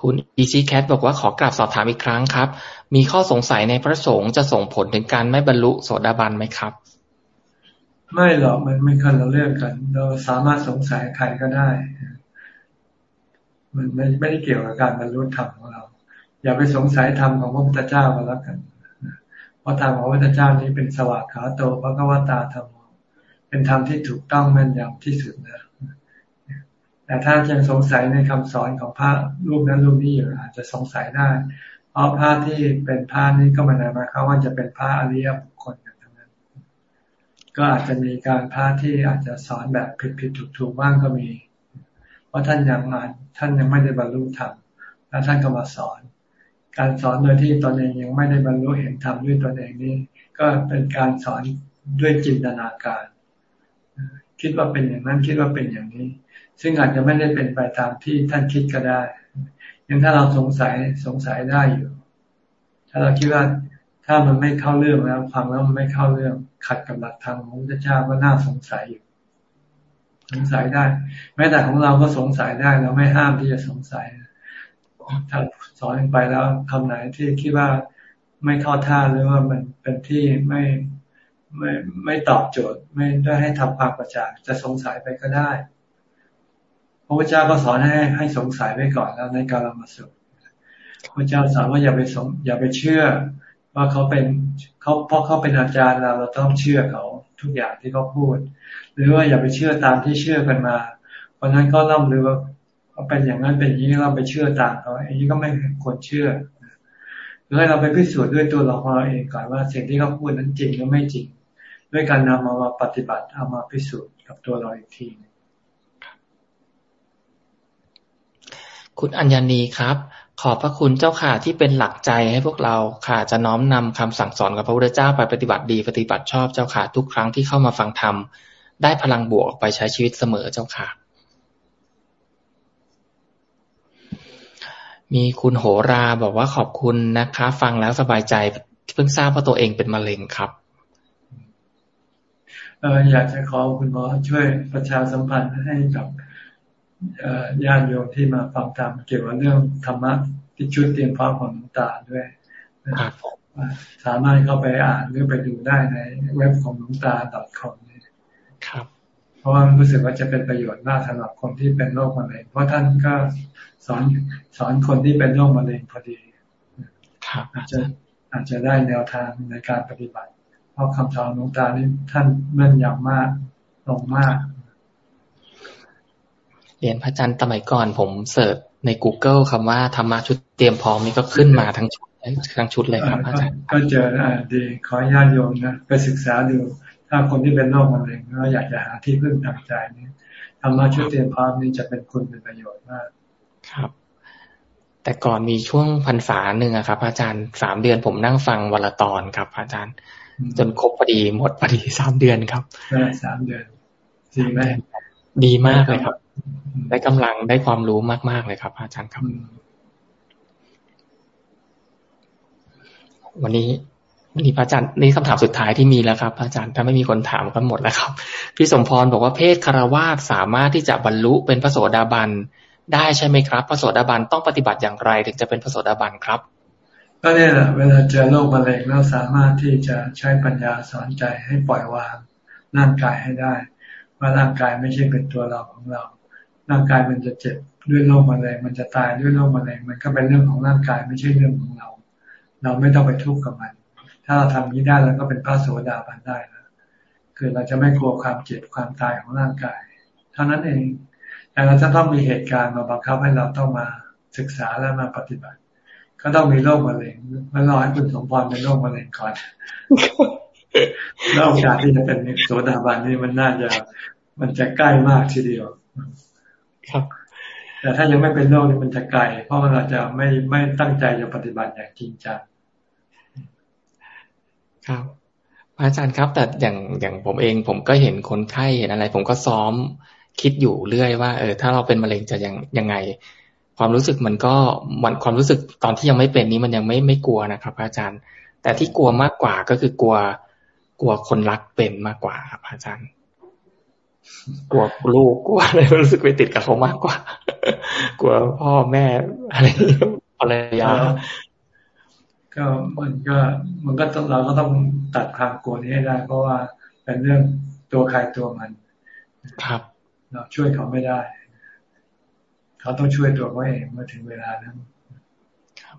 คุณอีซีแคทบอกว่าขอกราบสอบถามอีกครั้งครับ มีข้อสงสัยในพระสงฆ์จะส่งผลถึงการไม่บรรลุโสดาบันไหมครับ ไม่หรอกมันไม่คันเราเลือกกัน เราสามารถสงสัยใครก็ได้ มันไม่ไม่ได้เกี่ยวกับการบรรลุธรรมของเรา อย่าไปสงสัยธรรมของพระพุทธเจ้าก็แล้วกันเพราะธรรมของพระพุทธเจ้านี้เป็นสวากขาโตพระกวตาธรรมเป็นธรรมที่ถูกต้องแม่นยำที่สุดนะแต่ถ้ายังสงสัยในคำสอนของพระรูปนั้นรูปนี้อยู่อาจจะสงสัยได้เพเพราะพระที่เป็นพระนี้ก็มันหมายความว่าจะเป็นพระอริยบุคคลกันทั้งนั้น ก็อาจจะมีการพระที่อาจจะสอนแบบผิดผิดถูกถูกบ้างก็มี เพราะท่านยังอ่านท่านยังไม่ได้บรรลุธรรมแล้วท่านก็มาสอน การสอนโดยที่ตนเองยังไม่ได้บรรลุเห็นธรรมด้วยตนเองนี่ก็เป็นการสอนด้วยจินตนาการ คิดว่าเป็นอย่างนั้นคิดว่าเป็นอย่างนี้ ซึ่งอาจจะไม่ได้เป็นไปตามที่ท่านคิดก็ได้ยังถ้าเราสงสัยสงสัยได้อยู่ ถ้าเราคิดว่าถ้ามันไม่เข้าเรื่องแล้วฟังแล้วมันไม่เข้าเรื่อง ขัดกับหลักธรรมของพระเจ้าก็น่าสงสัยอยู่ สงสัยได้ แม้แต่ของเราก็สงสัยได้เราไม่ห้ามที่จะสงสัย ถ้าสอนไปแล้วคำไหนที่คิดว่าไม่เข้าท่าหรือว่ามันเป็นที่ไม่ไม่ไม่ตอบโจทย์ ไม่ได้ให้ทำความกระจ่างจะสงสัยไปก็ได้ พระพุทธเจ้าก็สอนให้ให้สงสัยไว้ก่อนแล้วในการมาสุพระเจ้าสอนว่าอย่าไปสงอย่าไปเชื่อ ว่าเขาเป็นเขาเพราะเขาเป็นอาจารย์เราเราต้องเชื่อเขาทุกอย่างที่เขาพูด หรือว่าอย่าไปเชื่อตามที่เชื่อกันมาเพราะนั้นก็ล่ำลือว่า เป็นอย่างนั้นเป็นอย่างนี้เราไปเชื่อตามเขาอันนี้ก็ไม่ควรเชื่อหรือให้เราไปพิสูจน์ด้วยตัวเราของเราเองก่อนว่าสิ่งที่เขาพูดนั้นจริงหรือไม่จริง ด้วยการนำมามาปฏิบัติเอามาพิสูจน์กับตัวเราอีกทีคุณอัญญานีครับ ขอบพระคุณเจ้าค่ะที่เป็นหลักใจให้พวกเราค่ะจะน้อมนำคำสั่งสอนของพระพุทธเจ้าไปปฏิบัติดีปฏิบัติชอบเจ้าค่ะทุกครั้งที่เข้ามาฟังธรรมได้พลังบวกไปใช้ชีวิตเสมอเจ้าค่ะ มีคุณโหราบอกว่าขอบคุณนะคะ ฟังแล้วสบายใจเพิ่งทราบว่าตัวเองเป็นมะเร็งครับเอออยากจะขอคุณหมอช่วยประชาสัมพันธ์ให้กับญาติโยมที่มาฟังธรรมเกี่ยวกับเรื่องธรรมะที่ชุดเตรียมพร้อมของหลวงตาด้วยสามารถเข้าไปอ่านหรือไปดูได้ในเว็บของหลวงตา .com ครับเพ ราะว่ารู้สึกว่าจะเป็นประโยชน์มากสำหรับคนที่เป็นโรคมะเร็งเพราะท่านก็สอนสอนคนที่เป็นโรคมะเร็งพอดีอาจจะอาจจะได้แนวทางในการปฏิบัติ เพราะคำสอนหลวงตานี่ท่านแม่นยำมากตรงมากเรียนพระอาจารย์สมัยก่อนผมเสิร์ชใน Google คำว่าธรรมะชุดเตรียมพร้อมนี่ก็ขึ้นมาทั้งชุดทั้งชุดเลยครับอาจารย์ก็เจอดีขอญาติโยมนะไปศึกษาดู ถ้าคนที่เป็นโรคมะเร็งแล้วอยากจะหาที่พึ่งทางใจนี่ธรรมะชุดเตรียมพร้อมนี่จะเป็นคุณเป็นประโยชน์มากครับ แต่ก่อนมีช่วงพรรษาหนึ่งอะครับ อาจารย์สามเดือนผมนั่งฟังวันละตอนครับ อาจารย์ จนครบพอดีหมดพอดีสามเดือนครับใช่สามเดือนดีไหมดีมากเลยครับ ได้กำลังได้ความรู้มากๆเลยครับ อาจารย์ครับวันนี้วั นนี้พระอาจารย์นี่คำถามสุดท้ายที่มีแล้วครับพระอาจารย์ถ้าไม่มีคนถามก็หมดแล้วครับ พี่สมพรบอกว่าเพศคารวาสสามารถที่จะบรรลุเป็นพระโสดาบันได้ใช่ไหมครับพระโสดาบันต้องปฏิบัติอย่างไร ถึงจะเป็นพระโสดาบันครับ ก็เนี่ยแหละเวลาเจอโรคมะเร็งเราสามารถที่จะใช้ปัญญาสอนใจให้ปล่อยวางร่างกายให้ได้ ว่าร่างกายไม่ใช่เป็นตัวเราของเรา ร่างกายมันจะเจ็บด้วยโรคมะเร็งมันจะตายด้วยโรคมะเร็งมันก็เป็นเรื่องของร่างกายไม่ใช่เรื่องของเรา เราไม่ต้องไปทุกข์กับมัน ถ้าเราทำนี้ได้เราก็เป็นพระโสดาบันได้นะคือเราจะไม่กลัวความเจ็บความตายของร่างกาย เท่านั้นเอง แต่เราจะต้องมีเหตุการณ์มาบังคับให้เราต้องมาศึกษาและมาปฏิบัติ ก็ต้องมีโรคมะเร็งมันรอให้คุณสมพรเป็นโรคมะเร็งก่อนแล้วโอกาสที่จะเป็นโสดาบันนี่มันน่าจะมันจะใกล้มากทีเดียว ครับ แต่ถ้ายังไม่เป็นโรคนี่มันจะไกล เพราะเราจะไม่ไม่ตั้งใจจะปฏิบัติอย่างจริงจัง ครับอาจารย์ครับ แต่อย่างอย่างผมเอง ผมก็เห็นคนไข้เห็นอะไร ผมก็ซ้อมคิดอยู่เรื่อยว่า เออ ถ้าเราเป็นมะเร็งจะยังยังไง ความรู้สึกมันก็มันความรู้สึกตอนที่ยังไม่เป็นนี้มันยังไม่ไม่กลัวนะครับ อาจารย์ แต่ที่กลัวมากกว่าก็คือกลัว กลัวคนรักเป็นมากกว่าครับ อาจารย์ กลัวลูกกลัวอะไรรู้สึกไปติดกับเขามากกว่า กลัวพ่อแม่อะไรภรรยา ก็มันก็มันก็ต้องเราก็ต้องตัดความกลัวนี้ให้ได้ เพราะว่าเป็นเรื่องตัวใครตัวมัน ครับ เราช่วยเขาไม่ได้ เขาต้องช่วยตัวเขาเองเมื่อถึงเวลานั้นครับ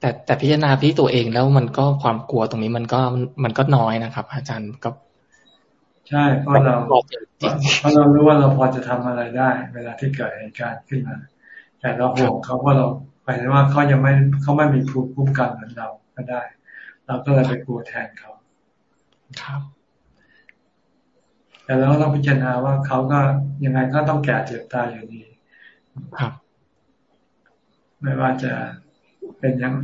แต่แต่พิจารณาพี่ตัวเองแล้วมันก็ความกลัวตรงนี้มันก็มันก็น้อยนะครับ อาจารย์ก็ ใช่เพราะเราเพราะเรารู้ว่าเราพอจะทำอะไรได้ เวลาที่เกิดเหตุการณ์ขึ้นมาแต่เราห่วงเขาว่าเรา หมายถึงว่าเขายังไม่เขาไม่มีภูมิคุ้มกันเหมือนเราก็ได้ เราก็เลยไปกลัวแทนเขาครับแต่เราต้องพิจารณาว่าเขาก็ยังไงก็ต้องแก่เจ็บตายอยู่ดีครับ ไม่ว่าจะเป็นยัง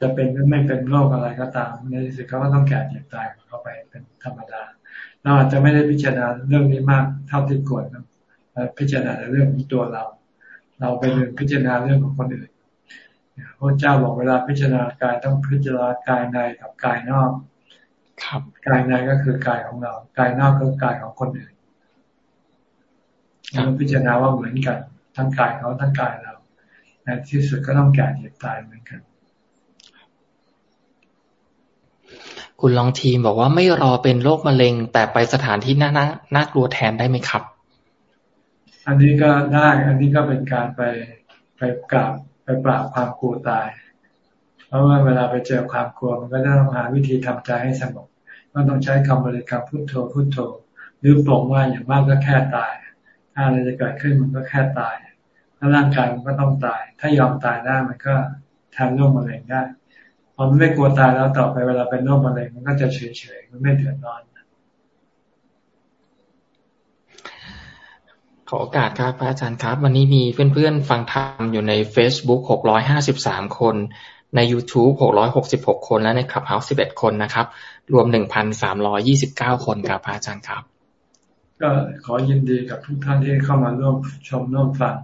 จะเป็นหรือไม่เป็นโรคอะไรก็ตามในที่สุดเขาก็ต้องแก่เจ็บตายเข้าไปเป็นธรรมดาเราอาจจะไม่ได้พิจารณาเรื่องนี้มากเท่าที่ควรนะพิจารณาในเรื่องของตัวเรา เราไปเรื่องพิจารณาเรื่องของคนอื่นพระเจ้าบอกเวลาพิจารณากายต้องพิจารณากายในกับกายนอก ครับกายในก็คือกายของเรา กายนอกก็กายของคนอื่นเราพิจารณาว่าเหมือนกัน ทั้งกายเขาทั้งกายเราในที่สุดก็ต้องแก่เจ็บตายเหมือนกัน คุณลองทีมบอกว่าไม่รอเป็นโรคมะเร็ง แต่ไปสถานที่น่าน่ากลัวแทนได้ไหมครับ อันนี้ก็ได้ อันนี้ก็เป็นการไปไปกราบไปปราบความกลัวตาย เพราะว่าเวลาไปเจอความกลัวมันก็ต้องหาวิธีทำใจให้สงบก็ต้องใช้คำบริกรรมพุทโธพุทโธ หรือปลงว่าอย่างมากก็แค่ตาย ถ้าอะไรจะเกิดขึ้นมันก็แค่ตายถ้าร่างกายมันก็ต้องตาย ถ้ายอมตายได้มันก็ทำโรคมะเร็งได้พอมันไม่กลัวตายแล้วต่อไปเวลาเป็นโรคมะเร็งมันก็จะเฉยเฉยมันไม่เดือดร้อน ขอโอกาสครับพระอาจารย์ครับ วันนี้มีเพื่อนๆฟังธรรมอยู่ใน Facebook 653 คน ใน YouTube 666 คนและในคลับเฮาส์11 คนนะครับ รวม 1,329 คนครับพระอาจารย์ครับ ก็ขอยินดีกับทุกท่านที่เข้ามาร่วมชมร่วมฟัง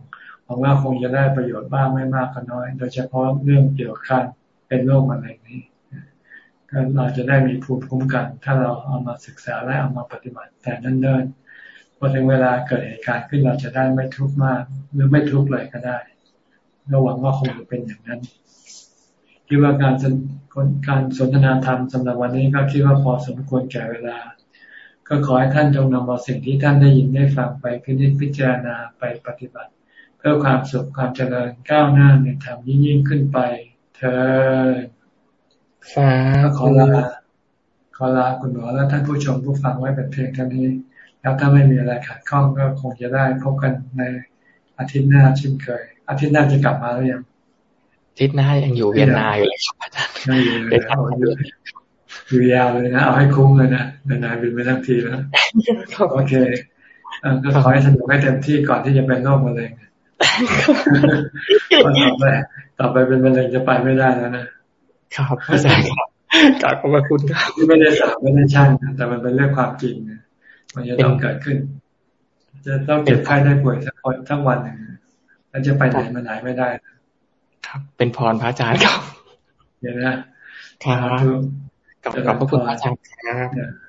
หวังว่าคงจะได้ประโยชน์บ้างไม่มากก็น้อย โดยเฉพาะเรื่องเกี่ยวกับเป็นโรคมะเร็งนี้ก็เราจะได้มีภูมิคุ้มกัน ถ้าเราเอามาศึกษาและเอามาปฏิบัติแต่นั่นเดิน อถึงเวลาเกิดเหตุการณ์ขึ้นเราจะได้ไม่ทุกข์มาก หรือไม่ทุกข์เลยก็ได้เราหวังว่าคงจะเป็นอย่างนั้นคิดว่าการการสนทนาธรรมสำหรับวันนี้ก็คิดว่าพอสมควรแก่เวลา ก็ขอให้ท่านจงนำเอาสิ่งที่ท่านได้ยินได้ฟังไปพิจิตพิจารณาไปปฏิบัติ เพื่อความสุขความเจริญก้าวหน้าในธรรมยิ่งขึ้นไป เธอสาขอลาขอลาคุณหมอและท่านผู้ชมผู้ฟังไว้เป็นเพียงเท่านี้ แล้วถ้าไม่มีอะไรขัดข้องก็คงจะได้พบกันในอาทิตย์หน้าเช่นเคย อาทิตย์หน้าจะกลับมาหรือยังอาทิตย์หน้ายังอยู่เวียนนาอยู่เลยครับอาจารย์อยู่ยาวเลยนะเอาให้คุ้มเลยนะนานๆบินไปทั้งทีแล้วโอเคก็ขอให้สนุกให้เต็มที่ก่อนที่จะเป็นโรคมะเร็งต่อไปต่อไปเป็นมะเร็งจะไปไม่ได้แล้วนะครับอาจารย์ครับกราบขอบคุณครับที่ไม่ได้สับไม่ได้ช่างแต่มันเป็นเรื่องความจริงนะ มันจะต้องเกิดขึ้น จะต้องเจ็บไข้ได้ป่วยสักคนทั้งวันหนึ่งแล้วจะไปไหนมาไหนไม่ได้ ครับ เป็นพรพระอาจารย์ครับเดี๋ยวนะครับขอบพระคุณพระอาจารย์ครับ